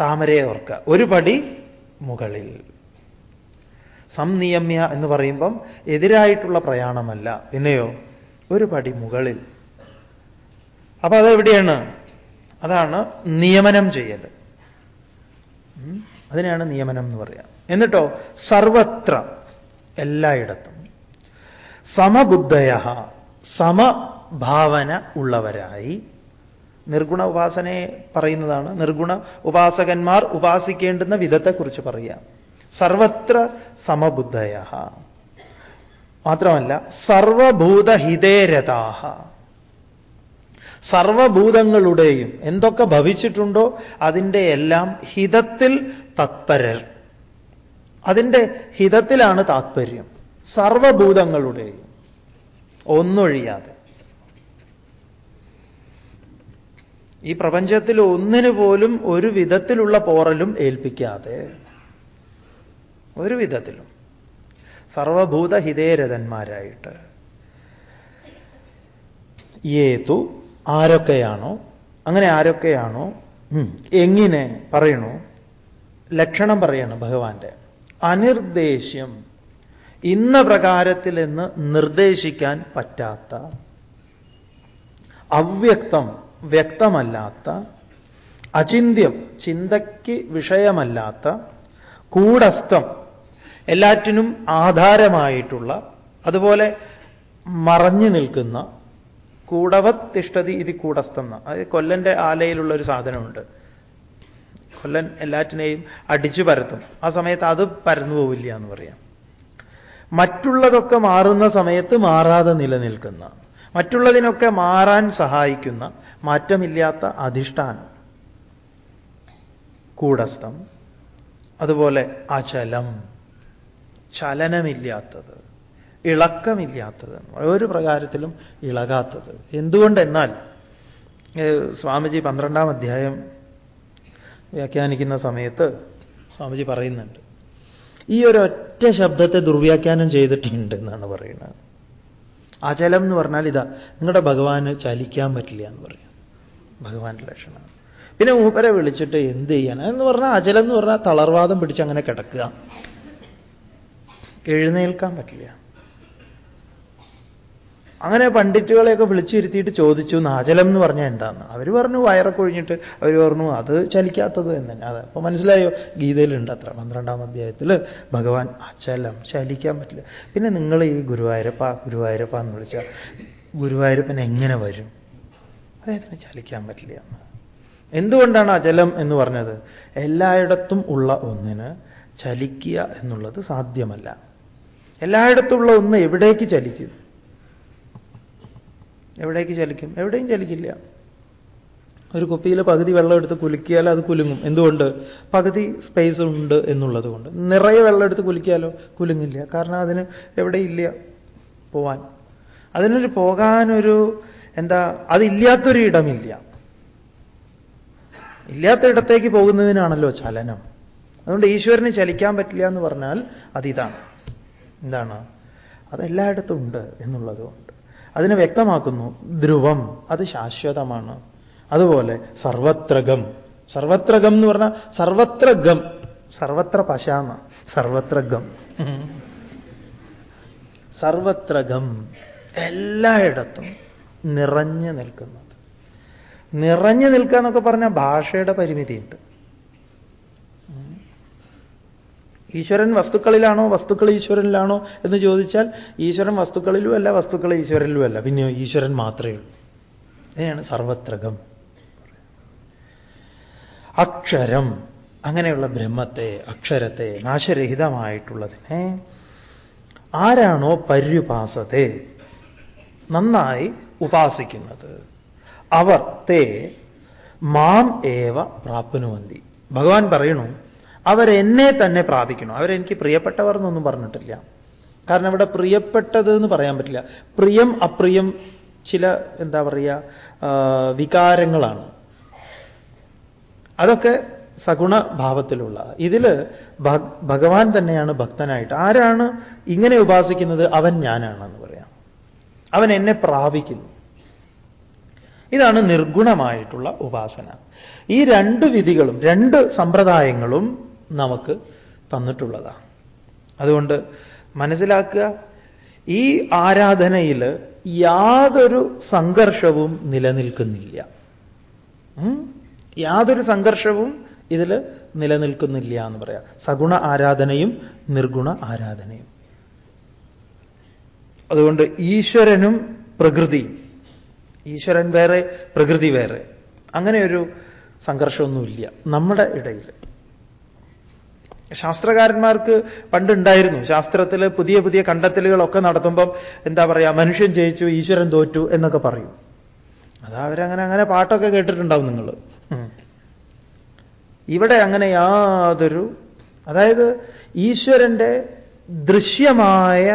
താമരയെ ഓർക്കുക. ഒരു പടി മുകളിൽ. സംനിയമ്യ എന്ന് പറയുമ്പം എതിരായിട്ടുള്ള പ്രയാണമല്ല. പിന്നെയോ? ഒരു പടി മുകളിൽ. അപ്പൊ അതെവിടെയാണ്? അതാണ് നിയമനം ചെയ്യൽ അതിനെയാണ് നിയമനം എന്ന് പറയാം. എന്നിട്ടോ സർവത്ര എല്ലായിടത്തും സമബുദ്ധയ സമഭാവന ഉള്ളവരായി നിർഗുണ ഉപാസനയെ പറയുന്നതാണ്. നിർഗുണ ഉപാസകന്മാർ ഉപാസിക്കേണ്ടുന്ന വിധത്തെക്കുറിച്ച് പറയാം. സർവത്ര സമബുദ്ധയ മാത്രമല്ല സർവഭൂതഹിതേരഥാഹ സർവഭൂതങ്ങളുടെയും എന്തൊക്കെ ഭവിച്ചിട്ടുണ്ടോ അതിന്റെ എല്ലാം ഹിതത്തിൽ തത്പരർ. അതിന്റെ ഹിതത്തിലാണ് താത്പര്യം. സർവഭൂതങ്ങളുടെയും. ഒന്നൊഴിയാതെ. ഈ പ്രപഞ്ചത്തിൽ ഒന്നിനു പോലും ഒരു വിധത്തിലുള്ള പോറലും ഏൽപ്പിക്കാതെ. ഒരു വിധത്തിലും. സർവഭൂത ഹിതേരഥന്മാരായിട്ട് ഏതു ആരൊക്കെയാണോ അങ്ങനെ ആരൊക്കെയാണോ എങ്ങനെ പറയണു? ലക്ഷണം പറയണം ഭഗവാന്റെ. അനിർദ്ദേശ്യം ഇന്ന പ്രകാരത്തിൽ എന്ന് നിർദ്ദേശിക്കാൻ പറ്റാത്ത അവ്യക്തം വ്യക്തമല്ലാത്ത അചിന്ത്യം ചിന്തയ്ക്ക് വിഷയമല്ലാത്ത കൂടസ്ഥം എല്ലാറ്റിനും ആധാരമായിട്ടുള്ള അതുപോലെ മറഞ്ഞു നിൽക്കുന്ന കൂടവത് തിഷ്ടതി ഇത് കൂടസ്ഥം അത് കൊല്ലന്റെ ആലയിലുള്ള ഒരു സാധനമുണ്ട്. കൊല്ലൻ എല്ലാറ്റിനെയും അടിച്ചു പരത്തും. ആ സമയത്ത് അത് പരന്നു പോവില്ല എന്ന് പറയാം. മറ്റുള്ളതൊക്കെ മാറുന്ന സമയത്ത് മാറാതെ നിലനിൽക്കുന്ന മറ്റുള്ളതിനൊക്കെ മാറാൻ സഹായിക്കുന്ന മാറ്റമില്ലാത്ത അധിഷ്ഠാനം. കൂടസ്ഥം അതുപോലെ അചലം ചലനമില്ലാത്തത് ഇളക്കമില്ലാത്തത് ഒരു പ്രകാരത്തിലും ഇളകാത്തത്. എന്തുകൊണ്ടെന്നാൽ സ്വാമിജി പന്ത്രണ്ടാം അധ്യായം വ്യാഖ്യാനിക്കുന്ന സമയത്ത് സ്വാമിജി പറയുന്നുണ്ട് ഈ ഒരു ഒറ്റ ശബ്ദത്തെ ദുർവ്യാഖ്യാനം ചെയ്തിട്ടുണ്ട് എന്നാണ് പറയുന്നത്. അചലം എന്ന് പറഞ്ഞാൽ ഇതാ നിങ്ങളുടെ ഭഗവാന് ചലിക്കാൻ പറ്റില്ല എന്ന് പറയും. ഭഗവാന്റെ ലക്ഷണം. പിന്നെ മൂപ്പരെ വിളിച്ചിട്ട് എന്ത് ചെയ്യാൻ എന്ന് പറഞ്ഞാൽ അചലം എന്ന് പറഞ്ഞാൽ തളർവാദം പിടിച്ച് അങ്ങനെ കിടക്കുക. എഴുന്നേൽക്കാൻ പറ്റില്ല. അങ്ങനെ പണ്ഡിറ്റുകളെയൊക്കെ വിളിച്ചിരുത്തിയിട്ട് ചോദിച്ചു നാചലം എന്ന് പറഞ്ഞാൽ എന്താന്ന്? അവർ പറഞ്ഞു വയറൊക്കെ ഒഴിഞ്ഞിട്ട് അവർ പറഞ്ഞു അത് ചലിക്കാത്തത് എന്ന് തന്നെ. അതെ അപ്പൊ മനസ്സിലായോ? ഗീതയിലുണ്ട് അത്ര പന്ത്രണ്ടാം അധ്യായത്തിൽ ഭഗവാൻ അചലം ചലിക്കാൻ പറ്റില്ല. പിന്നെ നിങ്ങൾ ഈ ഗുരുവായൂരപ്പ ഗുരുവായൂരപ്പ എന്ന് വിളിച്ചാൽ ഗുരുവായൂരപ്പൻ എങ്ങനെ വരും? അദ്ദേഹത്തിന് ചലിക്കാൻ പറ്റില്ല. എന്തുകൊണ്ടാണ് അചലം എന്ന് പറഞ്ഞത്? എല്ലായിടത്തും ഉള്ള ഒന്നിന് ചലിക്കുക എന്നുള്ളത് സാധ്യമല്ല. എല്ലായിടത്തുള്ള ഒന്ന് എവിടേക്ക് ചലിക്കും? എവിടേക്ക് ചലിക്കും? എവിടെയും ചലിക്കില്ല. ഒരു കുപ്പിയിൽ പകുതി വെള്ളം എടുത്ത് കുലുക്കിയാൽ അത് കുലുങ്ങും. എന്തുകൊണ്ട്? പകുതി സ്പേസ് ഉണ്ട് എന്നുള്ളത് കൊണ്ട്. നിറയെ വെള്ളം എടുത്ത് കുലുക്കിയാലോ? കുലുങ്ങില്ല. കാരണം അതിന് എവിടെയില്ല പോവാൻ. അതിനൊരു പോകാനൊരു എന്താ അതില്ലാത്തൊരു ഇടമില്ല. ഇല്ലാത്ത ഇടത്തേക്ക് പോകുന്നതിനാണല്ലോ ചലനം. അതുകൊണ്ട് ഈശ്വരന് ചലിക്കാൻ പറ്റില്ല എന്ന് പറഞ്ഞാൽ അതിതാണ്. എന്താണ്? അതെല്ലായിടത്തും ഉണ്ട് എന്നുള്ളതുകൊണ്ട്. അതിനെ വ്യക്തമാക്കുന്നു ധ്രുവം അത് ശാശ്വതമാണ്. അതുപോലെ സർവത്രകം സർവത്രകം എന്ന് പറഞ്ഞാൽ സർവത്രഗം. സർവത്ര പശാന്ന സർവത്രഗം. സർവത്രഗം എല്ലായിടത്തും നിറഞ്ഞു നിൽക്കുന്നത്. നിറഞ്ഞു നിൽക്കുക എന്നൊക്കെ പറഞ്ഞാൽ ഭാഷയുടെ പരിമിതിയുണ്ട്. ഈശ്വരൻ വസ്തുക്കളിലാണോ? വസ്തുക്കൾ ഈശ്വരനിലാണോ എന്ന് ചോദിച്ചാൽ ഈശ്വരൻ വസ്തുക്കളിലും അല്ല വസ്തുക്കൾ ഈശ്വരനിലും അല്ല. പിന്നെ ഈശ്വരൻ മാത്രമേ ഉള്ളൂ. ഇതിനെയാണ് സർവത്രകം. അക്ഷരം അങ്ങനെയുള്ള ബ്രഹ്മത്തെ അക്ഷരത്തെ നാശരഹിതമായിട്ടുള്ളതിനെ ആരാണോ പര്യുപാസത്തെ നന്നായി ഉപാസിക്കുന്നത്. അവർ തേ മാം ഏവ പ്രാപ്നുവന്തി. ഭഗവാൻ പറയണു അവരെന്നെ തന്നെ പ്രാപിക്കണം അവരെനിക്ക് പ്രിയപ്പെട്ടവർ എന്നൊന്നും പറഞ്ഞിട്ടില്ല. കാരണം ഇവിടെ പ്രിയപ്പെട്ടത് എന്ന് പറയാൻ പറ്റില്ല. പ്രിയം അപ്രിയം ചില എന്താ പറയുക വികാരങ്ങളാണ്. അതൊക്കെ സഗുണ ഭാവത്തിലുള്ള ഇതിൽ ഭഗവാൻ തന്നെയാണ് ഭക്തനായിട്ട്. ആരാണ് ഇങ്ങനെ ഉപാസിക്കുന്നത്? അവൻ ഞാനാണെന്ന് പറയാം. അവൻ എന്നെ പ്രാപിക്കുന്നു. ഇതാണ് നിർഗുണമായിട്ടുള്ള ഉപാസന. ഈ രണ്ട് വിധികളും രണ്ട് സമ്പ്രദായങ്ങളും നമുക്ക് തന്നിട്ടുള്ളതാണ്. അതുകൊണ്ട് മനസ്സിലാക്കുക ഈ ആരാധനയിൽ യാതൊരു സംഘർഷവും നിലനിൽക്കുന്നില്ല. യാതൊരു സംഘർഷവും ഇതിൽ നിലനിൽക്കുന്നില്ല എന്ന് പറയാം. സഗുണ ആരാധനയും നിർഗുണ ആരാധനയും. അതുകൊണ്ട് ഈശ്വരനും പ്രകൃതി. ഈശ്വരൻ വേറെ പ്രകൃതി വേറെ. അങ്ങനെ ഒരു സംഘർഷമൊന്നുമില്ല നമ്മുടെ ഇടയിൽ. ശാസ്ത്രകാരന്മാർക്ക് പണ്ടുണ്ടായിരുന്നു. ശാസ്ത്രത്തിൽ പുതിയ പുതിയ കണ്ടെത്തലുകളൊക്കെ നടത്തുമ്പം എന്താ പറയുക മനുഷ്യൻ ജയിച്ചു ഈശ്വരൻ തോറ്റു എന്നൊക്കെ പറയും. അത് അവരങ്ങനെ അങ്ങനെ പാട്ടൊക്കെ കേട്ടിട്ടുണ്ടാവും നിങ്ങൾ ഇവിടെ അങ്ങനെ യാതൊരു അതായത് ഈശ്വരന്റെ ദൃശ്യമായ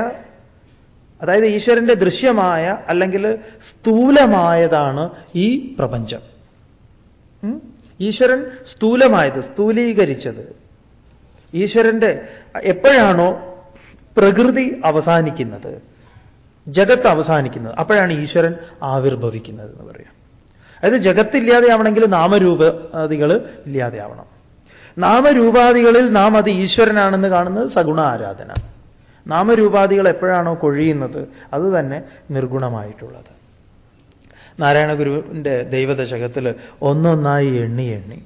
അതായത് ഈശ്വരന്റെ ദൃശ്യമായ അല്ലെങ്കിൽ സ്ഥൂലമായതാണ് ഈ പ്രപഞ്ചം. ഈശ്വരൻ സ്ഥൂലമായത് സ്ഥൂലീകരിച്ചത്. ഈശ്വരന്റെ എപ്പോഴാണോ പ്രകൃതി അവസാനിക്കുന്നത് ജഗത്ത് അവസാനിക്കുന്നത് അപ്പോഴാണ് ഈശ്വരൻ ആവിർഭവിക്കുന്നത് എന്ന് പറയാം. അതായത് ജഗത്തില്ലാതെയാവണമെങ്കിൽ നാമരൂപാദികൾ ഇല്ലാതെയാവണം. നാമരൂപാദികളിൽ നാം അത് ഈശ്വരനാണെന്ന് കാണുന്നത് സഗുണ ആരാധന. നാമരൂപാദികൾ എപ്പോഴാണോ കൊഴിയുന്നത് അത് തന്നെ നിർഗുണമായിട്ടുള്ളത്. നാരായണ ഗുരുവിന്റെ ദൈവദശകത്തിൽ ഒന്നൊന്നായി എണ്ണി എണ്ണി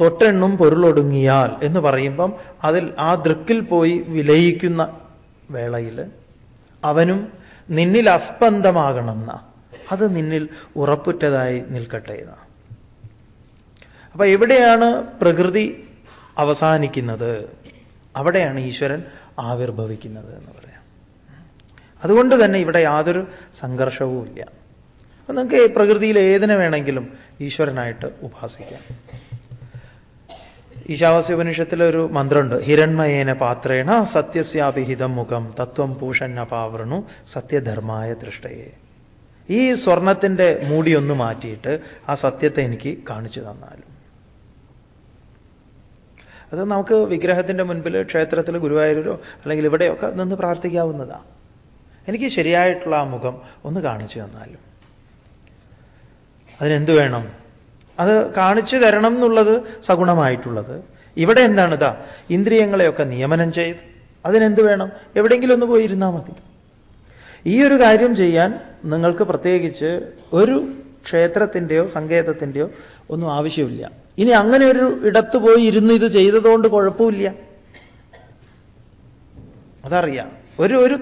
തൊട്ടെണ്ണും പൊരുളൊടുങ്ങിയാൽ എന്ന് പറയുമ്പം അതിൽ ആ ദൃക്കിൽ പോയി വിലയിക്കുന്ന വേളയിൽ അവനും നിന്നിൽ അസ്പന്ദമാകണമെന്ന അത് നിന്നിൽ ഉറപ്പുറ്റതായി നിൽക്കട്ടെ എന്ന. അപ്പൊ എവിടെയാണ് പ്രകൃതി അവസാനിക്കുന്നത്? അവിടെയാണ് ഈശ്വരൻ ആവിർഭവിക്കുന്നത് എന്ന് പറയാം. അതുകൊണ്ട് തന്നെ ഇവിടെ യാതൊരു സംഘർഷവും ഇല്ല അപ്പൊ നിങ്ങൾക്ക് പ്രകൃതിയിൽ ഏതിനെ വേണമെങ്കിലും ഈശ്വരനായിട്ട് ഉപാസിക്കാം. ഈശാവാസ്യ ഒരു മന്ത്രമുണ്ട്. ഹിരൺമയേന പാത്രേണ സത്യസ്യാഭിഹിതം മുഖം തത്വം പൂഷന്നപാവൃണു സത്യധർമായ ദൃഷ്ടയെ. ഈ സ്വർണത്തിന്റെ മൂടിയൊന്ന് മാറ്റിയിട്ട് ആ സത്യത്തെ എനിക്ക് കാണിച്ചു തന്നാലും. അത് നമുക്ക് വിഗ്രഹത്തിന്റെ മുൻപിൽ ക്ഷേത്രത്തിൽ ഗുരുവായൂരോ അല്ലെങ്കിൽ ഇവിടെയൊക്കെ നിന്ന് പ്രാർത്ഥിക്കാവുന്നതാണ് എനിക്ക് ശരിയായിട്ടുള്ള ആ മുഖം ഒന്ന് കാണിച്ചു തന്നാലും. അതിനെന്ത് വേണം? അത് കാണിച്ചു തരണം എന്നുള്ളത് സഗുണമായിട്ടുള്ളത്. ഇവിടെ എന്താണ്? ഇതാ ഇന്ദ്രിയങ്ങളെയൊക്കെ നിയമനം ചെയ്ത്. അതിനെന്ത് വേണം? എവിടെയെങ്കിലും ഒന്ന് പോയിരുന്നാൽ മതി. ഈ ഒരു കാര്യം ചെയ്യാൻ നിങ്ങൾക്ക് പ്രത്യേകിച്ച് ഒരു ക്ഷേത്രത്തിന്റെയോ സങ്കേതത്തിന്റെയോ ഒന്നും ആവശ്യമില്ല. ഇനി അങ്ങനെ ഒരു ഇടത്ത് പോയി ഇരുന്ന് ഇത് ചെയ്തതുകൊണ്ട് കുഴപ്പമില്ല. അതറിയാം. ഒരു ഒരു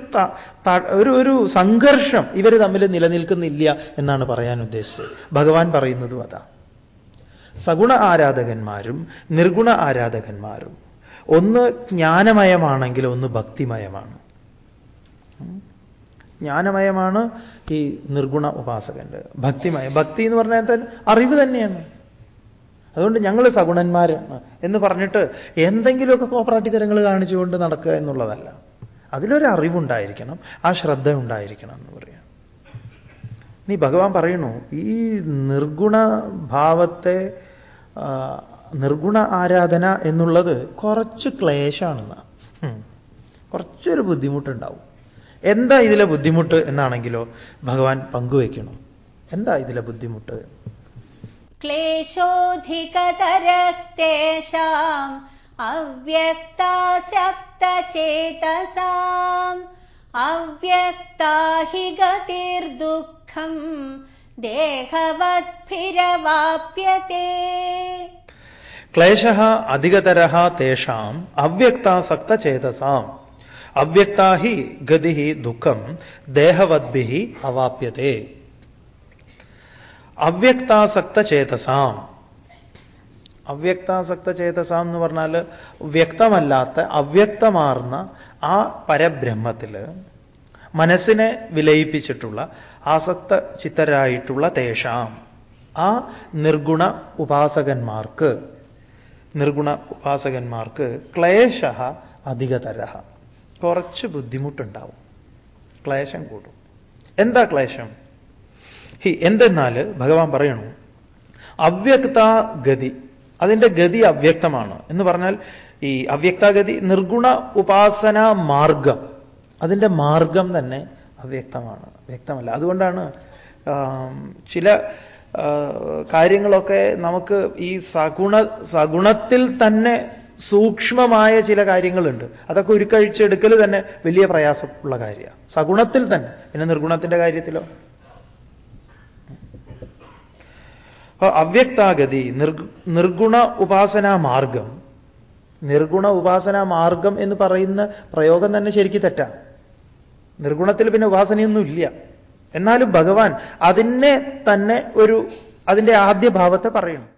ഒരു ഒരു സംഘർഷം ഇവർ തമ്മിൽ നിലനിൽക്കുന്നില്ല എന്നാണ് പറയാൻ ഉദ്ദേശിച്ചത്. ഭഗവാൻ പറയുന്നതും അതാ. സഗുണ ആരാധകന്മാരും നിർഗുണ ആരാധകന്മാരും. ഒന്ന് ജ്ഞാനമയമാണെങ്കിൽ ഒന്ന് ഭക്തിമയമാണ്. ജ്ഞാനമയമാണ് ഈ നിർഗുണ ഉപാസകന്റെ. ഭക്തിമയം. ഭക്തി എന്ന് പറഞ്ഞാൽ അറിവ് തന്നെയാണ്. അതുകൊണ്ട് ഞങ്ങൾ സഗുണന്മാരാണ് എന്ന് പറഞ്ഞിട്ട് എന്തെങ്കിലുമൊക്കെ കോപ്പറാട്ടി തരങ്ങൾ കാണിച്ചുകൊണ്ട് നടക്കുക എന്നുള്ളതല്ല. അതിലൊരു അറിവുണ്ടായിരിക്കണം ആ ശ്രദ്ധ ഉണ്ടായിരിക്കണം എന്ന് പറയാം. നീ ഭഗവാൻ പറയുന്നു ഈ നിർഗുണ ഭാവത്തെ നിർഗുണ ആരാധന എന്നുള്ളത് കുറച്ച് ക്ലേശമാണെന്ന് കുറച്ചൊരു ബുദ്ധിമുട്ടുണ്ടാവും. എന്താ ഇതിലെ ബുദ്ധിമുട്ട് എന്നാണെങ്കിലോ ഭഗവാൻ പങ്കുവയ്ക്കണം. എന്താ ഇതിലെ ബുദ്ധിമുട്ട്? ക്ലേശോധികതരസ്തേഷാം അവ്യക്താസക്തചേതസാം അവ്യക്താഹി ഗതിർദുഃഖം ക്ലേശ അധികതര തേഷാം അവ്യക്താസക്തചേതസാം അവ്യക്താ ഹി ഗതി ദുഃഖം ദേഹവദ്ഭി അവാപ്യത്തെ അവ്യക്താസക്തചേതസാം അവ്യക്താസക്തചേതസാം എന്ന് പറഞ്ഞാൽ വ്യക്തമല്ലാത്ത അവ്യക്തമാർന്ന ആ പരബ്രഹ്മത്തിൽ മനസ്സിനെ വിലയിപ്പിച്ചിട്ടുള്ള ആസക്ത ചിത്തരായിട്ടുള്ള തേഷാം. ആ നിർഗുണ ഉപാസകന്മാർക്ക് നിർഗുണ ഉപാസകന്മാർക്ക് ക്ലേശ അധികതര. കുറച്ച് ബുദ്ധിമുട്ടുണ്ടാവും. ക്ലേശം കൂടും. എന്താ ക്ലേശം? ഹി എന്തെന്നാൽ ഭഗവാൻ പറയണു അവ്യക്താഗതി അതിന്റെ ഗതി അവ്യക്തമാണ്. എന്ന് പറഞ്ഞാൽ ഈ അവ്യക്താഗതി നിർഗുണ ഉപാസന മാർഗം അതിന്റെ മാർഗം തന്നെ അവ്യക്തമാണ് വ്യക്തമല്ല. അതുകൊണ്ടാണ് ചില കാര്യങ്ങളൊക്കെ നമുക്ക് ഈ സഗുണ സഗുണത്തിൽ തന്നെ സൂക്ഷ്മമായ ചില കാര്യങ്ങളുണ്ട്. അതൊക്കെ ഉരുക്കഴിച്ചെടുക്കൽ തന്നെ വലിയ പ്രയാസമുള്ള കാര്യമാണ് സഗുണത്തിൽ തന്നെ. പിന്നെ നിർഗുണത്തിന്റെ കാര്യത്തിലോ? അവ്യക്താഗതി നിർ നിർഗുണ ഉപാസനാ മാർഗം. നിർഗുണ ഉപാസനാ മാർഗം എന്ന് പറയുന്ന പ്രയോഗം തന്നെ ശരിക്കും തെറ്റാ. നിർഗുണത്തിൽ പിന്നെ ഉപാസനയൊന്നും ഇല്ല എന്നാലും ഭഗവാൻ അതിനെ തന്നെ ഒരു അതിന്റെ ആദ്യ ഭാവത്തെ പറയുന്നു